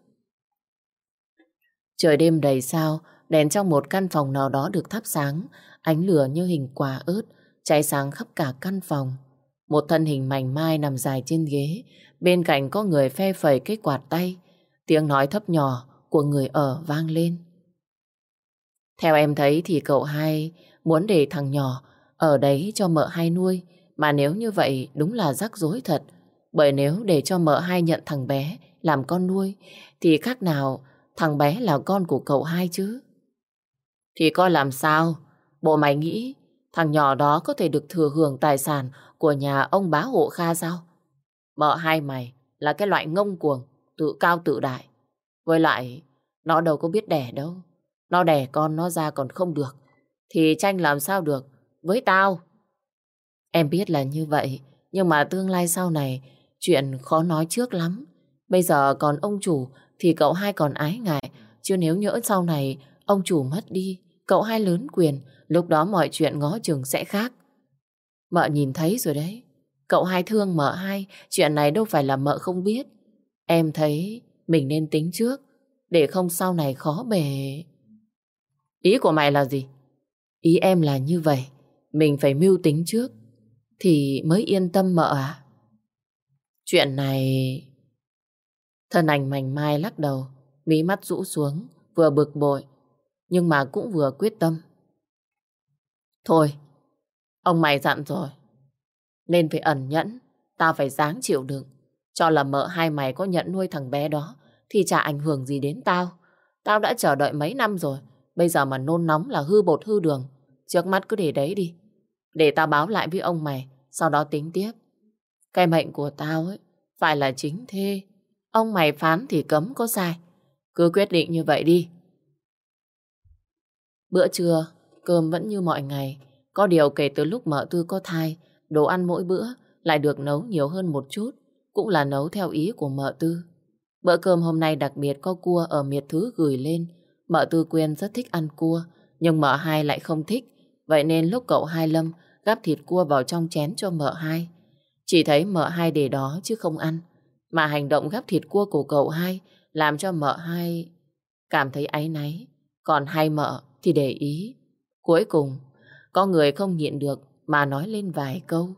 Trời đêm đầy sao, đèn trong một căn phòng nào đó được thắp sáng, ánh lửa như hình quả ớt, cháy sáng khắp cả căn phòng. Một thân hình mảnh mai nằm dài trên ghế, bên cạnh có người phe phẩy cái quạt tay, tiếng nói thấp nhỏ của người ở vang lên. Theo em thấy thì cậu hai muốn để thằng nhỏ ở đấy cho mợ hai nuôi, mà nếu như vậy đúng là rắc rối thật. Bởi nếu để cho mợ hai nhận thằng bé làm con nuôi, thì khác nào thằng bé là con của cậu hai chứ. Thì coi làm sao, bộ mày nghĩ thằng nhỏ đó có thể được thừa hưởng tài sản của nhà ông bá hộ Kha sao? Mợ hai mày là cái loại ngông cuồng, tự cao tự đại. Với lại, nó đâu có biết đẻ đâu. Nó đẻ con nó ra còn không được. Thì tranh làm sao được với tao. Em biết là như vậy, nhưng mà tương lai sau này chuyện khó nói trước lắm. Bây giờ còn ông chủ thì cậu hai còn ái ngại, chứ nếu nhỡ sau này ông chủ mất đi, cậu hai lớn quyền, lúc đó mọi chuyện ngó chừng sẽ khác. Mợ nhìn thấy rồi đấy, cậu hai thương mợ hai, chuyện này đâu phải là mợ không biết. Em thấy mình nên tính trước, để không sau này khó bề. Ý của mày là gì? Ý em là như vậy, mình phải mưu tính trước, thì mới yên tâm mợ à. Chuyện này... Thân ảnh mảnh mai lắc đầu, mí mắt rũ xuống, vừa bực bội, nhưng mà cũng vừa quyết tâm. Thôi, ông mày dặn rồi, nên phải ẩn nhẫn, tao phải dáng chịu đựng. Cho là mợ hai mày có nhận nuôi thằng bé đó, thì chả ảnh hưởng gì đến tao. Tao đã chờ đợi mấy năm rồi, bây giờ mà nôn nóng là hư bột hư đường. Trước mắt cứ để đấy đi. Để tao báo lại với ông mày, sau đó tính tiếp. Cái mệnh của tao ấy, phải là chính thê. Ông mày phán thì cấm có sai. Cứ quyết định như vậy đi. Bữa trưa, cơm vẫn như mọi ngày. Có điều kể từ lúc mợ tư có thai, đồ ăn mỗi bữa lại được nấu nhiều hơn một chút. Cũng là nấu theo ý của mợ tư. Bữa cơm hôm nay đặc biệt có cua ở miệt thứ gửi lên. Mợ tư quyên rất thích ăn cua, nhưng mợ hai lại không thích. Vậy nên lúc cậu hai Lâm gắp thịt cua vào trong chén cho mợ hai, chỉ thấy mợ hai để đó chứ không ăn. Mà hành động gắp thịt cua của cậu hai làm cho mợ hai cảm thấy áy náy. Còn hai mợ thì để ý. Cuối cùng, có người không nhịn được mà nói lên vài câu.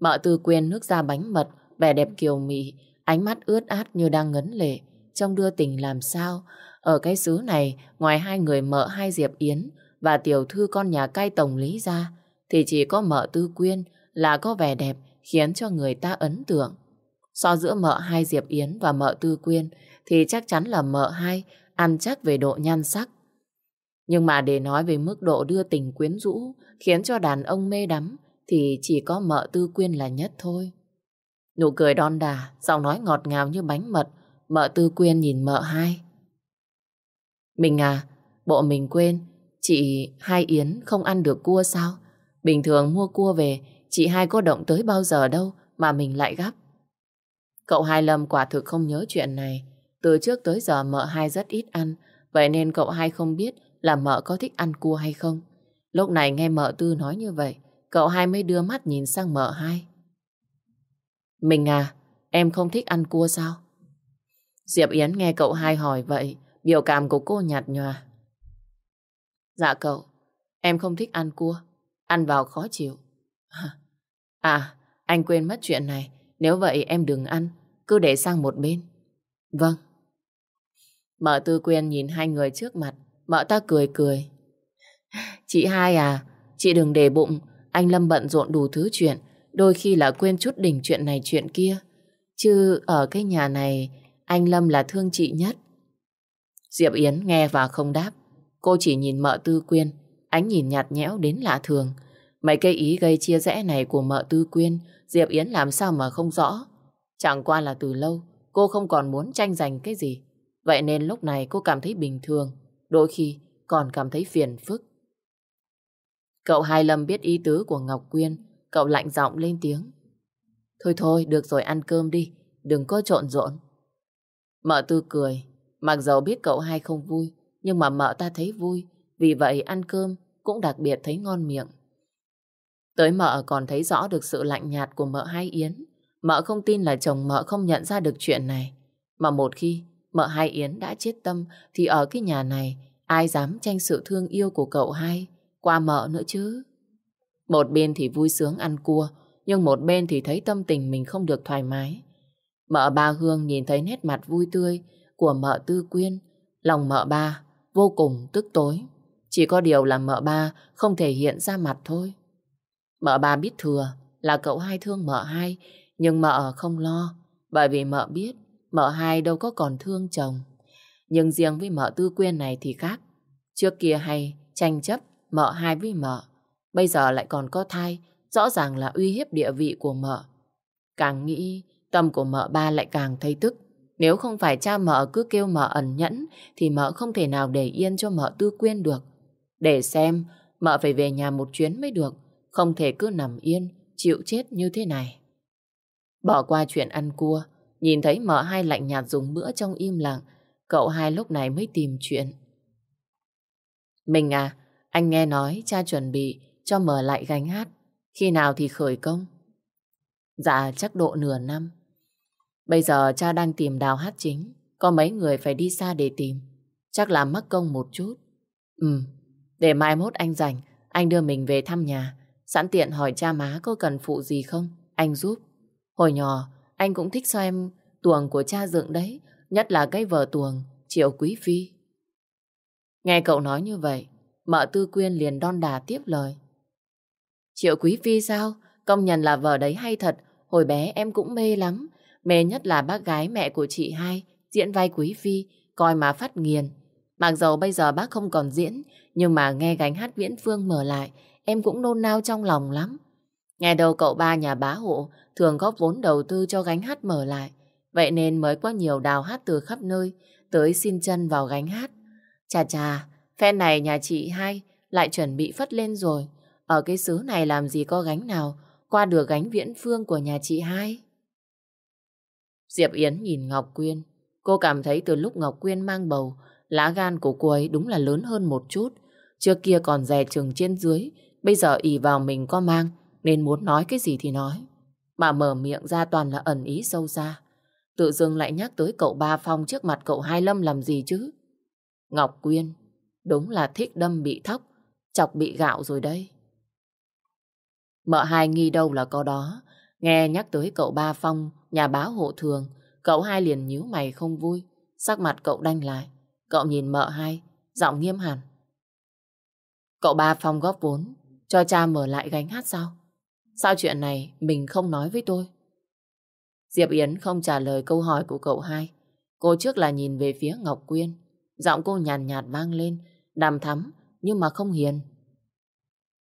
Mợ tư quyên nước ra bánh mật, vẻ đẹp kiều mị, ánh mắt ướt át như đang ngấn lệ, trông đưa tình làm sao. Ở cái xứ này, ngoài hai người mợ hai Diệp Yến và tiểu thư con nhà cai tổng lý ra, thì chỉ có mợ tư quyên là có vẻ đẹp khiến cho người ta ấn tượng. So giữa mợ hai Diệp Yến và mợ tư quyên thì chắc chắn là mợ hai ăn chắc về độ nhan sắc. Nhưng mà để nói về mức độ đưa tình quyến rũ khiến cho đàn ông mê đắm thì chỉ có mợ tư quyên là nhất thôi. Nụ cười đon đà, giọng nói ngọt ngào như bánh mật, mợ tư quyên nhìn mợ hai. Mình à, bộ mình quên, chị hai Yến không ăn được cua sao? Bình thường mua cua về, chị hai có động tới bao giờ đâu mà mình lại gấp. Cậu hai Lâm quả thực không nhớ chuyện này. Từ trước tới giờ mợ hai rất ít ăn, vậy nên cậu hai không biết là mợ có thích ăn cua hay không. Lúc này nghe mợ tư nói như vậy, cậu hai mới đưa mắt nhìn sang mợ hai. Mình à, em không thích ăn cua sao? Diệp Yến nghe cậu hai hỏi vậy, biểu cảm của cô nhạt nhòa. Dạ cậu, em không thích ăn cua, ăn vào khó chịu. <laughs> À, anh quên mất chuyện này, nếu vậy em đừng ăn, cứ để sang một bên. Vâng. Mở tư quyên nhìn hai người trước mặt, mợ ta cười cười. Chị hai à, chị đừng để bụng, anh Lâm bận rộn đủ thứ chuyện, đôi khi là quên chút đỉnh chuyện này chuyện kia. Chứ ở cái nhà này, anh Lâm là thương chị nhất. Diệp Yến nghe và không đáp. Cô chỉ nhìn mợ tư quyên, ánh nhìn nhạt nhẽo đến lạ thường. Mấy cây ý gây chia rẽ này của mợ tư quyên, Diệp Yến làm sao mà không rõ. Chẳng qua là từ lâu, cô không còn muốn tranh giành cái gì. Vậy nên lúc này cô cảm thấy bình thường, đôi khi còn cảm thấy phiền phức. Cậu Hai Lâm biết ý tứ của Ngọc Quyên, cậu lạnh giọng lên tiếng. Thôi thôi, được rồi ăn cơm đi, đừng có trộn rộn. Mợ tư cười, mặc dầu biết cậu hai không vui, nhưng mà mợ ta thấy vui, vì vậy ăn cơm cũng đặc biệt thấy ngon miệng. Tới mợ còn thấy rõ được sự lạnh nhạt của mợ hai Yến. Mợ không tin là chồng mợ không nhận ra được chuyện này. Mà một khi mợ hai Yến đã chết tâm thì ở cái nhà này ai dám tranh sự thương yêu của cậu hai qua mợ nữa chứ. Một bên thì vui sướng ăn cua, nhưng một bên thì thấy tâm tình mình không được thoải mái. Mợ ba Hương nhìn thấy nét mặt vui tươi của mợ Tư Quyên, lòng mợ ba vô cùng tức tối. Chỉ có điều là mợ ba không thể hiện ra mặt thôi. Mợ ba biết thừa là cậu hai thương mợ hai, nhưng mợ không lo, bởi vì mợ biết mợ hai đâu có còn thương chồng. Nhưng riêng với mợ tư quyên này thì khác. Trước kia hay tranh chấp mợ hai với mợ. Bây giờ lại còn có thai, rõ ràng là uy hiếp địa vị của mợ. Càng nghĩ, tâm của mợ ba lại càng thấy tức. Nếu không phải cha mợ cứ kêu mợ ẩn nhẫn, thì mợ không thể nào để yên cho mợ tư quyên được. Để xem, mợ phải về nhà một chuyến mới được, không thể cứ nằm yên, chịu chết như thế này. Bỏ qua chuyện ăn cua, nhìn thấy mợ hai lạnh nhạt dùng bữa trong im lặng, cậu hai lúc này mới tìm chuyện. Mình à, anh nghe nói cha chuẩn bị cho mở lại gánh hát. Khi nào thì khởi công? Dạ chắc độ nửa năm. Bây giờ cha đang tìm đào hát chính. Có mấy người phải đi xa để tìm. Chắc là mất công một chút. Ừ, để mai mốt anh rảnh, anh đưa mình về thăm nhà. Sẵn tiện hỏi cha má có cần phụ gì không? Anh giúp. Hồi nhỏ, anh cũng thích xem tuồng của cha dựng đấy. Nhất là cái vở tuồng Triệu Quý Phi. Nghe cậu nói như vậy, mợ Tư Quyên liền đon đà tiếp lời. Triệu Quý Phi sao? Công nhận là vợ đấy hay thật. Hồi bé em cũng mê lắm. Mê nhất là bác gái mẹ của chị hai, diễn vai Quý Phi, coi mà phát nghiền. Mặc dầu bây giờ bác không còn diễn, nhưng mà nghe gánh hát Viễn Phương mở lại, em cũng nôn nao trong lòng lắm. Nghe đầu cậu ba nhà bá hộ thường góp vốn đầu tư cho gánh hát mở lại. Vậy nên mới có nhiều đào hát từ khắp nơi tới xin chân vào gánh hát. Chà chà, phen này nhà chị hai lại chuẩn bị phất lên rồi. Ở cái xứ này làm gì có gánh nào qua được gánh viễn phương của nhà chị hai. Diệp Yến nhìn Ngọc Quyên. Cô cảm thấy từ lúc Ngọc Quyên mang bầu, lá gan của cô ấy đúng là lớn hơn một chút. Trước kia còn rè chừng trên dưới, bây giờ ỉ vào mình có mang, nên muốn nói cái gì thì nói. Mà mở miệng ra toàn là ẩn ý sâu xa. Tự dưng lại nhắc tới cậu Ba Phong trước mặt cậu Hai Lâm làm gì chứ? Ngọc Quyên, đúng là thích đâm bị thóc, chọc bị gạo rồi đây. Mợ hai nghi đâu là có đó. Nghe nhắc tới cậu Ba Phong, nhà báo hộ thường, cậu hai liền nhíu mày không vui. Sắc mặt cậu đanh lại. Cậu nhìn mợ hai, giọng nghiêm hẳn. Cậu Ba Phong góp vốn, cho cha mở lại gánh hát sao? Sao chuyện này mình không nói với tôi? Diệp Yến không trả lời câu hỏi của cậu hai. Cô trước là nhìn về phía Ngọc Quyên. Giọng cô nhàn nhạt, nhạt vang lên, đàm thắm nhưng mà không hiền.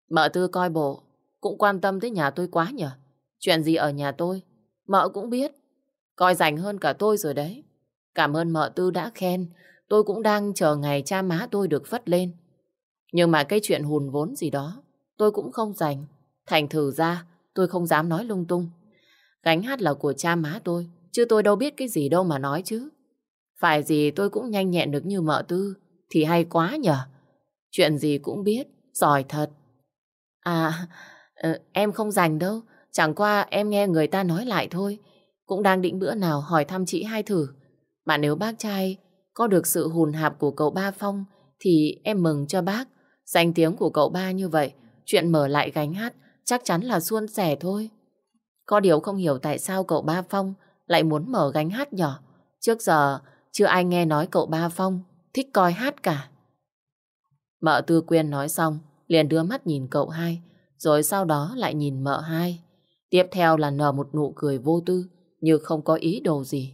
Mợ tư coi bộ, cũng quan tâm tới nhà tôi quá nhỉ? Chuyện gì ở nhà tôi, mợ cũng biết. Coi rảnh hơn cả tôi rồi đấy. Cảm ơn mợ tư đã khen, tôi cũng đang chờ ngày cha má tôi được phất lên. Nhưng mà cái chuyện hùn vốn gì đó, tôi cũng không dành. Thành thử ra, tôi không dám nói lung tung. Gánh hát là của cha má tôi, chứ tôi đâu biết cái gì đâu mà nói chứ. Phải gì tôi cũng nhanh nhẹn được như mợ tư, thì hay quá nhở. Chuyện gì cũng biết, giỏi thật. À, ờ, em không dành đâu, chẳng qua em nghe người ta nói lại thôi. Cũng đang định bữa nào hỏi thăm chị hai thử. Mà nếu bác trai có được sự hùn hạp của cậu ba Phong, thì em mừng cho bác. Danh tiếng của cậu ba như vậy, chuyện mở lại gánh hát chắc chắn là suôn sẻ thôi. Có điều không hiểu tại sao cậu Ba Phong lại muốn mở gánh hát nhỏ. Trước giờ chưa ai nghe nói cậu Ba Phong thích coi hát cả. Mợ Tư Quyên nói xong, liền đưa mắt nhìn cậu hai, rồi sau đó lại nhìn mợ hai. Tiếp theo là nở một nụ cười vô tư, như không có ý đồ gì.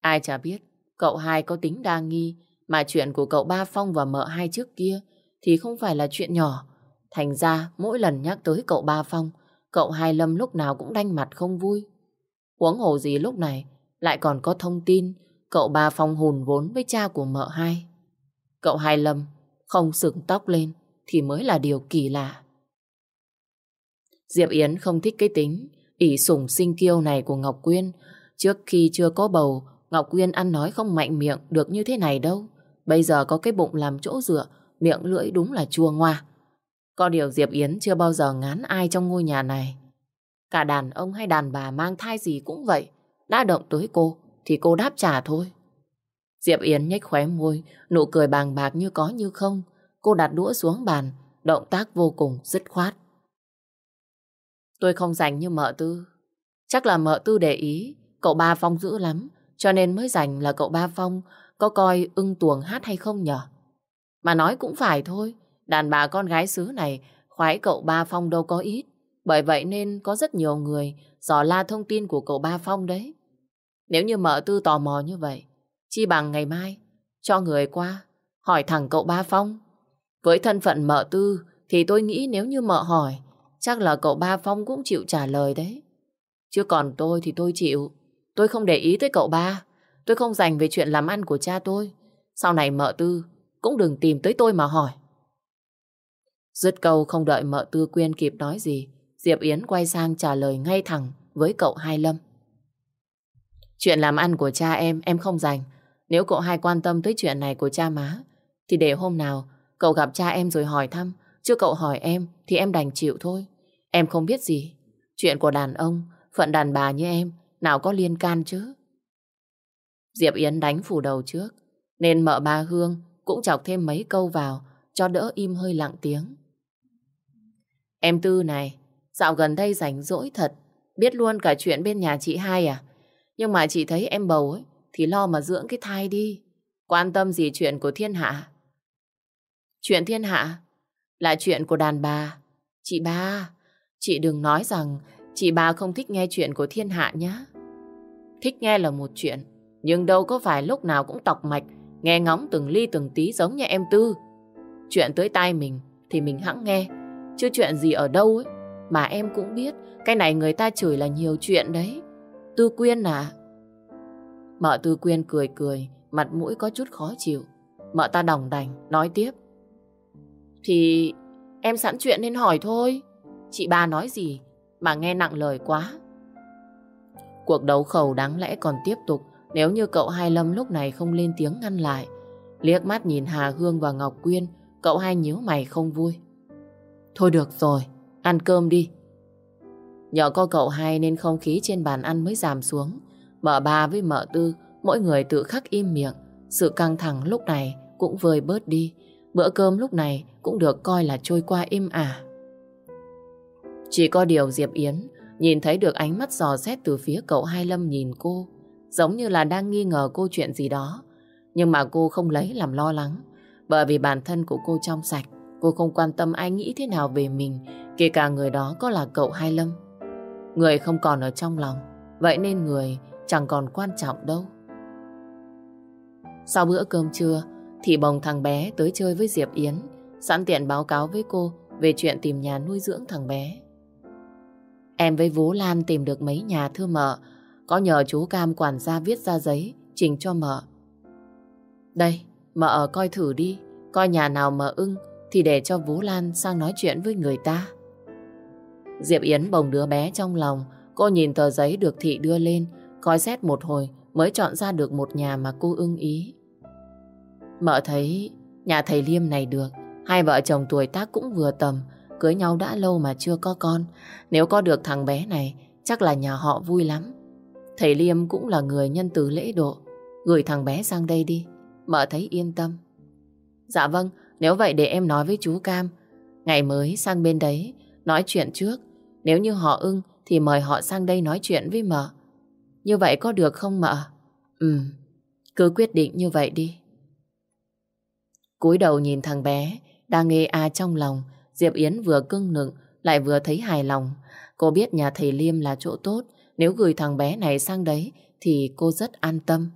Ai chả biết, cậu hai có tính đa nghi, mà chuyện của cậu Ba Phong và mợ hai trước kia thì không phải là chuyện nhỏ. Thành ra, mỗi lần nhắc tới cậu Ba Phong, Cậu Hai Lâm lúc nào cũng đanh mặt không vui. Huống hồ gì lúc này lại còn có thông tin cậu ba Phong hùn vốn với cha của mợ hai. Cậu Hai Lâm không sừng tóc lên thì mới là điều kỳ lạ. Diệp Yến không thích cái tính ỷ sủng sinh kiêu này của Ngọc Quyên. Trước khi chưa có bầu, Ngọc Quyên ăn nói không mạnh miệng được như thế này đâu. Bây giờ có cái bụng làm chỗ dựa, miệng lưỡi đúng là chua ngoa. Có điều Diệp Yến chưa bao giờ ngán ai trong ngôi nhà này. Cả đàn ông hay đàn bà mang thai gì cũng vậy. Đã động tới cô, thì cô đáp trả thôi. Diệp Yến nhếch khóe môi, nụ cười bàng bạc như có như không. Cô đặt đũa xuống bàn, động tác vô cùng dứt khoát. Tôi không dành như mợ tư. Chắc là mợ tư để ý, cậu ba Phong dữ lắm, cho nên mới dành là cậu ba Phong có coi ưng tuồng hát hay không nhở? Mà nói cũng phải thôi, Đàn bà con gái xứ này khoái cậu Ba Phong đâu có ít. Bởi vậy nên có rất nhiều người dò la thông tin của cậu Ba Phong đấy. Nếu như mợ tư tò mò như vậy, chi bằng ngày mai cho người qua, hỏi thẳng cậu Ba Phong. Với thân phận mợ tư thì tôi nghĩ nếu như mợ hỏi, chắc là cậu Ba Phong cũng chịu trả lời đấy. Chứ còn tôi thì tôi chịu. Tôi không để ý tới cậu ba. Tôi không dành về chuyện làm ăn của cha tôi. Sau này mợ tư cũng đừng tìm tới tôi mà hỏi. Dứt câu không đợi mợ tư quyên kịp nói gì, Diệp Yến quay sang trả lời ngay thẳng với cậu Hai Lâm. Chuyện làm ăn của cha em, em không dành. Nếu cậu hai quan tâm tới chuyện này của cha má, thì để hôm nào cậu gặp cha em rồi hỏi thăm, chứ cậu hỏi em thì em đành chịu thôi. Em không biết gì. Chuyện của đàn ông, phận đàn bà như em, nào có liên can chứ. Diệp Yến đánh phủ đầu trước, nên mợ ba Hương cũng chọc thêm mấy câu vào cho đỡ im hơi lặng tiếng. Em Tư này, dạo gần đây rảnh rỗi thật, biết luôn cả chuyện bên nhà chị hai à? Nhưng mà chị thấy em bầu ấy, thì lo mà dưỡng cái thai đi. Quan tâm gì chuyện của thiên hạ? Chuyện thiên hạ là chuyện của đàn bà. Chị ba, chị đừng nói rằng chị ba không thích nghe chuyện của thiên hạ nhé. Thích nghe là một chuyện, nhưng đâu có phải lúc nào cũng tọc mạch, nghe ngóng từng ly từng tí giống như em Tư. Chuyện tới tai mình thì mình hẵng nghe, chứ chuyện gì ở đâu ấy. Mà em cũng biết, cái này người ta chửi là nhiều chuyện đấy. Tư Quyên à? Mợ Tư Quyên cười cười, mặt mũi có chút khó chịu. Mợ ta đồng đành, nói tiếp. Thì em sẵn chuyện nên hỏi thôi. Chị ba nói gì mà nghe nặng lời quá. Cuộc đấu khẩu đáng lẽ còn tiếp tục nếu như cậu Hai Lâm lúc này không lên tiếng ngăn lại. Liếc mắt nhìn Hà Hương và Ngọc Quyên, cậu hai nhíu mày không vui. Thôi được rồi, ăn cơm đi. Nhờ có cậu hai nên không khí trên bàn ăn mới giảm xuống. Mợ ba với mợ tư, mỗi người tự khắc im miệng. Sự căng thẳng lúc này cũng vơi bớt đi. Bữa cơm lúc này cũng được coi là trôi qua im ả. Chỉ có điều Diệp Yến nhìn thấy được ánh mắt dò xét từ phía cậu Hai Lâm nhìn cô, giống như là đang nghi ngờ cô chuyện gì đó. Nhưng mà cô không lấy làm lo lắng, bởi vì bản thân của cô trong sạch, cô không quan tâm ai nghĩ thế nào về mình, kể cả người đó có là cậu Hai Lâm. Người không còn ở trong lòng, vậy nên người chẳng còn quan trọng đâu. Sau bữa cơm trưa, thì bồng thằng bé tới chơi với Diệp Yến, sẵn tiện báo cáo với cô về chuyện tìm nhà nuôi dưỡng thằng bé. Em với Vú Lan tìm được mấy nhà thưa mợ, có nhờ chú Cam quản gia viết ra giấy, trình cho mợ. Đây, mợ coi thử đi, coi nhà nào mợ ưng thì để cho Vũ Lan sang nói chuyện với người ta. Diệp Yến bồng đứa bé trong lòng, cô nhìn tờ giấy được thị đưa lên, coi xét một hồi mới chọn ra được một nhà mà cô ưng ý. Mợ thấy nhà thầy Liêm này được, hai vợ chồng tuổi tác cũng vừa tầm, cưới nhau đã lâu mà chưa có con. Nếu có được thằng bé này, chắc là nhà họ vui lắm. Thầy Liêm cũng là người nhân từ lễ độ. Gửi thằng bé sang đây đi, mợ thấy yên tâm. Dạ vâng, nếu vậy để em nói với chú Cam. Ngày mới sang bên đấy, nói chuyện trước. Nếu như họ ưng thì mời họ sang đây nói chuyện với mợ. Như vậy có được không mợ? Ừ, cứ quyết định như vậy đi. cúi đầu nhìn thằng bé, đang nghe a trong lòng, Diệp Yến vừa cưng nựng, lại vừa thấy hài lòng. Cô biết nhà thầy Liêm là chỗ tốt, nếu gửi thằng bé này sang đấy thì cô rất an tâm.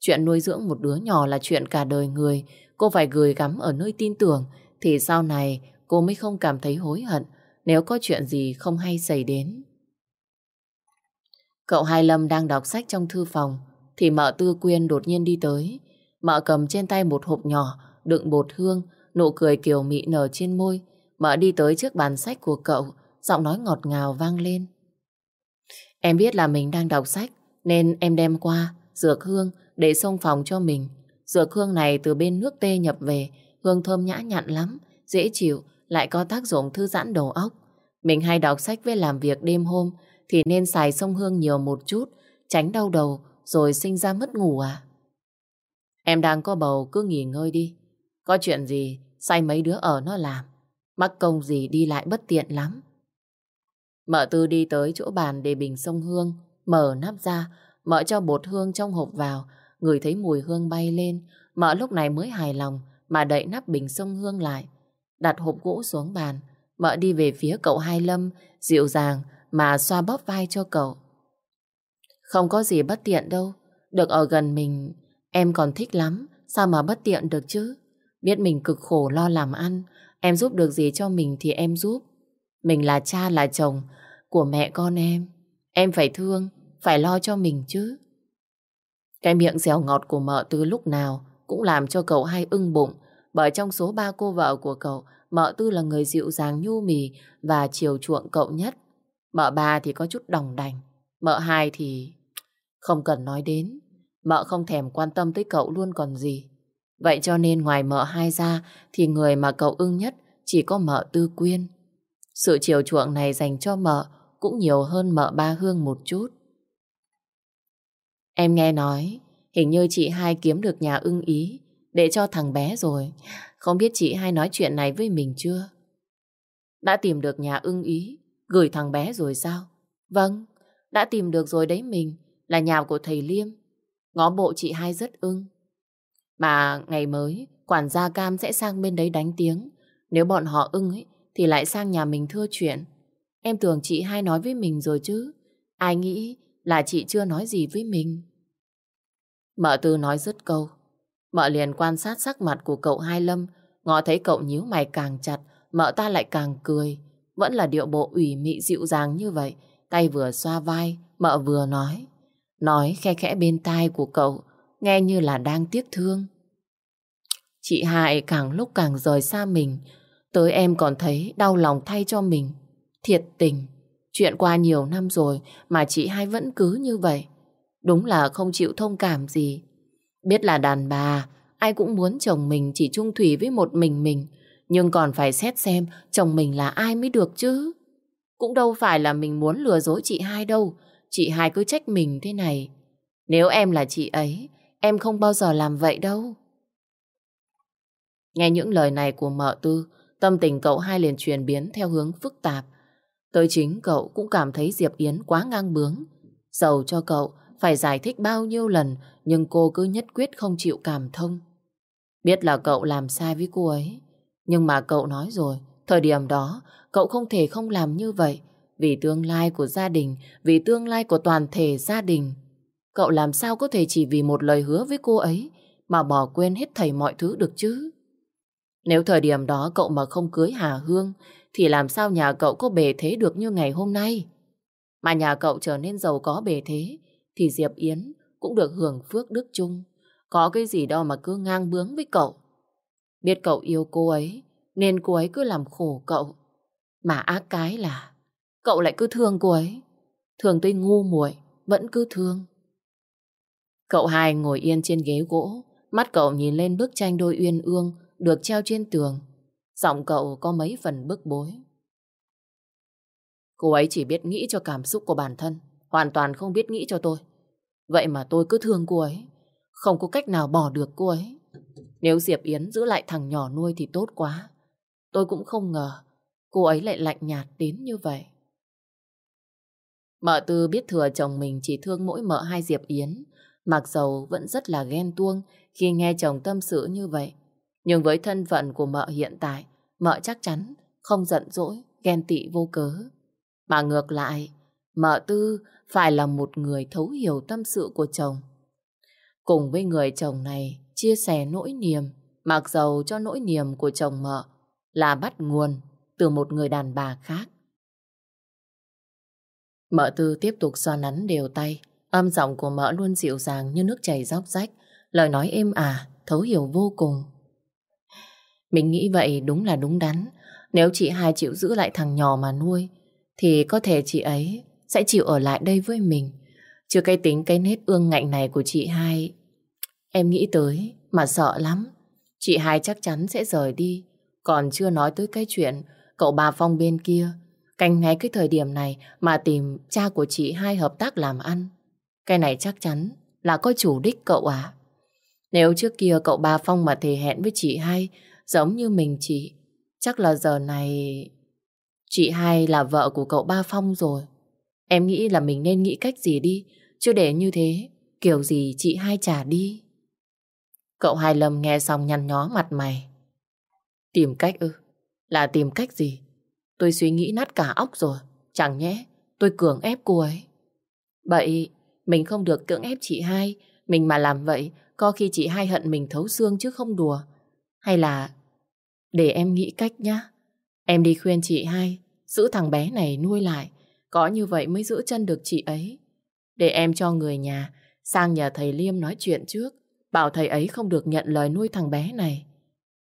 Chuyện nuôi dưỡng một đứa nhỏ là chuyện cả đời người, cô phải gửi gắm ở nơi tin tưởng, thì sau này cô mới không cảm thấy hối hận nếu có chuyện gì không hay xảy đến. Cậu Hai Lâm đang đọc sách trong thư phòng, thì mợ Tư Quyên đột nhiên đi tới. Mợ cầm trên tay một hộp nhỏ, đựng bột hương, nụ cười kiều mị nở trên môi, Mợ đi tới trước bàn sách của cậu, giọng nói ngọt ngào vang lên. Em biết là mình đang đọc sách, nên em đem qua dược hương để xông phòng cho mình. Dược hương này từ bên nước tê nhập về, hương thơm nhã nhặn lắm, dễ chịu, lại có tác dụng thư giãn đầu óc. Mình hay đọc sách với làm việc đêm hôm, thì nên xài sông hương nhiều một chút, tránh đau đầu, rồi sinh ra mất ngủ à. Em đang có bầu cứ nghỉ ngơi đi. Có chuyện gì, say mấy đứa ở nó làm. Mắc công gì đi lại bất tiện lắm. Mợ tư đi tới chỗ bàn để bình sông hương, mở nắp ra, mợ cho bột hương trong hộp vào, người thấy mùi hương bay lên, mợ lúc này mới hài lòng mà đậy nắp bình sông hương lại. Đặt hộp gỗ xuống bàn, mợ đi về phía cậu Hai Lâm, dịu dàng mà xoa bóp vai cho cậu. Không có gì bất tiện đâu, được ở gần mình, em còn thích lắm, sao mà bất tiện được chứ? Biết mình cực khổ lo làm ăn, em giúp được gì cho mình thì em giúp. Mình là cha là chồng của mẹ con em. Em phải thương, phải lo cho mình chứ. Cái miệng dẻo ngọt của mợ tư lúc nào cũng làm cho cậu hai ưng bụng. Bởi trong số ba cô vợ của cậu, mợ tư là người dịu dàng nhu mì và chiều chuộng cậu nhất. Mợ ba thì có chút đồng đành. Mợ hai thì không cần nói đến. Mợ không thèm quan tâm tới cậu luôn còn gì. Vậy cho nên ngoài mợ hai ra thì người mà cậu ưng nhất chỉ có mợ tư quyên. Sự chiều chuộng này dành cho mợ cũng nhiều hơn mợ ba hương một chút. Em nghe nói hình như chị hai kiếm được nhà ưng ý để cho thằng bé rồi. Không biết chị hai nói chuyện này với mình chưa? Đã tìm được nhà ưng ý gửi thằng bé rồi sao? Vâng, đã tìm được rồi đấy mình là nhà của thầy Liêm. Ngó bộ chị hai rất ưng. Mà ngày mới, quản gia Cam sẽ sang bên đấy đánh tiếng. Nếu bọn họ ưng ấy, thì lại sang nhà mình thưa chuyện. Em tưởng chị hai nói với mình rồi chứ. Ai nghĩ là chị chưa nói gì với mình. Mợ tư nói dứt câu. Mợ liền quan sát sắc mặt của cậu Hai Lâm. Ngó thấy cậu nhíu mày càng chặt, mợ ta lại càng cười. Vẫn là điệu bộ ủy mị dịu dàng như vậy. Tay vừa xoa vai, mợ vừa nói. Nói khe khẽ bên tai của cậu, nghe như là đang tiếc thương. Chị Hai càng lúc càng rời xa mình, tới em còn thấy đau lòng thay cho mình. Thiệt tình, chuyện qua nhiều năm rồi mà chị hai vẫn cứ như vậy. Đúng là không chịu thông cảm gì. Biết là đàn bà, ai cũng muốn chồng mình chỉ chung thủy với một mình mình, nhưng còn phải xét xem chồng mình là ai mới được chứ. Cũng đâu phải là mình muốn lừa dối chị hai đâu, chị hai cứ trách mình thế này. Nếu em là chị ấy, em không bao giờ làm vậy đâu. Nghe những lời này của mợ tư, tâm tình cậu hai liền chuyển biến theo hướng phức tạp. Tới chính cậu cũng cảm thấy Diệp Yến quá ngang bướng. Dầu cho cậu phải giải thích bao nhiêu lần, nhưng cô cứ nhất quyết không chịu cảm thông. Biết là cậu làm sai với cô ấy, nhưng mà cậu nói rồi, thời điểm đó cậu không thể không làm như vậy. Vì tương lai của gia đình, vì tương lai của toàn thể gia đình. Cậu làm sao có thể chỉ vì một lời hứa với cô ấy mà bỏ quên hết thảy mọi thứ được chứ? Nếu thời điểm đó cậu mà không cưới Hà Hương thì làm sao nhà cậu có bề thế được như ngày hôm nay? Mà nhà cậu trở nên giàu có bề thế thì Diệp Yến cũng được hưởng phước đức chung. Có cái gì đâu mà cứ ngang bướng với cậu. Biết cậu yêu cô ấy nên cô ấy cứ làm khổ cậu. Mà ác cái là cậu lại cứ thương cô ấy. Thường tuy ngu muội vẫn cứ thương. Cậu hai ngồi yên trên ghế gỗ, mắt cậu nhìn lên bức tranh đôi uyên ương được treo trên tường. Giọng cậu có mấy phần bức bối. Cô ấy chỉ biết nghĩ cho cảm xúc của bản thân, hoàn toàn không biết nghĩ cho tôi. Vậy mà tôi cứ thương cô ấy, không có cách nào bỏ được cô ấy. Nếu Diệp Yến giữ lại thằng nhỏ nuôi thì tốt quá. Tôi cũng không ngờ cô ấy lại lạnh nhạt đến như vậy. Mợ Tư biết thừa chồng mình chỉ thương mỗi mợ hai Diệp Yến, mặc dầu vẫn rất là ghen tuông khi nghe chồng tâm sự như vậy. Nhưng với thân phận của mợ hiện tại, mợ chắc chắn không giận dỗi, ghen tị vô cớ. Mà ngược lại, mợ Tư phải là một người thấu hiểu tâm sự của chồng. Cùng với người chồng này chia sẻ nỗi niềm, mặc dầu cho nỗi niềm của chồng mợ là bắt nguồn từ một người đàn bà khác. Mợ tư tiếp tục xoa nắn đều tay, âm giọng của mợ luôn dịu dàng như nước chảy róc rách, lời nói êm ả, thấu hiểu vô cùng. Mình nghĩ vậy đúng là đúng đắn, nếu chị hai chịu giữ lại thằng nhỏ mà nuôi, thì có thể chị ấy sẽ chịu ở lại đây với mình. Chứ cái tính cái nết ương ngạnh này của chị hai, em nghĩ tới mà sợ lắm. Chị hai chắc chắn sẽ rời đi, còn chưa nói tới cái chuyện cậu bà Phong bên kia Canh ngay cái thời điểm này mà tìm cha của chị hai hợp tác làm ăn. Cái này chắc chắn là có chủ đích cậu à. Nếu trước kia cậu bà Phong mà thề hẹn với chị hai giống như mình chị, chắc là giờ này chị hai là vợ của cậu ba Phong rồi. Em nghĩ là mình nên nghĩ cách gì đi, chứ để như thế, kiểu gì chị hai trả đi. Cậu hai lầm nghe xong nhăn nhó mặt mày. Tìm cách ư? Là tìm cách gì? Tôi suy nghĩ nát cả óc rồi. Chẳng nhẽ tôi cường ép cô ấy. Vậy mình không được cưỡng ép chị hai. Mình mà làm vậy có khi chị hai hận mình thấu xương chứ không đùa. Hay là để em nghĩ cách nhá. Em đi khuyên chị hai giữ thằng bé này nuôi lại. Có như vậy mới giữ chân được chị ấy. Để em cho người nhà sang nhà thầy Liêm nói chuyện trước. Bảo thầy ấy không được nhận lời nuôi thằng bé này.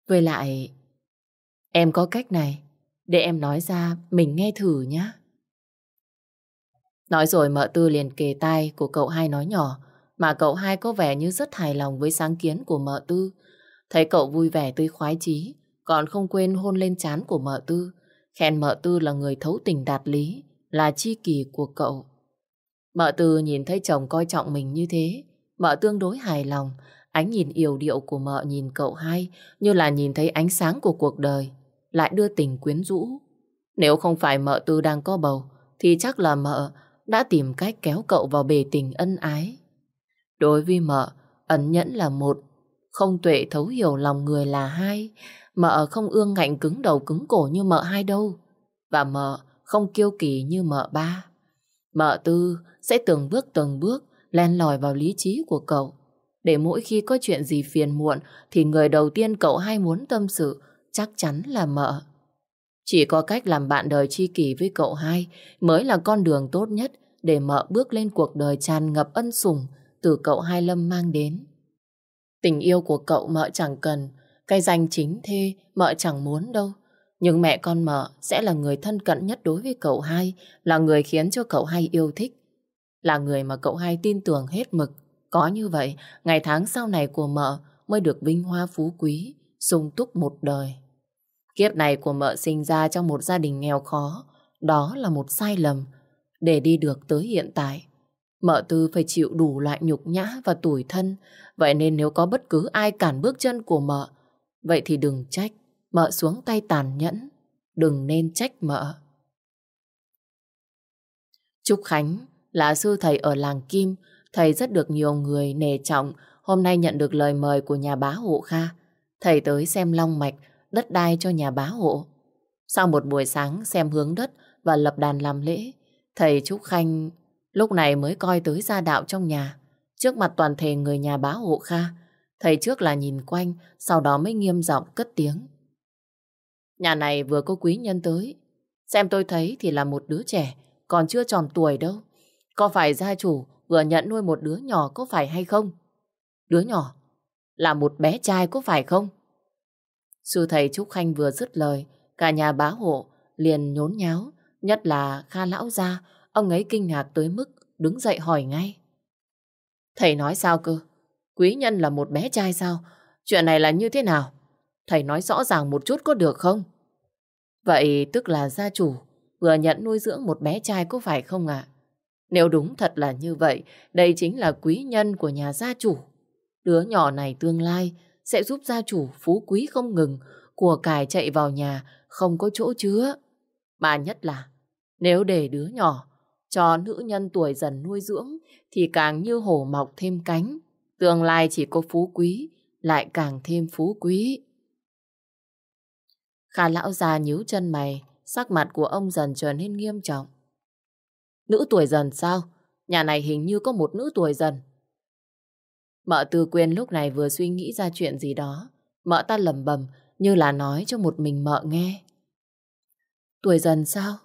Với lại, em có cách này. Để em nói ra mình nghe thử nhá. Nói rồi mợ tư liền kề tai của cậu hai nói nhỏ. Mà cậu hai có vẻ như rất hài lòng với sáng kiến của mợ tư. Thấy cậu vui vẻ tươi khoái chí, còn không quên hôn lên trán của mợ tư. Khen mợ tư là người thấu tình đạt lý, là chi kỳ của cậu. Mợ tư nhìn thấy chồng coi trọng mình như thế, mợ tương đối hài lòng. Ánh nhìn yêu điệu của mợ nhìn cậu hai như là nhìn thấy ánh sáng của cuộc đời, lại đưa tình quyến rũ. Nếu không phải mợ tư đang có bầu, thì chắc là mợ đã tìm cách kéo cậu vào bề tình ân ái. Đối với mợ, ẩn nhẫn là một, không tuệ thấu hiểu lòng người là hai. Mợ không ương ngạnh cứng đầu cứng cổ như mợ hai đâu. Và mợ không kiêu kỳ như mợ ba. Mợ tư sẽ từng bước từng bước len lỏi vào lý trí của cậu. Để mỗi khi có chuyện gì phiền muộn thì người đầu tiên cậu hai muốn tâm sự chắc chắn là mợ. Chỉ có cách làm bạn đời tri kỷ với cậu hai mới là con đường tốt nhất để mợ bước lên cuộc đời tràn ngập ân sủng từ cậu hai Lâm mang đến. Tình yêu của cậu mợ chẳng cần, cái danh chính thê mợ chẳng muốn đâu. Nhưng mẹ con mợ sẽ là người thân cận nhất đối với cậu hai, là người khiến cho cậu hai yêu thích. Là người mà cậu hai tin tưởng hết mực. Có như vậy, ngày tháng sau này của mợ mới được vinh hoa phú quý, sung túc một đời. Kiếp này của mợ sinh ra trong một gia đình nghèo khó, đó là một sai lầm. Để đi được tới hiện tại, mợ tư phải chịu đủ loại nhục nhã và tủi thân. Vậy nên nếu có bất cứ ai cản bước chân của mợ, vậy thì đừng trách, mợ xuống tay tàn nhẫn. Đừng nên trách mợ. Trúc Khánh là sư thầy ở làng Kim, thầy rất được nhiều người nể trọng, hôm nay nhận được lời mời của nhà bá hộ Kha. Thầy tới xem long mạch, đất đai cho nhà bá hộ. Sau một buổi sáng xem hướng đất và lập đàn làm lễ, thầy Trúc Khanh lúc này mới coi tới gia đạo trong nhà. Trước mặt toàn thể người nhà bá hộ Kha, thầy trước là nhìn quanh, sau đó mới nghiêm giọng cất tiếng. Nhà này vừa có quý nhân tới, xem tôi thấy thì là một đứa trẻ, còn chưa tròn tuổi đâu. Có phải gia chủ vừa nhận nuôi một đứa nhỏ có phải hay không? Đứa nhỏ là một bé trai có phải không? Sư thầy Trúc Khanh vừa dứt lời, cả nhà bá hộ liền nhốn nháo, nhất là Kha lão gia, ông ấy kinh ngạc tới mức đứng dậy hỏi ngay. Thầy nói sao cơ? Quý nhân là một bé trai sao? Chuyện này là như thế nào? Thầy nói rõ ràng một chút có được không? Vậy tức là gia chủ vừa nhận nuôi dưỡng một bé trai có phải không ạ? Nếu đúng thật là như vậy, đây chính là quý nhân của nhà gia chủ. Đứa nhỏ này tương lai sẽ giúp gia chủ phú quý không ngừng, của cải chạy vào nhà, không có chỗ chứa. Mà nhất là, nếu để đứa nhỏ cho nữ nhân tuổi dần nuôi dưỡng, thì càng như hổ mọc thêm cánh. Tương lai chỉ có phú quý, lại càng thêm phú quý. Khả lão già nhíu chân mày, sắc mặt của ông dần trở nên nghiêm trọng. Nữ tuổi dần sao? Nhà này hình như có một nữ tuổi dần. Mợ Tư Quyên lúc này vừa suy nghĩ ra chuyện gì đó. Mợ ta lầm bầm như là nói cho một mình mợ nghe. Tuổi dần sao?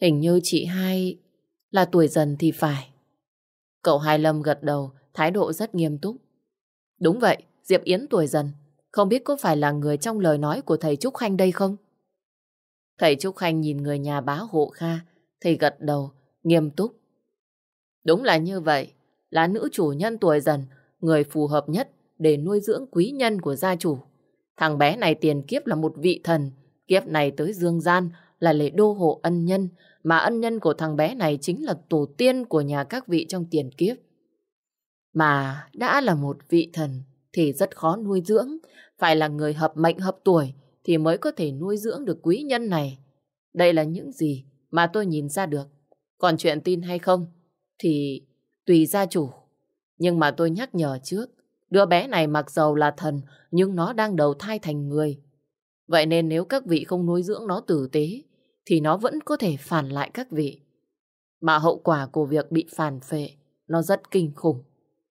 Hình như chị hai là tuổi dần thì phải. Cậu Hai Lâm gật đầu, thái độ rất nghiêm túc. Đúng vậy, Diệp Yến tuổi dần. Không biết có phải là người trong lời nói của thầy Trúc Khanh đây không? Thầy Trúc Khanh nhìn người nhà bá hộ Kha, thầy gật đầu, nghiêm túc. Đúng là như vậy, là nữ chủ nhân tuổi dần, người phù hợp nhất để nuôi dưỡng quý nhân của gia chủ. Thằng bé này tiền kiếp là một vị thần, kiếp này tới dương gian là lễ đô hộ ân nhân, mà ân nhân của thằng bé này chính là tổ tiên của nhà các vị trong tiền kiếp. Mà đã là một vị thần thì rất khó nuôi dưỡng, phải là người hợp mệnh hợp tuổi thì mới có thể nuôi dưỡng được quý nhân này. Đây là những gì mà tôi nhìn ra được. Còn chuyện tin hay không thì tùy gia chủ. Nhưng mà tôi nhắc nhở trước, đứa bé này mặc dầu là thần nhưng nó đang đầu thai thành người. Vậy nên nếu các vị không nuôi dưỡng nó tử tế thì nó vẫn có thể phản lại các vị. Mà hậu quả của việc bị phản phệ nó rất kinh khủng.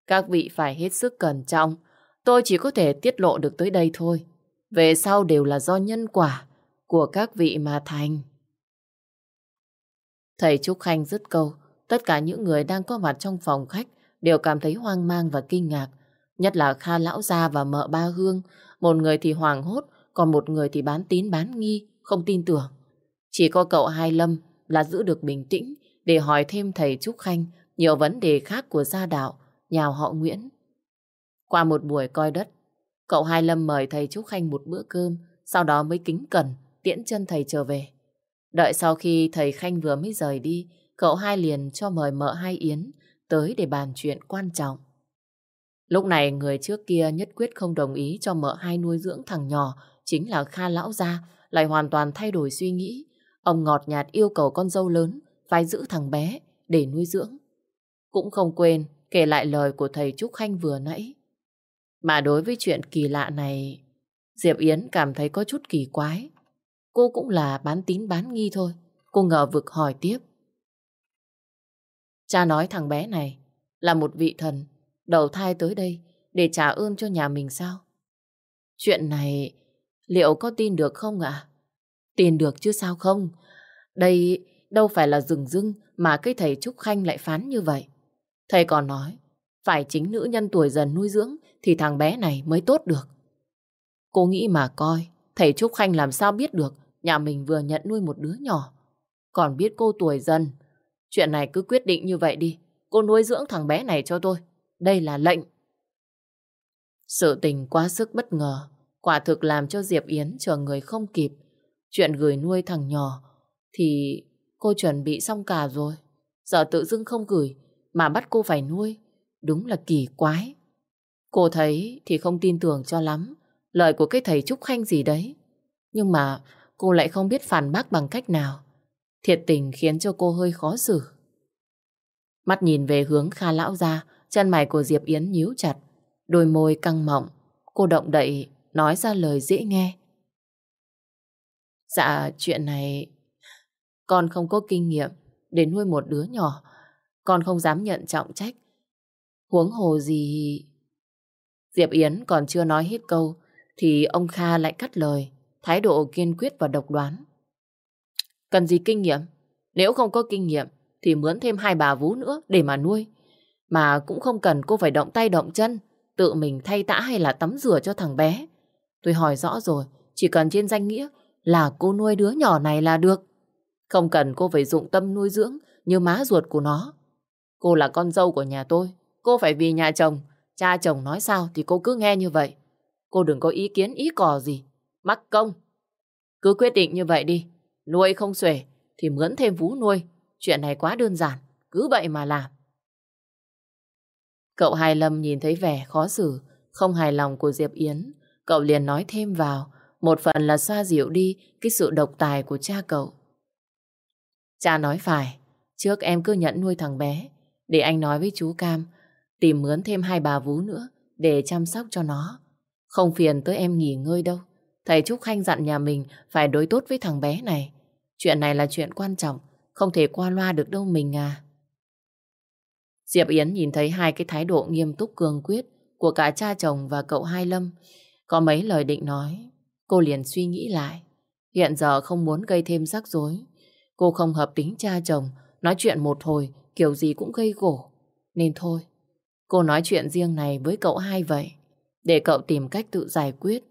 Các vị phải hết sức cẩn trọng. Tôi chỉ có thể tiết lộ được tới đây thôi. Về sau đều là do nhân quả của các vị mà thành. Thầy Trúc Khanh dứt câu. Tất cả những người đang có mặt trong phòng khách đều cảm thấy hoang mang và kinh ngạc. Nhất là Kha Lão Gia và mợ Ba Hương. Một người thì hoảng hốt, còn một người thì bán tín bán nghi, không tin tưởng. Chỉ có cậu Hai Lâm là giữ được bình tĩnh để hỏi thêm thầy Trúc Khanh nhiều vấn đề khác của gia đạo, nhào họ Nguyễn. Qua một buổi coi đất, cậu Hai Lâm mời thầy Trúc Khanh một bữa cơm, sau đó mới kính cẩn tiễn chân thầy trở về. Đợi sau khi thầy Khanh vừa mới rời đi, cậu hai liền cho mời mợ hai Yến tới để bàn chuyện quan trọng. Lúc này người trước kia nhất quyết không đồng ý cho mợ hai nuôi dưỡng thằng nhỏ, chính là Kha Lão Gia, lại hoàn toàn thay đổi suy nghĩ. Ông ngọt nhạt yêu cầu con dâu lớn phải giữ thằng bé để nuôi dưỡng. Cũng không quên kể lại lời của thầy Trúc Khanh vừa nãy. Mà đối với chuyện kỳ lạ này, Diệp Yến cảm thấy có chút kỳ quái. Cô cũng là bán tín bán nghi thôi. Cô ngờ vực hỏi tiếp. Cha nói thằng bé này là một vị thần đầu thai tới đây để trả ơn cho nhà mình sao? Chuyện này liệu có tin được không ạ? Tin được chứ sao không? Đây đâu phải là rừng rưng mà cái thầy Trúc Khanh lại phán như vậy. Thầy còn nói, phải chính nữ nhân tuổi dần nuôi dưỡng thì thằng bé này mới tốt được. Cô nghĩ mà coi, thầy Trúc Khanh làm sao biết được nhà mình vừa nhận nuôi một đứa nhỏ. Còn biết cô tuổi dần. Chuyện này cứ quyết định như vậy đi. Cô nuôi dưỡng thằng bé này cho tôi. Đây là lệnh. Sự tình quá sức bất ngờ. Quả thực làm cho Diệp Yến chờ người không kịp. Chuyện gửi nuôi thằng nhỏ thì cô chuẩn bị xong cả rồi. Giờ tự dưng không gửi mà bắt cô phải nuôi. Đúng là kỳ quái. Cô thấy thì không tin tưởng cho lắm lời của cái thầy Trúc Khanh gì đấy. Nhưng mà cô lại không biết phản bác bằng cách nào. Thiệt tình khiến cho cô hơi khó xử. Mắt nhìn về hướng Kha Lão ra, chân mày của Diệp Yến nhíu chặt, đôi môi căng mọng. Cô động đậy, nói ra lời dễ nghe. Dạ, chuyện này... Con không có kinh nghiệm để nuôi một đứa nhỏ. Con không dám nhận trọng trách. Huống hồ gì... Diệp Yến còn chưa nói hết câu, thì ông Kha lại cắt lời thái độ kiên quyết và độc đoán. Cần gì kinh nghiệm? Nếu không có kinh nghiệm, thì mướn thêm hai bà vú nữa để mà nuôi. Mà cũng không cần cô phải động tay động chân, tự mình thay tã hay là tắm rửa cho thằng bé. Tôi hỏi rõ rồi, chỉ cần trên danh nghĩa là cô nuôi đứa nhỏ này là được. Không cần cô phải dụng tâm nuôi dưỡng như má ruột của nó. Cô là con dâu của nhà tôi, cô phải vì nhà chồng, cha chồng nói sao thì cô cứ nghe như vậy. Cô đừng có ý kiến ý cò gì. Mắc công. Cứ quyết định như vậy đi. Nuôi không xuể thì mướn thêm vú nuôi. Chuyện này quá đơn giản. Cứ vậy mà làm. Cậu Hai Lâm nhìn thấy vẻ khó xử, không hài lòng của Diệp Yến. Cậu liền nói thêm vào, một phần là xoa dịu đi cái sự độc tài của cha cậu. Cha nói phải, trước em cứ nhận nuôi thằng bé, để anh nói với chú Cam, tìm mướn thêm hai bà vú nữa để chăm sóc cho nó. Không phiền tới em nghỉ ngơi đâu. Thầy Trúc Khanh dặn nhà mình phải đối tốt với thằng bé này. Chuyện này là chuyện quan trọng, không thể qua loa được đâu mình à. Diệp Yến nhìn thấy hai cái thái độ nghiêm túc cường quyết của cả cha chồng và cậu Hai Lâm. Có mấy lời định nói, cô liền suy nghĩ lại. Hiện giờ không muốn gây thêm rắc rối. Cô không hợp tính cha chồng, nói chuyện một hồi, kiểu gì cũng gây gổ. Nên thôi, cô nói chuyện riêng này với cậu hai vậy, để cậu tìm cách tự giải quyết.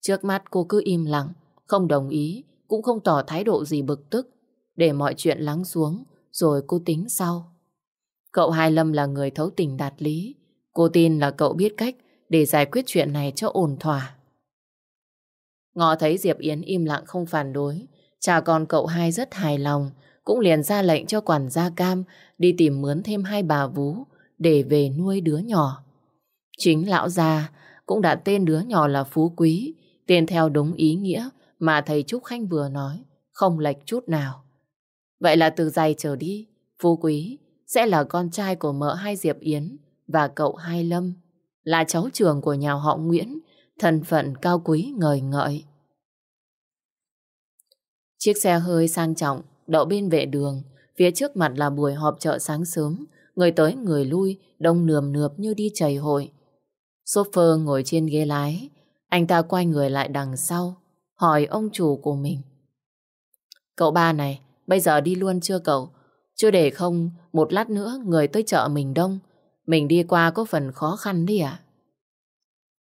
Trước mắt cô cứ im lặng, không đồng ý, cũng không tỏ thái độ gì bực tức, để mọi chuyện lắng xuống, rồi cô tính sau. Cậu Hai Lâm là người thấu tình đạt lý, cô tin là cậu biết cách để giải quyết chuyện này cho ổn thỏa. Ngọ thấy Diệp Yến im lặng không phản đối, cha con cậu hai rất hài lòng, cũng liền ra lệnh cho quản gia cam đi tìm mướn thêm hai bà vú để về nuôi đứa nhỏ. Chính lão già cũng đã tên đứa nhỏ là Phú Quý, tên theo đúng ý nghĩa mà thầy Trúc Khanh vừa nói, không lệch chút nào. Vậy là từ giày trở đi, Phú Quý sẽ là con trai của mợ hai Diệp Yến và cậu hai Lâm, là cháu trưởng của nhà họ Nguyễn, thân phận cao quý ngời ngợi. Chiếc xe hơi sang trọng đậu bên vệ đường, phía trước mặt là buổi họp chợ sáng sớm, Người tới người lui, đông nườm nượp như đi chảy hội. Sofer ngồi trên ghế lái, anh ta quay người lại đằng sau, hỏi ông chủ của mình. Cậu ba này, bây giờ đi luôn chưa cậu? Chưa để không, một lát nữa người tới chợ mình đông. Mình đi qua có phần khó khăn đi ạ.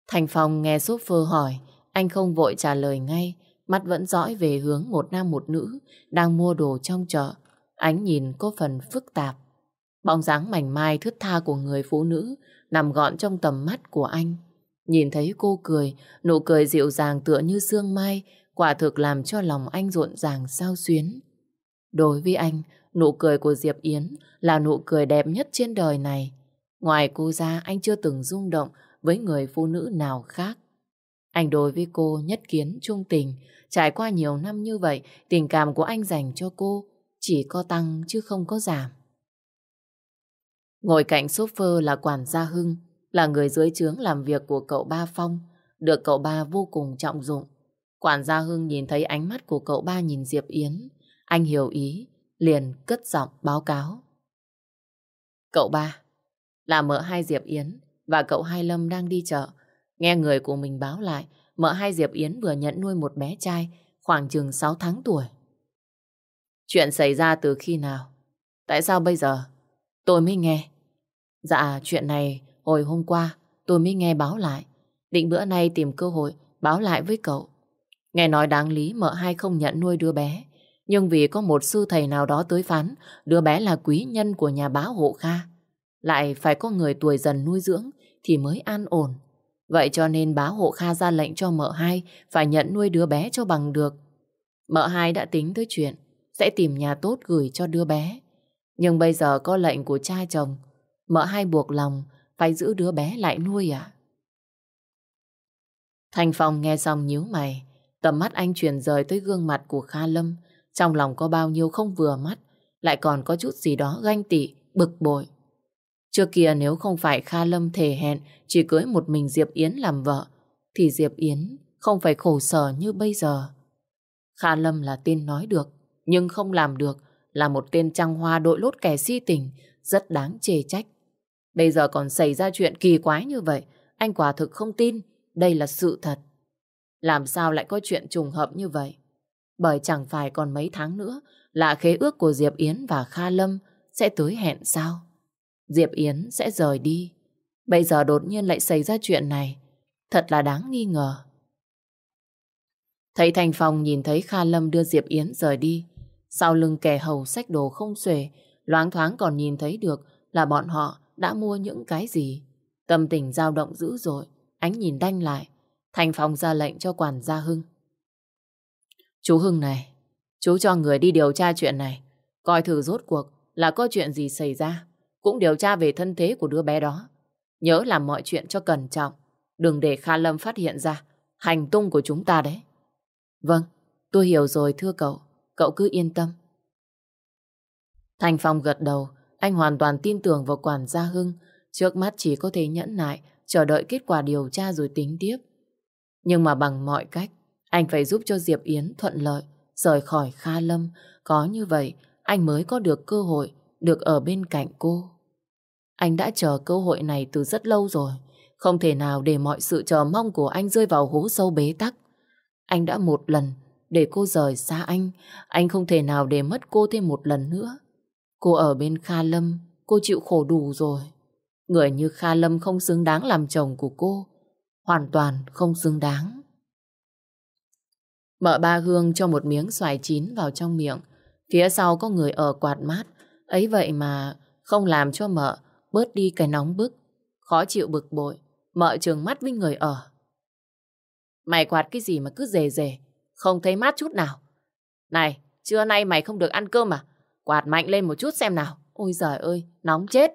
Thành Phong nghe Sofer hỏi, anh không vội trả lời ngay, mắt vẫn dõi về hướng một nam một nữ đang mua đồ trong chợ. Ánh nhìn có phần phức tạp. Bóng dáng mảnh mai thướt tha của người phụ nữ nằm gọn trong tầm mắt của anh. Nhìn thấy cô cười, nụ cười dịu dàng tựa như sương mai, quả thực làm cho lòng anh rộn ràng sao xuyến. Đối với anh, nụ cười của Diệp Yến là nụ cười đẹp nhất trên đời này. Ngoài cô ra, anh chưa từng rung động với người phụ nữ nào khác. Anh đối với cô nhất kiến trung tình, trải qua nhiều năm như vậy, tình cảm của anh dành cho cô chỉ có tăng chứ không có giảm. Ngồi cạnh chauffeur là quản gia Hưng, là người dưới trướng làm việc của cậu ba Phong, được cậu ba vô cùng trọng dụng. Quản gia Hưng nhìn thấy ánh mắt của cậu ba nhìn Diệp Yến, anh hiểu ý, liền cất giọng báo cáo. Cậu ba, là mợ hai Diệp Yến và cậu hai Lâm đang đi chợ. Nghe người của mình báo lại, mợ hai Diệp Yến vừa nhận nuôi một bé trai khoảng chừng 6 tháng tuổi. Chuyện xảy ra từ khi nào? Tại sao bây giờ? Tôi mới nghe. Dạ, chuyện này hồi hôm qua tôi mới nghe báo lại. Định bữa nay tìm cơ hội báo lại với cậu. Nghe nói đáng lý mợ hai không nhận nuôi đứa bé. Nhưng vì có một sư thầy nào đó tới phán đứa bé là quý nhân của nhà báo hộ Kha. Lại phải có người tuổi dần nuôi dưỡng thì mới an ổn. Vậy cho nên bá hộ Kha ra lệnh cho mợ hai phải nhận nuôi đứa bé cho bằng được. Mợ hai đã tính tới chuyện sẽ tìm nhà tốt gửi cho đứa bé. Nhưng bây giờ có lệnh của cha chồng, mợ hai buộc lòng phải giữ đứa bé lại nuôi à? Thành Phong nghe xong nhíu mày, tầm mắt anh chuyển rời tới gương mặt của Kha Lâm, trong lòng có bao nhiêu không vừa mắt, lại còn có chút gì đó ganh tị, bực bội. Trước kia nếu không phải Kha Lâm thề hẹn chỉ cưới một mình Diệp Yến làm vợ, thì Diệp Yến không phải khổ sở như bây giờ. Kha Lâm là tên nói được, nhưng không làm được, là một tên trăng hoa đội lốt kẻ si tình, rất đáng chê trách. Bây giờ còn xảy ra chuyện kỳ quái như vậy, anh quả thực không tin đây là sự thật. Làm sao lại có chuyện trùng hợp như vậy? Bởi chẳng phải còn mấy tháng nữa là khế ước của Diệp Yến và Kha Lâm sẽ tới hẹn sao? Diệp Yến sẽ rời đi. Bây giờ đột nhiên lại xảy ra chuyện này. Thật là đáng nghi ngờ. Thấy Thành Phong nhìn thấy Kha Lâm đưa Diệp Yến rời đi. Sau lưng kẻ hầu sách đồ không xuể, loáng thoáng còn nhìn thấy được là bọn họ đã mua những cái gì. Tâm tình dao động dữ dội, ánh nhìn đanh lại. Thành Phong ra lệnh cho quản gia Hưng. Chú Hưng này, chú cho người đi điều tra chuyện này, coi thử rốt cuộc là có chuyện gì xảy ra, cũng điều tra về thân thế của đứa bé đó. Nhớ làm mọi chuyện cho cẩn trọng, đừng để Kha Lâm phát hiện ra hành tung của chúng ta đấy. Vâng, tôi hiểu rồi thưa cậu, cậu cứ yên tâm. Thành Phong gật đầu, anh hoàn toàn tin tưởng vào quản gia Hưng, trước mắt chỉ có thể nhẫn nại, chờ đợi kết quả điều tra rồi tính tiếp. Nhưng mà bằng mọi cách, anh phải giúp cho Diệp Yến thuận lợi, rời khỏi Kha Lâm. Có như vậy, anh mới có được cơ hội được ở bên cạnh cô. Anh đã chờ cơ hội này từ rất lâu rồi. Không thể nào để mọi sự chờ mong của anh rơi vào hố sâu bế tắc. Anh đã một lần để cô rời xa anh. Anh không thể nào để mất cô thêm một lần nữa. Cô ở bên Kha Lâm, cô chịu khổ đủ rồi. Người như Kha Lâm không xứng đáng làm chồng của cô. Hoàn toàn không xứng đáng. Mợ ba Hương cho một miếng xoài chín vào trong miệng. Phía sau có người ở quạt mát. Ấy vậy mà không làm cho mợ bớt đi cái nóng bức. Khó chịu bực bội. Mợ trường mắt với người ở. Mày quạt cái gì mà cứ rề rề. Không thấy mát chút nào. Này, trưa nay mày không được ăn cơm à? Quạt mạnh lên một chút xem nào. Ôi giời ơi, nóng chết.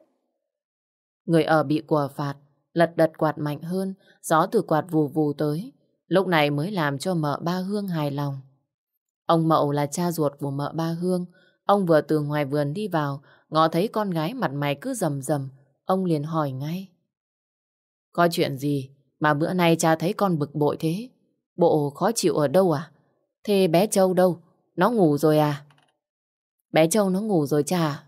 Người ở bị quả phạt, lật đật quạt mạnh hơn, gió từ quạt vù vù tới. Lúc này mới làm cho mợ ba Hương hài lòng. Ông Mậu là cha ruột của mợ ba Hương. Ông vừa từ ngoài vườn đi vào, ngó thấy con gái mặt mày cứ rầm rầm. Ông liền hỏi ngay. Có chuyện gì mà bữa nay cha thấy con bực bội thế? Bộ khó chịu ở đâu à? Thế bé Châu đâu? Nó ngủ rồi à? Bé Châu nó ngủ rồi cha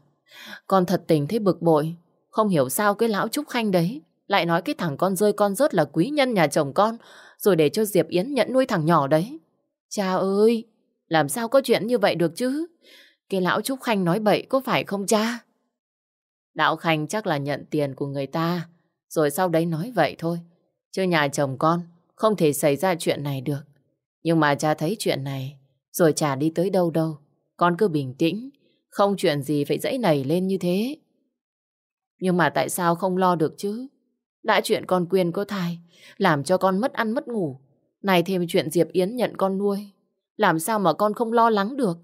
Con thật tình thấy bực bội. Không hiểu sao cái lão Trúc Khanh đấy lại nói cái thằng con rơi con rớt là quý nhân nhà chồng con rồi để cho Diệp Yến nhận nuôi thằng nhỏ đấy. Cha ơi, làm sao có chuyện như vậy được chứ? Cái lão Trúc Khanh nói bậy có phải không cha? Lão Khanh chắc là nhận tiền của người ta rồi sau đấy nói vậy thôi. Chứ nhà chồng con không thể xảy ra chuyện này được. Nhưng mà cha thấy chuyện này rồi chả đi tới đâu đâu. Con cứ bình tĩnh, không chuyện gì phải dãy nảy lên như thế. Nhưng mà tại sao không lo được chứ? Đã chuyện con Quyên có thai, làm cho con mất ăn mất ngủ. Này thêm chuyện Diệp Yến nhận con nuôi. Làm sao mà con không lo lắng được?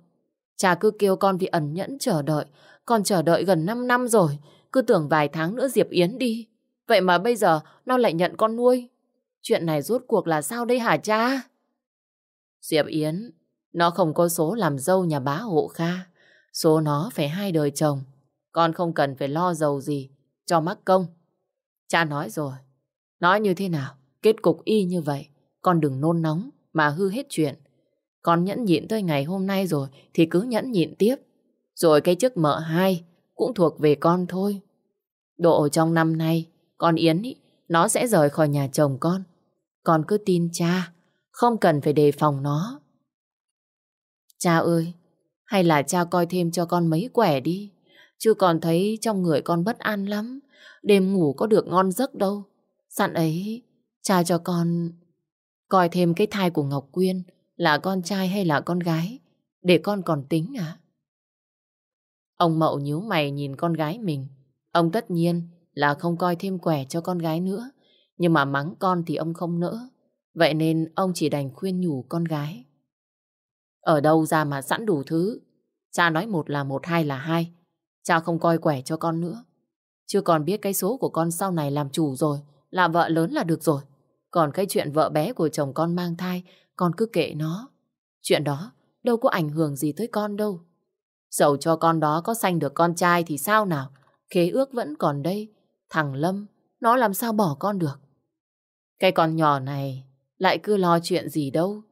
Cha cứ kêu con vì ẩn nhẫn chờ đợi. Con chờ đợi gần 5 năm rồi. Cứ tưởng vài tháng nữa Diệp Yến đi. Vậy mà bây giờ nó lại nhận con nuôi. Chuyện này rốt cuộc là sao đây hả cha? Diệp Yến, nó không có số làm dâu nhà bá hộ Kha. Số nó phải hai đời chồng. Con không cần phải lo giàu gì cho mắc công. Cha nói rồi. Nói như thế nào? Kết cục y như vậy. Con đừng nôn nóng mà hư hết chuyện. Con nhẫn nhịn tới ngày hôm nay rồi thì cứ nhẫn nhịn tiếp. Rồi cái chức mợ hai cũng thuộc về con thôi. Độ trong năm nay, con Yến ý, nó sẽ rời khỏi nhà chồng con. Con cứ tin cha, không cần phải đề phòng nó. Cha ơi, hay là cha coi thêm cho con mấy quẻ đi. Chứ còn thấy trong người con bất an lắm. Đêm ngủ có được ngon giấc đâu. Sẵn ấy, cha cho con coi thêm cái thai của Ngọc Quyên là con trai hay là con gái. Để con còn tính à? Ông Mậu nhíu mày nhìn con gái mình. Ông tất nhiên là không coi thêm quẻ cho con gái nữa. Nhưng mà mắng con thì ông không nỡ. Vậy nên ông chỉ đành khuyên nhủ con gái. Ở đâu ra mà sẵn đủ thứ. Cha nói một là một, hai là hai. Cha không coi quẻ cho con nữa. Chưa còn biết cái số của con sau này làm chủ rồi, là vợ lớn là được rồi. Còn cái chuyện vợ bé của chồng con mang thai, con cứ kệ nó. Chuyện đó đâu có ảnh hưởng gì tới con đâu. Dẫu cho con đó có sanh được con trai thì sao nào, khế ước vẫn còn đây. Thằng Lâm, nó làm sao bỏ con được. Cái con nhỏ này lại cứ lo chuyện gì đâu.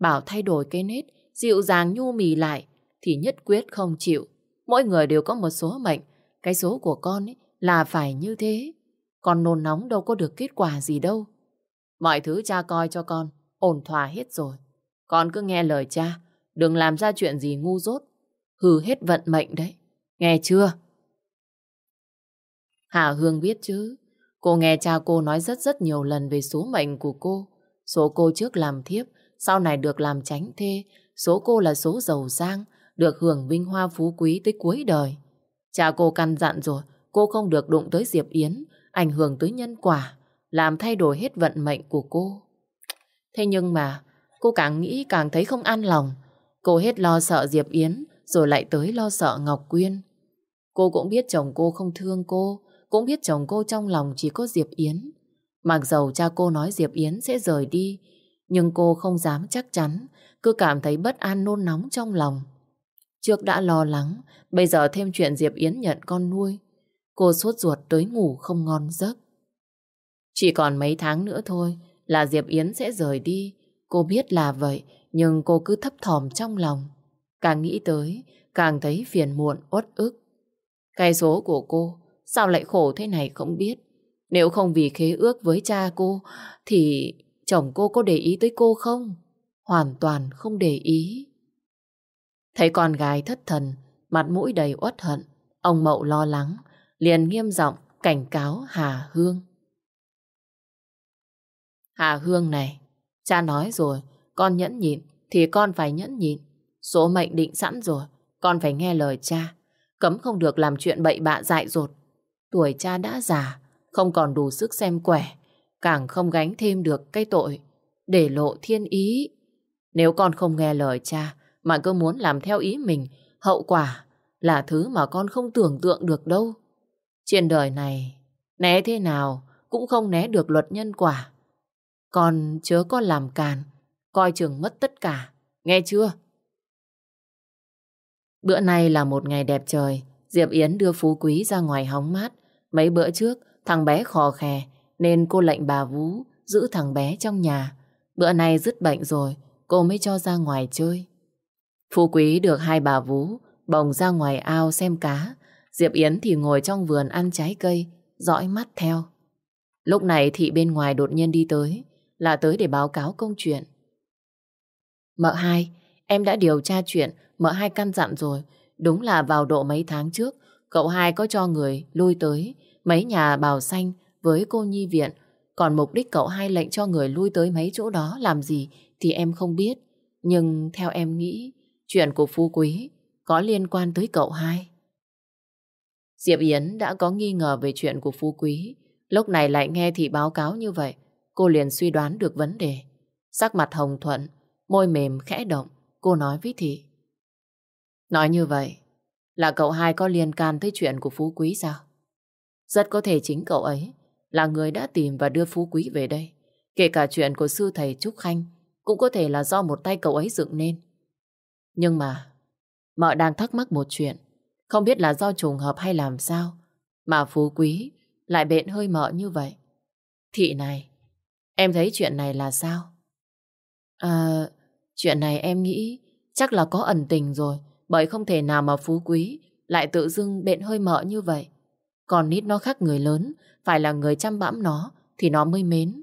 Bảo thay đổi cái nết, dịu dàng nhu mì lại, thì nhất quyết không chịu. Mỗi người đều có một số mệnh. Cái số của con ấy là phải như thế. Con nôn nóng đâu có được kết quả gì đâu. Mọi thứ cha coi cho con, ổn thỏa hết rồi. Con cứ nghe lời cha, đừng làm ra chuyện gì ngu dốt. Hư hết vận mệnh đấy. Nghe chưa? Hà Hương biết chứ. Cô nghe cha cô nói rất rất nhiều lần về số mệnh của cô. Số cô trước làm thiếp, sau này được làm tránh thê. Số cô là số giàu sang, được hưởng vinh hoa phú quý tới cuối đời. Cha cô căn dặn rồi, cô không được đụng tới Diệp Yến, ảnh hưởng tới nhân quả, làm thay đổi hết vận mệnh của cô. Thế nhưng mà, cô càng nghĩ càng thấy không an lòng. Cô hết lo sợ Diệp Yến, rồi lại tới lo sợ Ngọc Quyên. Cô cũng biết chồng cô không thương cô, cũng biết chồng cô trong lòng chỉ có Diệp Yến. Mặc dầu cha cô nói Diệp Yến sẽ rời đi, nhưng cô không dám chắc chắn, cứ cảm thấy bất an nôn nóng trong lòng. Trước đã lo lắng, bây giờ thêm chuyện Diệp Yến nhận con nuôi. Cô suốt ruột tới ngủ không ngon giấc. Chỉ còn mấy tháng nữa thôi là Diệp Yến sẽ rời đi. Cô biết là vậy, nhưng cô cứ thấp thỏm trong lòng. Càng nghĩ tới, càng thấy phiền muộn, uất ức. Cái số của cô, sao lại khổ thế này không biết. Nếu không vì khế ước với cha cô, thì chồng cô có để ý tới cô không? Hoàn toàn không để ý. Thấy con gái thất thần, mặt mũi đầy uất hận, ông Mậu lo lắng, liền nghiêm giọng cảnh cáo Hà Hương. Hà Hương này, cha nói rồi, con nhẫn nhịn thì con phải nhẫn nhịn. Số mệnh định sẵn rồi, con phải nghe lời cha. Cấm không được làm chuyện bậy bạ dại dột. Tuổi cha đã già, không còn đủ sức xem quẻ, càng không gánh thêm được cái tội để lộ thiên ý. Nếu con không nghe lời cha mà cứ muốn làm theo ý mình, hậu quả là thứ mà con không tưởng tượng được đâu. Trên đời này, né thế nào cũng không né được luật nhân quả còn chớ có làm càn, coi chừng mất tất cả, nghe chưa? Bữa nay là một ngày đẹp trời, Diệp Yến đưa Phú Quý ra ngoài hóng mát. Mấy bữa trước, thằng bé khò khè, nên cô lệnh bà vũ giữ thằng bé trong nhà. Bữa nay dứt bệnh rồi, cô mới cho ra ngoài chơi. Phú Quý được hai bà vũ bồng ra ngoài ao xem cá, Diệp Yến thì ngồi trong vườn ăn trái cây, dõi mắt theo. Lúc này thị bên ngoài đột nhiên đi tới, là tới để báo cáo công chuyện. Mợ hai, em đã điều tra chuyện, mợ hai căn dặn rồi. Đúng là vào độ mấy tháng trước, cậu hai có cho người lui tới mấy nhà bào xanh với cô nhi viện. Còn mục đích cậu hai lệnh cho người lui tới mấy chỗ đó làm gì thì em không biết. Nhưng theo em nghĩ, chuyện của Phú Quý có liên quan tới cậu hai. Diệp Yến đã có nghi ngờ về chuyện của Phú Quý. Lúc này lại nghe thì báo cáo như vậy, cô liền suy đoán được vấn đề. Sắc mặt hồng thuận, môi mềm khẽ động, cô nói với thị. Nói như vậy, là cậu hai có liên can tới chuyện của Phú Quý sao? Rất có thể chính cậu ấy là người đã tìm và đưa Phú Quý về đây. Kể cả chuyện của sư thầy Trúc Khanh cũng có thể là do một tay cậu ấy dựng nên. Nhưng mà, mợ đang thắc mắc một chuyện. Không biết là do trùng hợp hay làm sao mà Phú Quý lại bện hơi mợ như vậy. Thị này, em thấy chuyện này là sao? À, chuyện này em nghĩ chắc là có ẩn tình rồi bởi không thể nào mà Phú Quý lại tự dưng bện hơi mợ như vậy. Còn nít nó khác người lớn, phải là người chăm bẵm nó thì nó mới mến.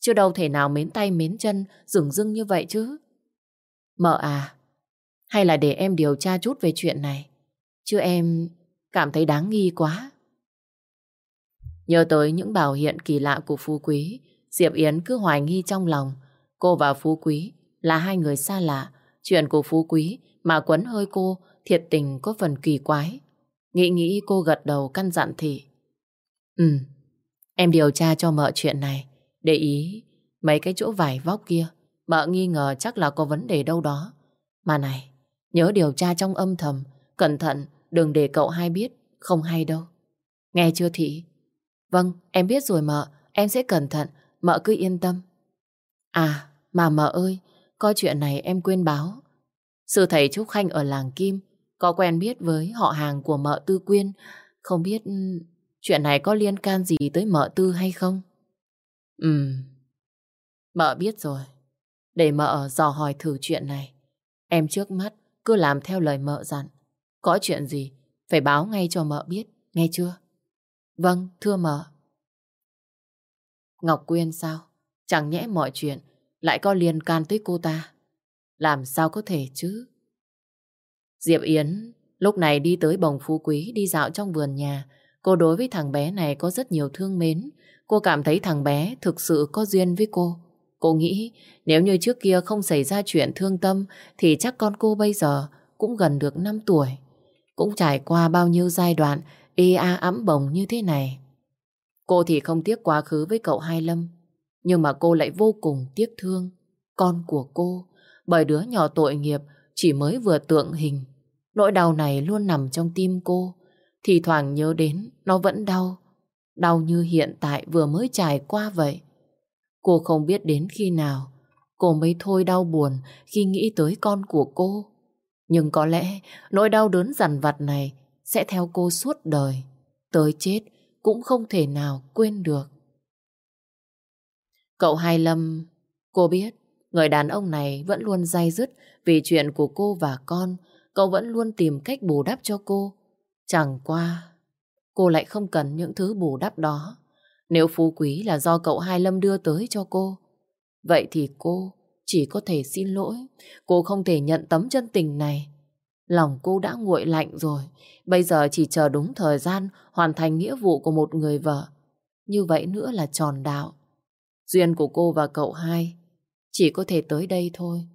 Chứ đâu thể nào mến tay mến chân rừng dưng như vậy chứ. Mợ à, hay là để em điều tra chút về chuyện này. Chứ em cảm thấy đáng nghi quá. Nhớ tới những bảo hiện kỳ lạ của Phú Quý, Diệp Yến cứ hoài nghi trong lòng. Cô và Phú Quý là hai người xa lạ. Chuyện của Phú Quý mà quấn hơi cô thiệt tình có phần kỳ quái. Nghĩ nghĩ cô gật đầu căn dặn thị. Ừ, em điều tra cho mợ chuyện này. Để ý mấy cái chỗ vải vóc kia. Mợ nghi ngờ chắc là có vấn đề đâu đó. Mà này, nhớ điều tra trong âm thầm. Cẩn thận, đừng để cậu hai biết. Không hay đâu. Nghe chưa thị? Vâng, em biết rồi mợ. Em sẽ cẩn thận. Mợ cứ yên tâm. À, mà mợ ơi, có chuyện này em quên báo. Sư thầy Trúc Khanh ở làng Kim có quen biết với họ hàng của mợ Tư Quyên. Không biết ừ, chuyện này có liên can gì tới mợ Tư hay không? Ừm, mợ biết rồi. Để mợ dò hỏi thử chuyện này. Em trước mắt cứ làm theo lời mợ dặn. Có chuyện gì phải báo ngay cho mợ biết, nghe chưa? Vâng, thưa mợ. Ngọc Quyên sao? Chẳng nhẽ mọi chuyện lại có liên can tới cô ta. Làm sao có thể chứ? Diệp Yến lúc này đi tới bồng phú quý, đi dạo trong vườn nhà. Cô đối với thằng bé này có rất nhiều thương mến. Cô cảm thấy thằng bé thực sự có duyên với cô. Cô nghĩ nếu như trước kia không xảy ra chuyện thương tâm, thì chắc con cô bây giờ cũng gần được 5 tuổi. Cũng trải qua bao nhiêu giai đoạn, ê a ấm bồng như thế này. Cô thì không tiếc quá khứ với cậu Hai Lâm. Nhưng mà cô lại vô cùng tiếc thương con của cô bởi đứa nhỏ tội nghiệp chỉ mới vừa tượng hình. Nỗi đau này luôn nằm trong tim cô. Thì thoảng nhớ đến, nó vẫn đau. Đau như hiện tại vừa mới trải qua vậy. Cô không biết đến khi nào cô mới thôi đau buồn khi nghĩ tới con của cô. Nhưng có lẽ nỗi đau đớn dằn vặt này sẽ theo cô suốt đời. Tới chết cũng không thể nào quên được. Cậu Hai Lâm, cô biết Người đàn ông này vẫn luôn day dứt vì chuyện của cô và con. Cậu vẫn luôn tìm cách bù đắp cho cô. Chẳng qua, cô lại không cần những thứ bù đắp đó. Nếu phú quý là do cậu Hai Lâm đưa tới cho cô, vậy thì cô chỉ có thể xin lỗi. Cô không thể nhận tấm chân tình này. Lòng cô đã nguội lạnh rồi. Bây giờ chỉ chờ đúng thời gian hoàn thành nghĩa vụ của một người vợ. Như vậy nữa là tròn đạo. Duyên của cô và cậu hai chỉ có thể tới đây thôi.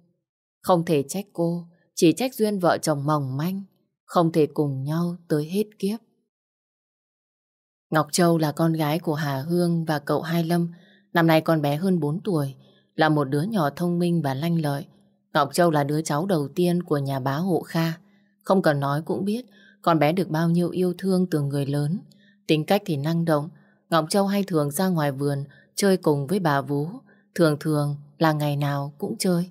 Không thể trách cô, chỉ trách duyên vợ chồng mỏng manh, không thể cùng nhau tới hết kiếp. Ngọc Châu là con gái của Hà Hương và cậu Hai Lâm, năm nay con bé hơn 4 tuổi, là một đứa nhỏ thông minh và lanh lợi. Ngọc Châu là đứa cháu đầu tiên của nhà bá hộ Kha. Không cần nói cũng biết con bé được bao nhiêu yêu thương từ người lớn. Tính cách thì năng động, Ngọc Châu hay thường ra ngoài vườn chơi cùng với bà Vú. Thường thường là ngày nào cũng chơi.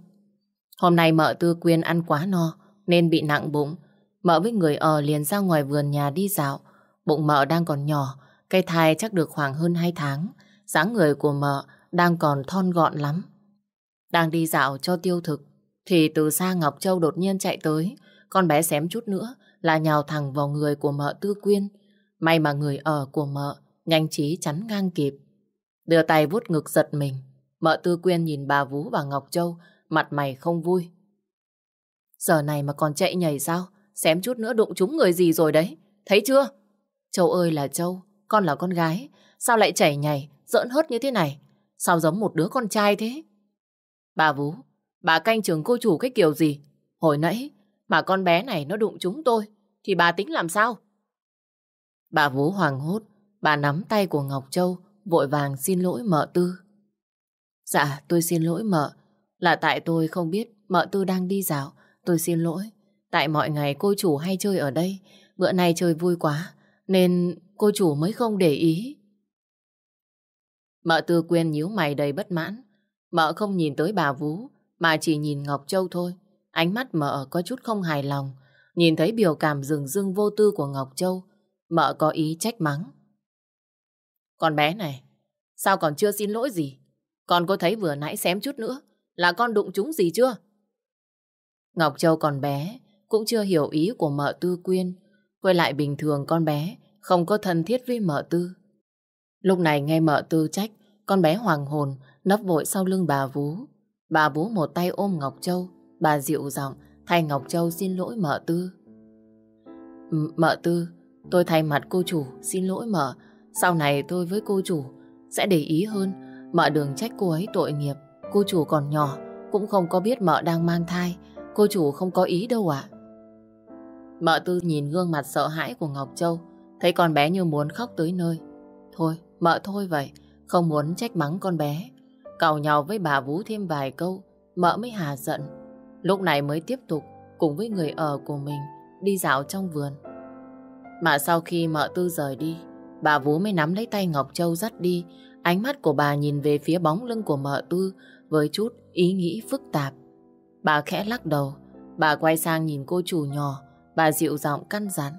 Hôm nay mợ Tư Quyên ăn quá no nên bị nặng bụng. Mợ với người ở liền ra ngoài vườn nhà đi dạo. Bụng mợ đang còn nhỏ, cây thai chắc được khoảng hơn 2 tháng. dáng người của mợ đang còn thon gọn lắm. Đang đi dạo cho tiêu thực, thì từ xa Ngọc Châu đột nhiên chạy tới. Con bé xém chút nữa là nhào thẳng vào người của mợ Tư Quyên. May mà người ở của mợ nhanh trí chắn ngang kịp. Đưa tay vuốt ngực giật mình. Mợ Tư Quyên nhìn bà Vú và Ngọc Châu, mặt mày không vui. Giờ này mà còn chạy nhảy sao? Xém chút nữa đụng trúng người gì rồi đấy. Thấy chưa? Châu ơi là Châu, con là con gái. Sao lại chảy nhảy, giỡn hớt như thế này? Sao giống một đứa con trai thế? Bà Vú, bà canh trường cô chủ cái kiểu gì? Hồi nãy, mà con bé này nó đụng chúng tôi, thì bà tính làm sao? Bà Vũ hoàng hốt, bà nắm tay của Ngọc Châu, vội vàng xin lỗi mợ tư. Dạ, tôi xin lỗi mợ. Là tại tôi không biết mợ tư đang đi dạo. Tôi xin lỗi. Tại mọi ngày cô chủ hay chơi ở đây. Bữa nay chơi vui quá. Nên cô chủ mới không để ý. Mợ tư quyên nhíu mày đầy bất mãn. Mợ không nhìn tới bà Vũ, mà chỉ nhìn Ngọc Châu thôi. Ánh mắt mợ có chút không hài lòng. Nhìn thấy biểu cảm rừng rưng vô tư của Ngọc Châu, mợ có ý trách mắng. Con bé này, sao còn chưa xin lỗi gì? Con có thấy vừa nãy xém chút nữa là con đụng chúng gì chưa? Ngọc Châu còn bé, cũng chưa hiểu ý của mợ tư quyên. Với lại bình thường con bé không có thân thiết với mợ tư. Lúc này nghe mợ tư trách, con bé hoàng hồn nấp vội sau lưng bà Vú. Bà Vú một tay ôm Ngọc Châu, bà dịu giọng thay Ngọc Châu xin lỗi mợ tư. M mợ tư, tôi thay mặt cô chủ xin lỗi mợ. Sau này tôi với cô chủ sẽ để ý hơn. Mợ đừng trách cô ấy tội nghiệp. Cô chủ còn nhỏ, cũng không có biết mợ đang mang thai. Cô chủ không có ý đâu ạ. Mợ tư nhìn gương mặt sợ hãi của Ngọc Châu, thấy con bé như muốn khóc tới nơi. Thôi, mợ thôi vậy, không muốn trách mắng con bé. Cào nhau với bà Vú thêm vài câu, mợ mới hà giận. Lúc này mới tiếp tục cùng với người ở của mình đi dạo trong vườn. Mà sau khi mợ tư rời đi, bà Vú mới nắm lấy tay Ngọc Châu dắt đi. Ánh mắt của bà nhìn về phía bóng lưng của mợ tư với chút ý nghĩ phức tạp. Bà khẽ lắc đầu, bà quay sang nhìn cô chủ nhỏ, bà dịu giọng căn dặn.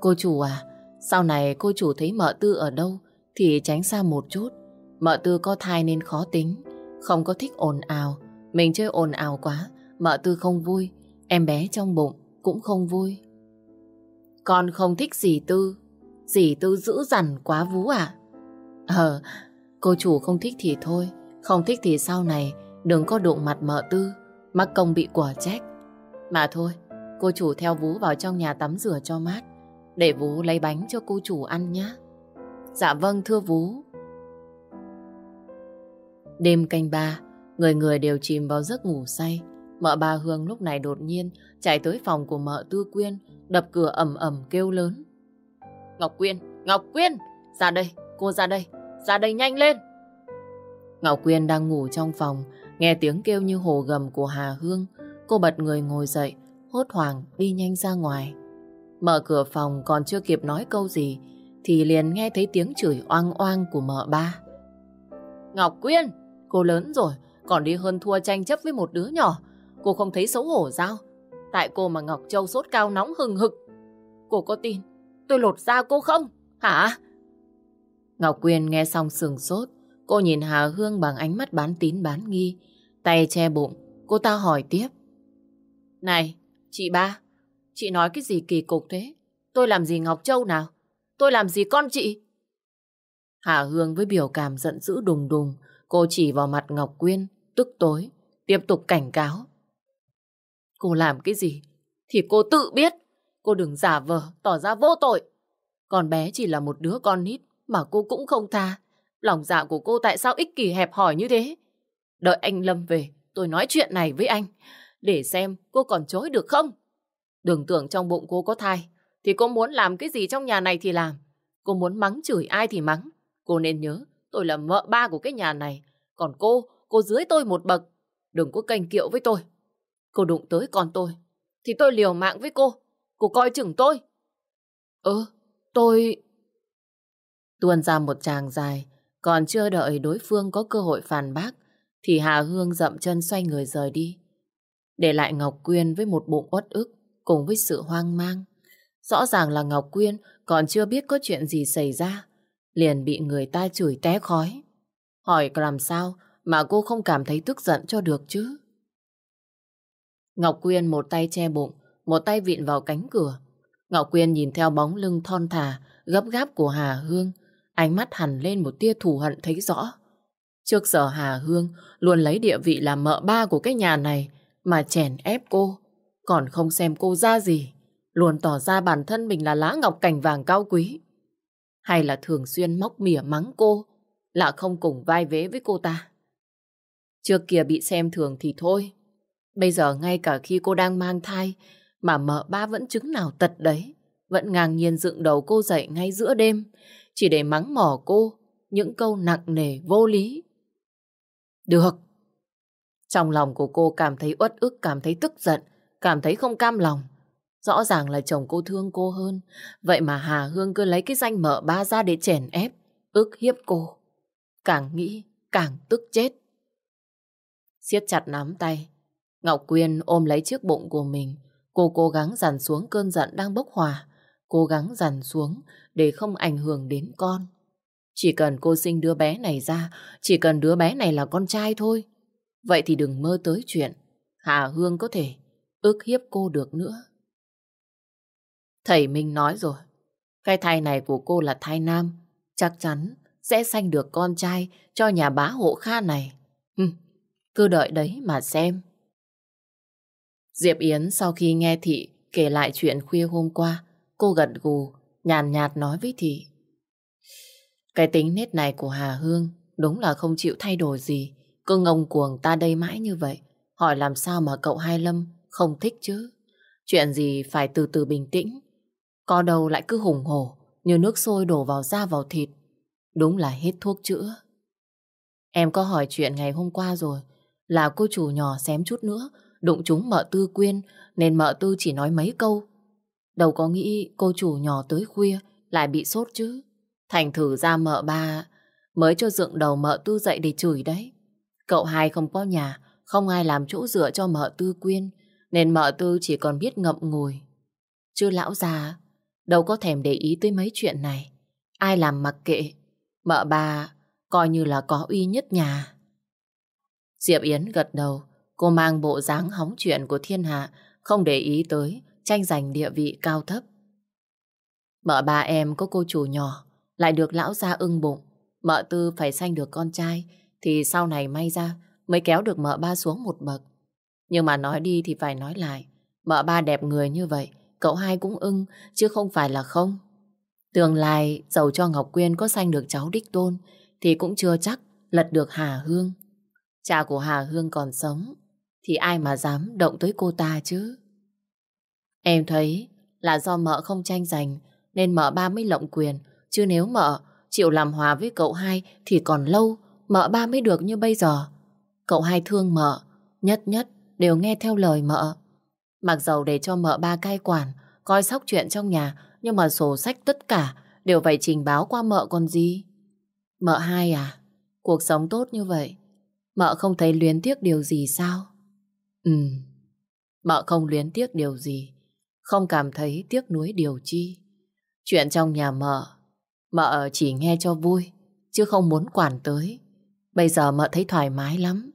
Cô chủ à, sau này cô chủ thấy mợ tư ở đâu thì tránh xa một chút. Mợ tư có thai nên khó tính, không có thích ồn ào. Mình chơi ồn ào quá, mợ tư không vui, em bé trong bụng cũng không vui. Con không thích dì tư, dì tư dữ dằn quá vú à? Ờ, cô chủ không thích thì thôi, không thích thì sau này đừng có đụng mặt mợ tư, mắc công bị quả trách. Mà thôi, cô chủ theo vú vào trong nhà tắm rửa cho mát, để vú lấy bánh cho cô chủ ăn nhé. Dạ vâng thưa vú. Đêm canh ba, người người đều chìm vào giấc ngủ say. Mợ bà Hương lúc này đột nhiên chạy tới phòng của mợ Tư Quyên, đập cửa ầm ầm kêu lớn. Ngọc Quyên, Ngọc Quyên, ra đây, cô ra đây, ra đây nhanh lên. Ngọc Quyên đang ngủ trong phòng, nghe tiếng kêu như hồ gầm của Hà Hương. Cô bật người ngồi dậy, hốt hoảng đi nhanh ra ngoài. Mở cửa phòng còn chưa kịp nói câu gì, thì liền nghe thấy tiếng chửi oang oang của mợ ba. Ngọc Quyên, cô lớn rồi, còn đi hơn thua tranh chấp với một đứa nhỏ. Cô không thấy xấu hổ sao? Tại cô mà Ngọc Châu sốt cao nóng hừng hực. Cô có tin tôi lột da cô không? Hả? Ngọc Quyên nghe xong sừng sốt. Cô nhìn Hà Hương bằng ánh mắt bán tín bán nghi. Tay che bụng, cô ta hỏi tiếp. Này, chị ba, chị nói cái gì kỳ cục thế? Tôi làm gì Ngọc Châu nào? Tôi làm gì con chị? Hà Hương với biểu cảm giận dữ đùng đùng, cô chỉ vào mặt Ngọc Quyên, tức tối, tiếp tục cảnh cáo. Cô làm cái gì? Thì cô tự biết. Cô đừng giả vờ, tỏ ra vô tội. Con bé chỉ là một đứa con nít mà cô cũng không tha. Lòng dạ của cô tại sao ích kỷ hẹp hòi như thế? Đợi anh Lâm về, tôi nói chuyện này với anh. Để xem cô còn chối được không? Đừng tưởng trong bụng cô có thai. Thì cô muốn làm cái gì trong nhà này thì làm. Cô muốn mắng chửi ai thì mắng. Cô nên nhớ, tôi là vợ ba của cái nhà này. Còn cô, cô dưới tôi một bậc. Đừng có canh kiệu với tôi. Cô đụng tới con tôi, thì tôi liều mạng với cô. Cô coi chừng tôi. Ừ, tôi... Tuôn ra một tràng dài, còn chưa đợi đối phương có cơ hội phản bác, thì Hà Hương dậm chân xoay người rời đi. Để lại Ngọc Quyên với một bụng uất ức, cùng với sự hoang mang. Rõ ràng là Ngọc Quyên còn chưa biết có chuyện gì xảy ra, liền bị người ta chửi té khói. Hỏi làm sao mà cô không cảm thấy tức giận cho được chứ? Ngọc Quyên một tay che bụng, một tay vịn vào cánh cửa. Ngọc Quyên nhìn theo bóng lưng thon thả, gấp gáp của Hà Hương, ánh mắt hằn lên một tia thù hận thấy rõ. Trước giờ Hà Hương luôn lấy địa vị là mợ ba của cái nhà này mà chèn ép cô, còn không xem cô ra gì, luôn tỏ ra bản thân mình là lá ngọc cành vàng cao quý. Hay là thường xuyên móc mỉa mắng cô, là không cùng vai vế với cô ta. Trước kia bị xem thường thì thôi, bây giờ ngay cả khi cô đang mang thai mà mợ ba vẫn chứng nào tật đấy, vẫn ngang nhiên dựng đầu cô dậy ngay giữa đêm, chỉ để mắng mỏ cô những câu nặng nề vô lý. Được. Trong lòng của cô cảm thấy uất ức, cảm thấy tức giận, cảm thấy không cam lòng. Rõ ràng là chồng cô thương cô hơn. Vậy mà Hà Hương cứ lấy cái danh mợ ba ra để chèn ép, ức hiếp cô. Càng nghĩ, càng tức chết siết chặt nắm tay. Ngọc Quyên ôm lấy chiếc bụng của mình. Cô cố gắng dằn xuống cơn giận đang bốc hỏa. Cố gắng dằn xuống để không ảnh hưởng đến con. Chỉ cần cô sinh đứa bé này ra, chỉ cần đứa bé này là con trai thôi. Vậy thì đừng mơ tới chuyện Hà Hương có thể ước hiếp cô được nữa. Thầy Minh nói rồi, cái thai này của cô là thai nam, chắc chắn sẽ sanh được con trai cho nhà bá hộ Kha này. Hừm, cứ đợi đấy mà xem. Diệp Yến sau khi nghe Thị kể lại chuyện khuya hôm qua, cô gật gù, nhàn nhạt nói với Thị. Cái tính nết này của Hà Hương đúng là không chịu thay đổi gì. Cứ ngông cuồng ta đây mãi như vậy. Hỏi làm sao mà cậu Hai Lâm không thích chứ? Chuyện gì phải từ từ bình tĩnh. Có đâu lại cứ hùng hổ như nước sôi đổ vào da vào thịt. Đúng là hết thuốc chữa. Em có hỏi chuyện ngày hôm qua rồi. Là cô chủ nhỏ xém chút nữa đụng chúng mợ tư quyên nên mợ tư chỉ nói mấy câu. Đâu có nghĩ cô chủ nhỏ tới khuya lại bị sốt chứ. Thành thử ra mợ ba mới cho dựng đầu mợ tư dậy để chửi đấy. Cậu hai không có nhà, không ai làm chỗ dựa cho mợ tư quyên, nên mợ tư chỉ còn biết ngậm ngùi. Chứ lão già đâu có thèm để ý tới mấy chuyện này. Ai làm mặc kệ, mợ ba coi như là có uy nhất nhà. Diệp Yến gật đầu, cô mang bộ dáng hóng chuyện của thiên hạ, không để ý tới tranh giành địa vị cao thấp. Mợ ba em có cô chủ nhỏ, lại được lão gia ưng bụng. Mợ tư phải sanh được con trai, thì sau này may ra mới kéo được mợ ba xuống một bậc. Nhưng mà nói đi thì phải nói lại. Mợ ba đẹp người như vậy, cậu hai cũng ưng, chứ không phải là không. Tương lai, giàu cho Ngọc Quyên có sanh được cháu đích tôn, thì cũng chưa chắc lật được Hà Hương. Cha của Hà Hương còn sống, thì ai mà dám động tới cô ta chứ? Em thấy là do mợ không tranh giành, nên mợ ba mới lộng quyền, Chứ nếu mợ chịu làm hòa với cậu hai thì còn lâu mợ ba mới được như bây giờ. Cậu hai thương mợ, nhất nhất đều nghe theo lời mợ. Mặc dầu để cho mợ ba cai quản, coi sóc chuyện trong nhà, nhưng mà sổ sách tất cả đều phải trình báo qua mợ còn gì. Mợ hai à, cuộc sống tốt như vậy, mợ không thấy luyến tiếc điều gì sao? Ừ, mợ không luyến tiếc điều gì, không cảm thấy tiếc nuối điều chi. Chuyện trong nhà mợ Mợ chỉ nghe cho vui, chứ không muốn quản tới. Bây giờ mợ thấy thoải mái lắm.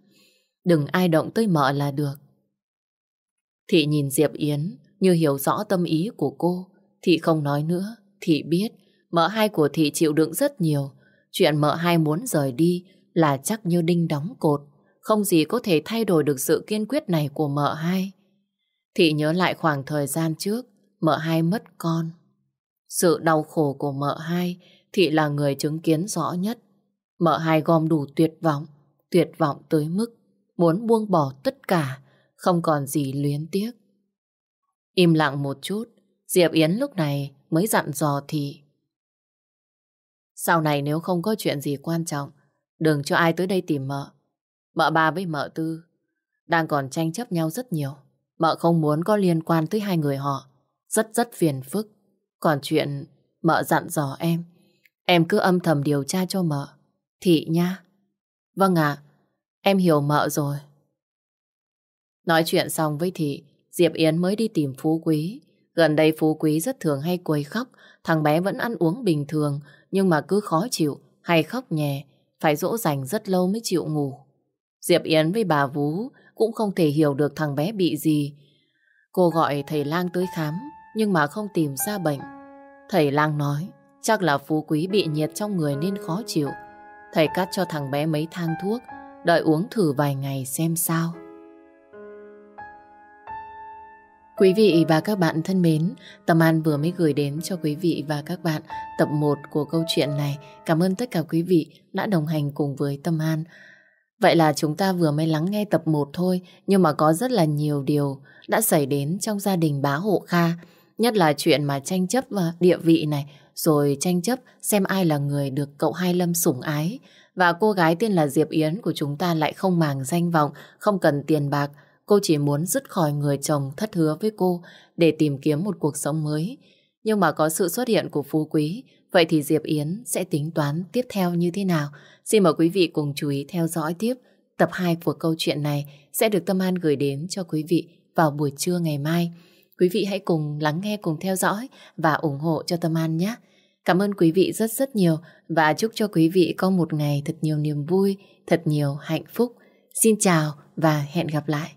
Đừng ai động tới mợ là được. Thị nhìn Diệp Yến như hiểu rõ tâm ý của cô. Thị không nói nữa. Thị biết mợ hai của Thị chịu đựng rất nhiều. Chuyện mợ hai muốn rời đi là chắc như đinh đóng cột. Không gì có thể thay đổi được sự kiên quyết này của mợ hai. Thị nhớ lại khoảng thời gian trước mợ hai mất con. Sự đau khổ của mợ hai Thị là người chứng kiến rõ nhất. Mợ hai gom đủ tuyệt vọng, tuyệt vọng tới mức muốn buông bỏ tất cả, không còn gì luyến tiếc. Im lặng một chút, Diệp Yến lúc này mới dặn dò Thị. Sau này nếu không có chuyện gì quan trọng, đừng cho ai tới đây tìm mợ. Mợ ba với mợ tư đang còn tranh chấp nhau rất nhiều. Mợ không muốn có liên quan tới hai người họ. Rất rất phiền phức. Còn chuyện mợ dặn dò em, em cứ âm thầm điều tra cho mợ. Thị nha. Vâng ạ, em hiểu mợ rồi. Nói chuyện xong với Thị, Diệp Yến mới đi tìm Phú Quý. Gần đây Phú Quý rất thường hay quấy khóc, thằng bé vẫn ăn uống bình thường, nhưng mà cứ khó chịu, hay khóc nhè phải dỗ dành rất lâu mới chịu ngủ. Diệp Yến với bà Vú cũng không thể hiểu được thằng bé bị gì. Cô gọi thầy lang tới khám, nhưng mà không tìm ra bệnh. Thầy lang nói, chắc là phú quý bị nhiệt trong người nên khó chịu. Thầy cắt cho thằng bé mấy thang thuốc, đợi uống thử vài ngày xem sao. Quý vị và các bạn thân mến, Tâm An vừa mới gửi đến cho quý vị và các bạn tập 1 của câu chuyện này. Cảm ơn tất cả quý vị đã đồng hành cùng với Tâm An. Vậy là chúng ta vừa mới lắng nghe tập 1 thôi, nhưng mà có rất là nhiều điều đã xảy đến trong gia đình bá hộ Kha. Nhất là chuyện mà tranh chấp và địa vị này, rồi tranh chấp xem ai là người được cậu Hai Lâm sủng ái. Và cô gái tên là Diệp Yến của chúng ta lại không màng danh vọng, không cần tiền bạc, Cô chỉ muốn dứt khỏi người chồng thất hứa với cô để tìm kiếm một cuộc sống mới. Nhưng mà có sự xuất hiện của Phú Quý, vậy thì Diệp Yến sẽ tính toán tiếp theo như thế nào? Xin mời quý vị cùng chú ý theo dõi tiếp. Tập 2 của câu chuyện này sẽ được Tâm An gửi đến cho quý vị vào buổi trưa ngày mai. Quý vị hãy cùng lắng nghe, cùng theo dõi và ủng hộ cho Tâm An nhé. Cảm ơn quý vị rất rất nhiều và chúc cho quý vị có một ngày thật nhiều niềm vui, thật nhiều hạnh phúc. Xin chào và hẹn gặp lại.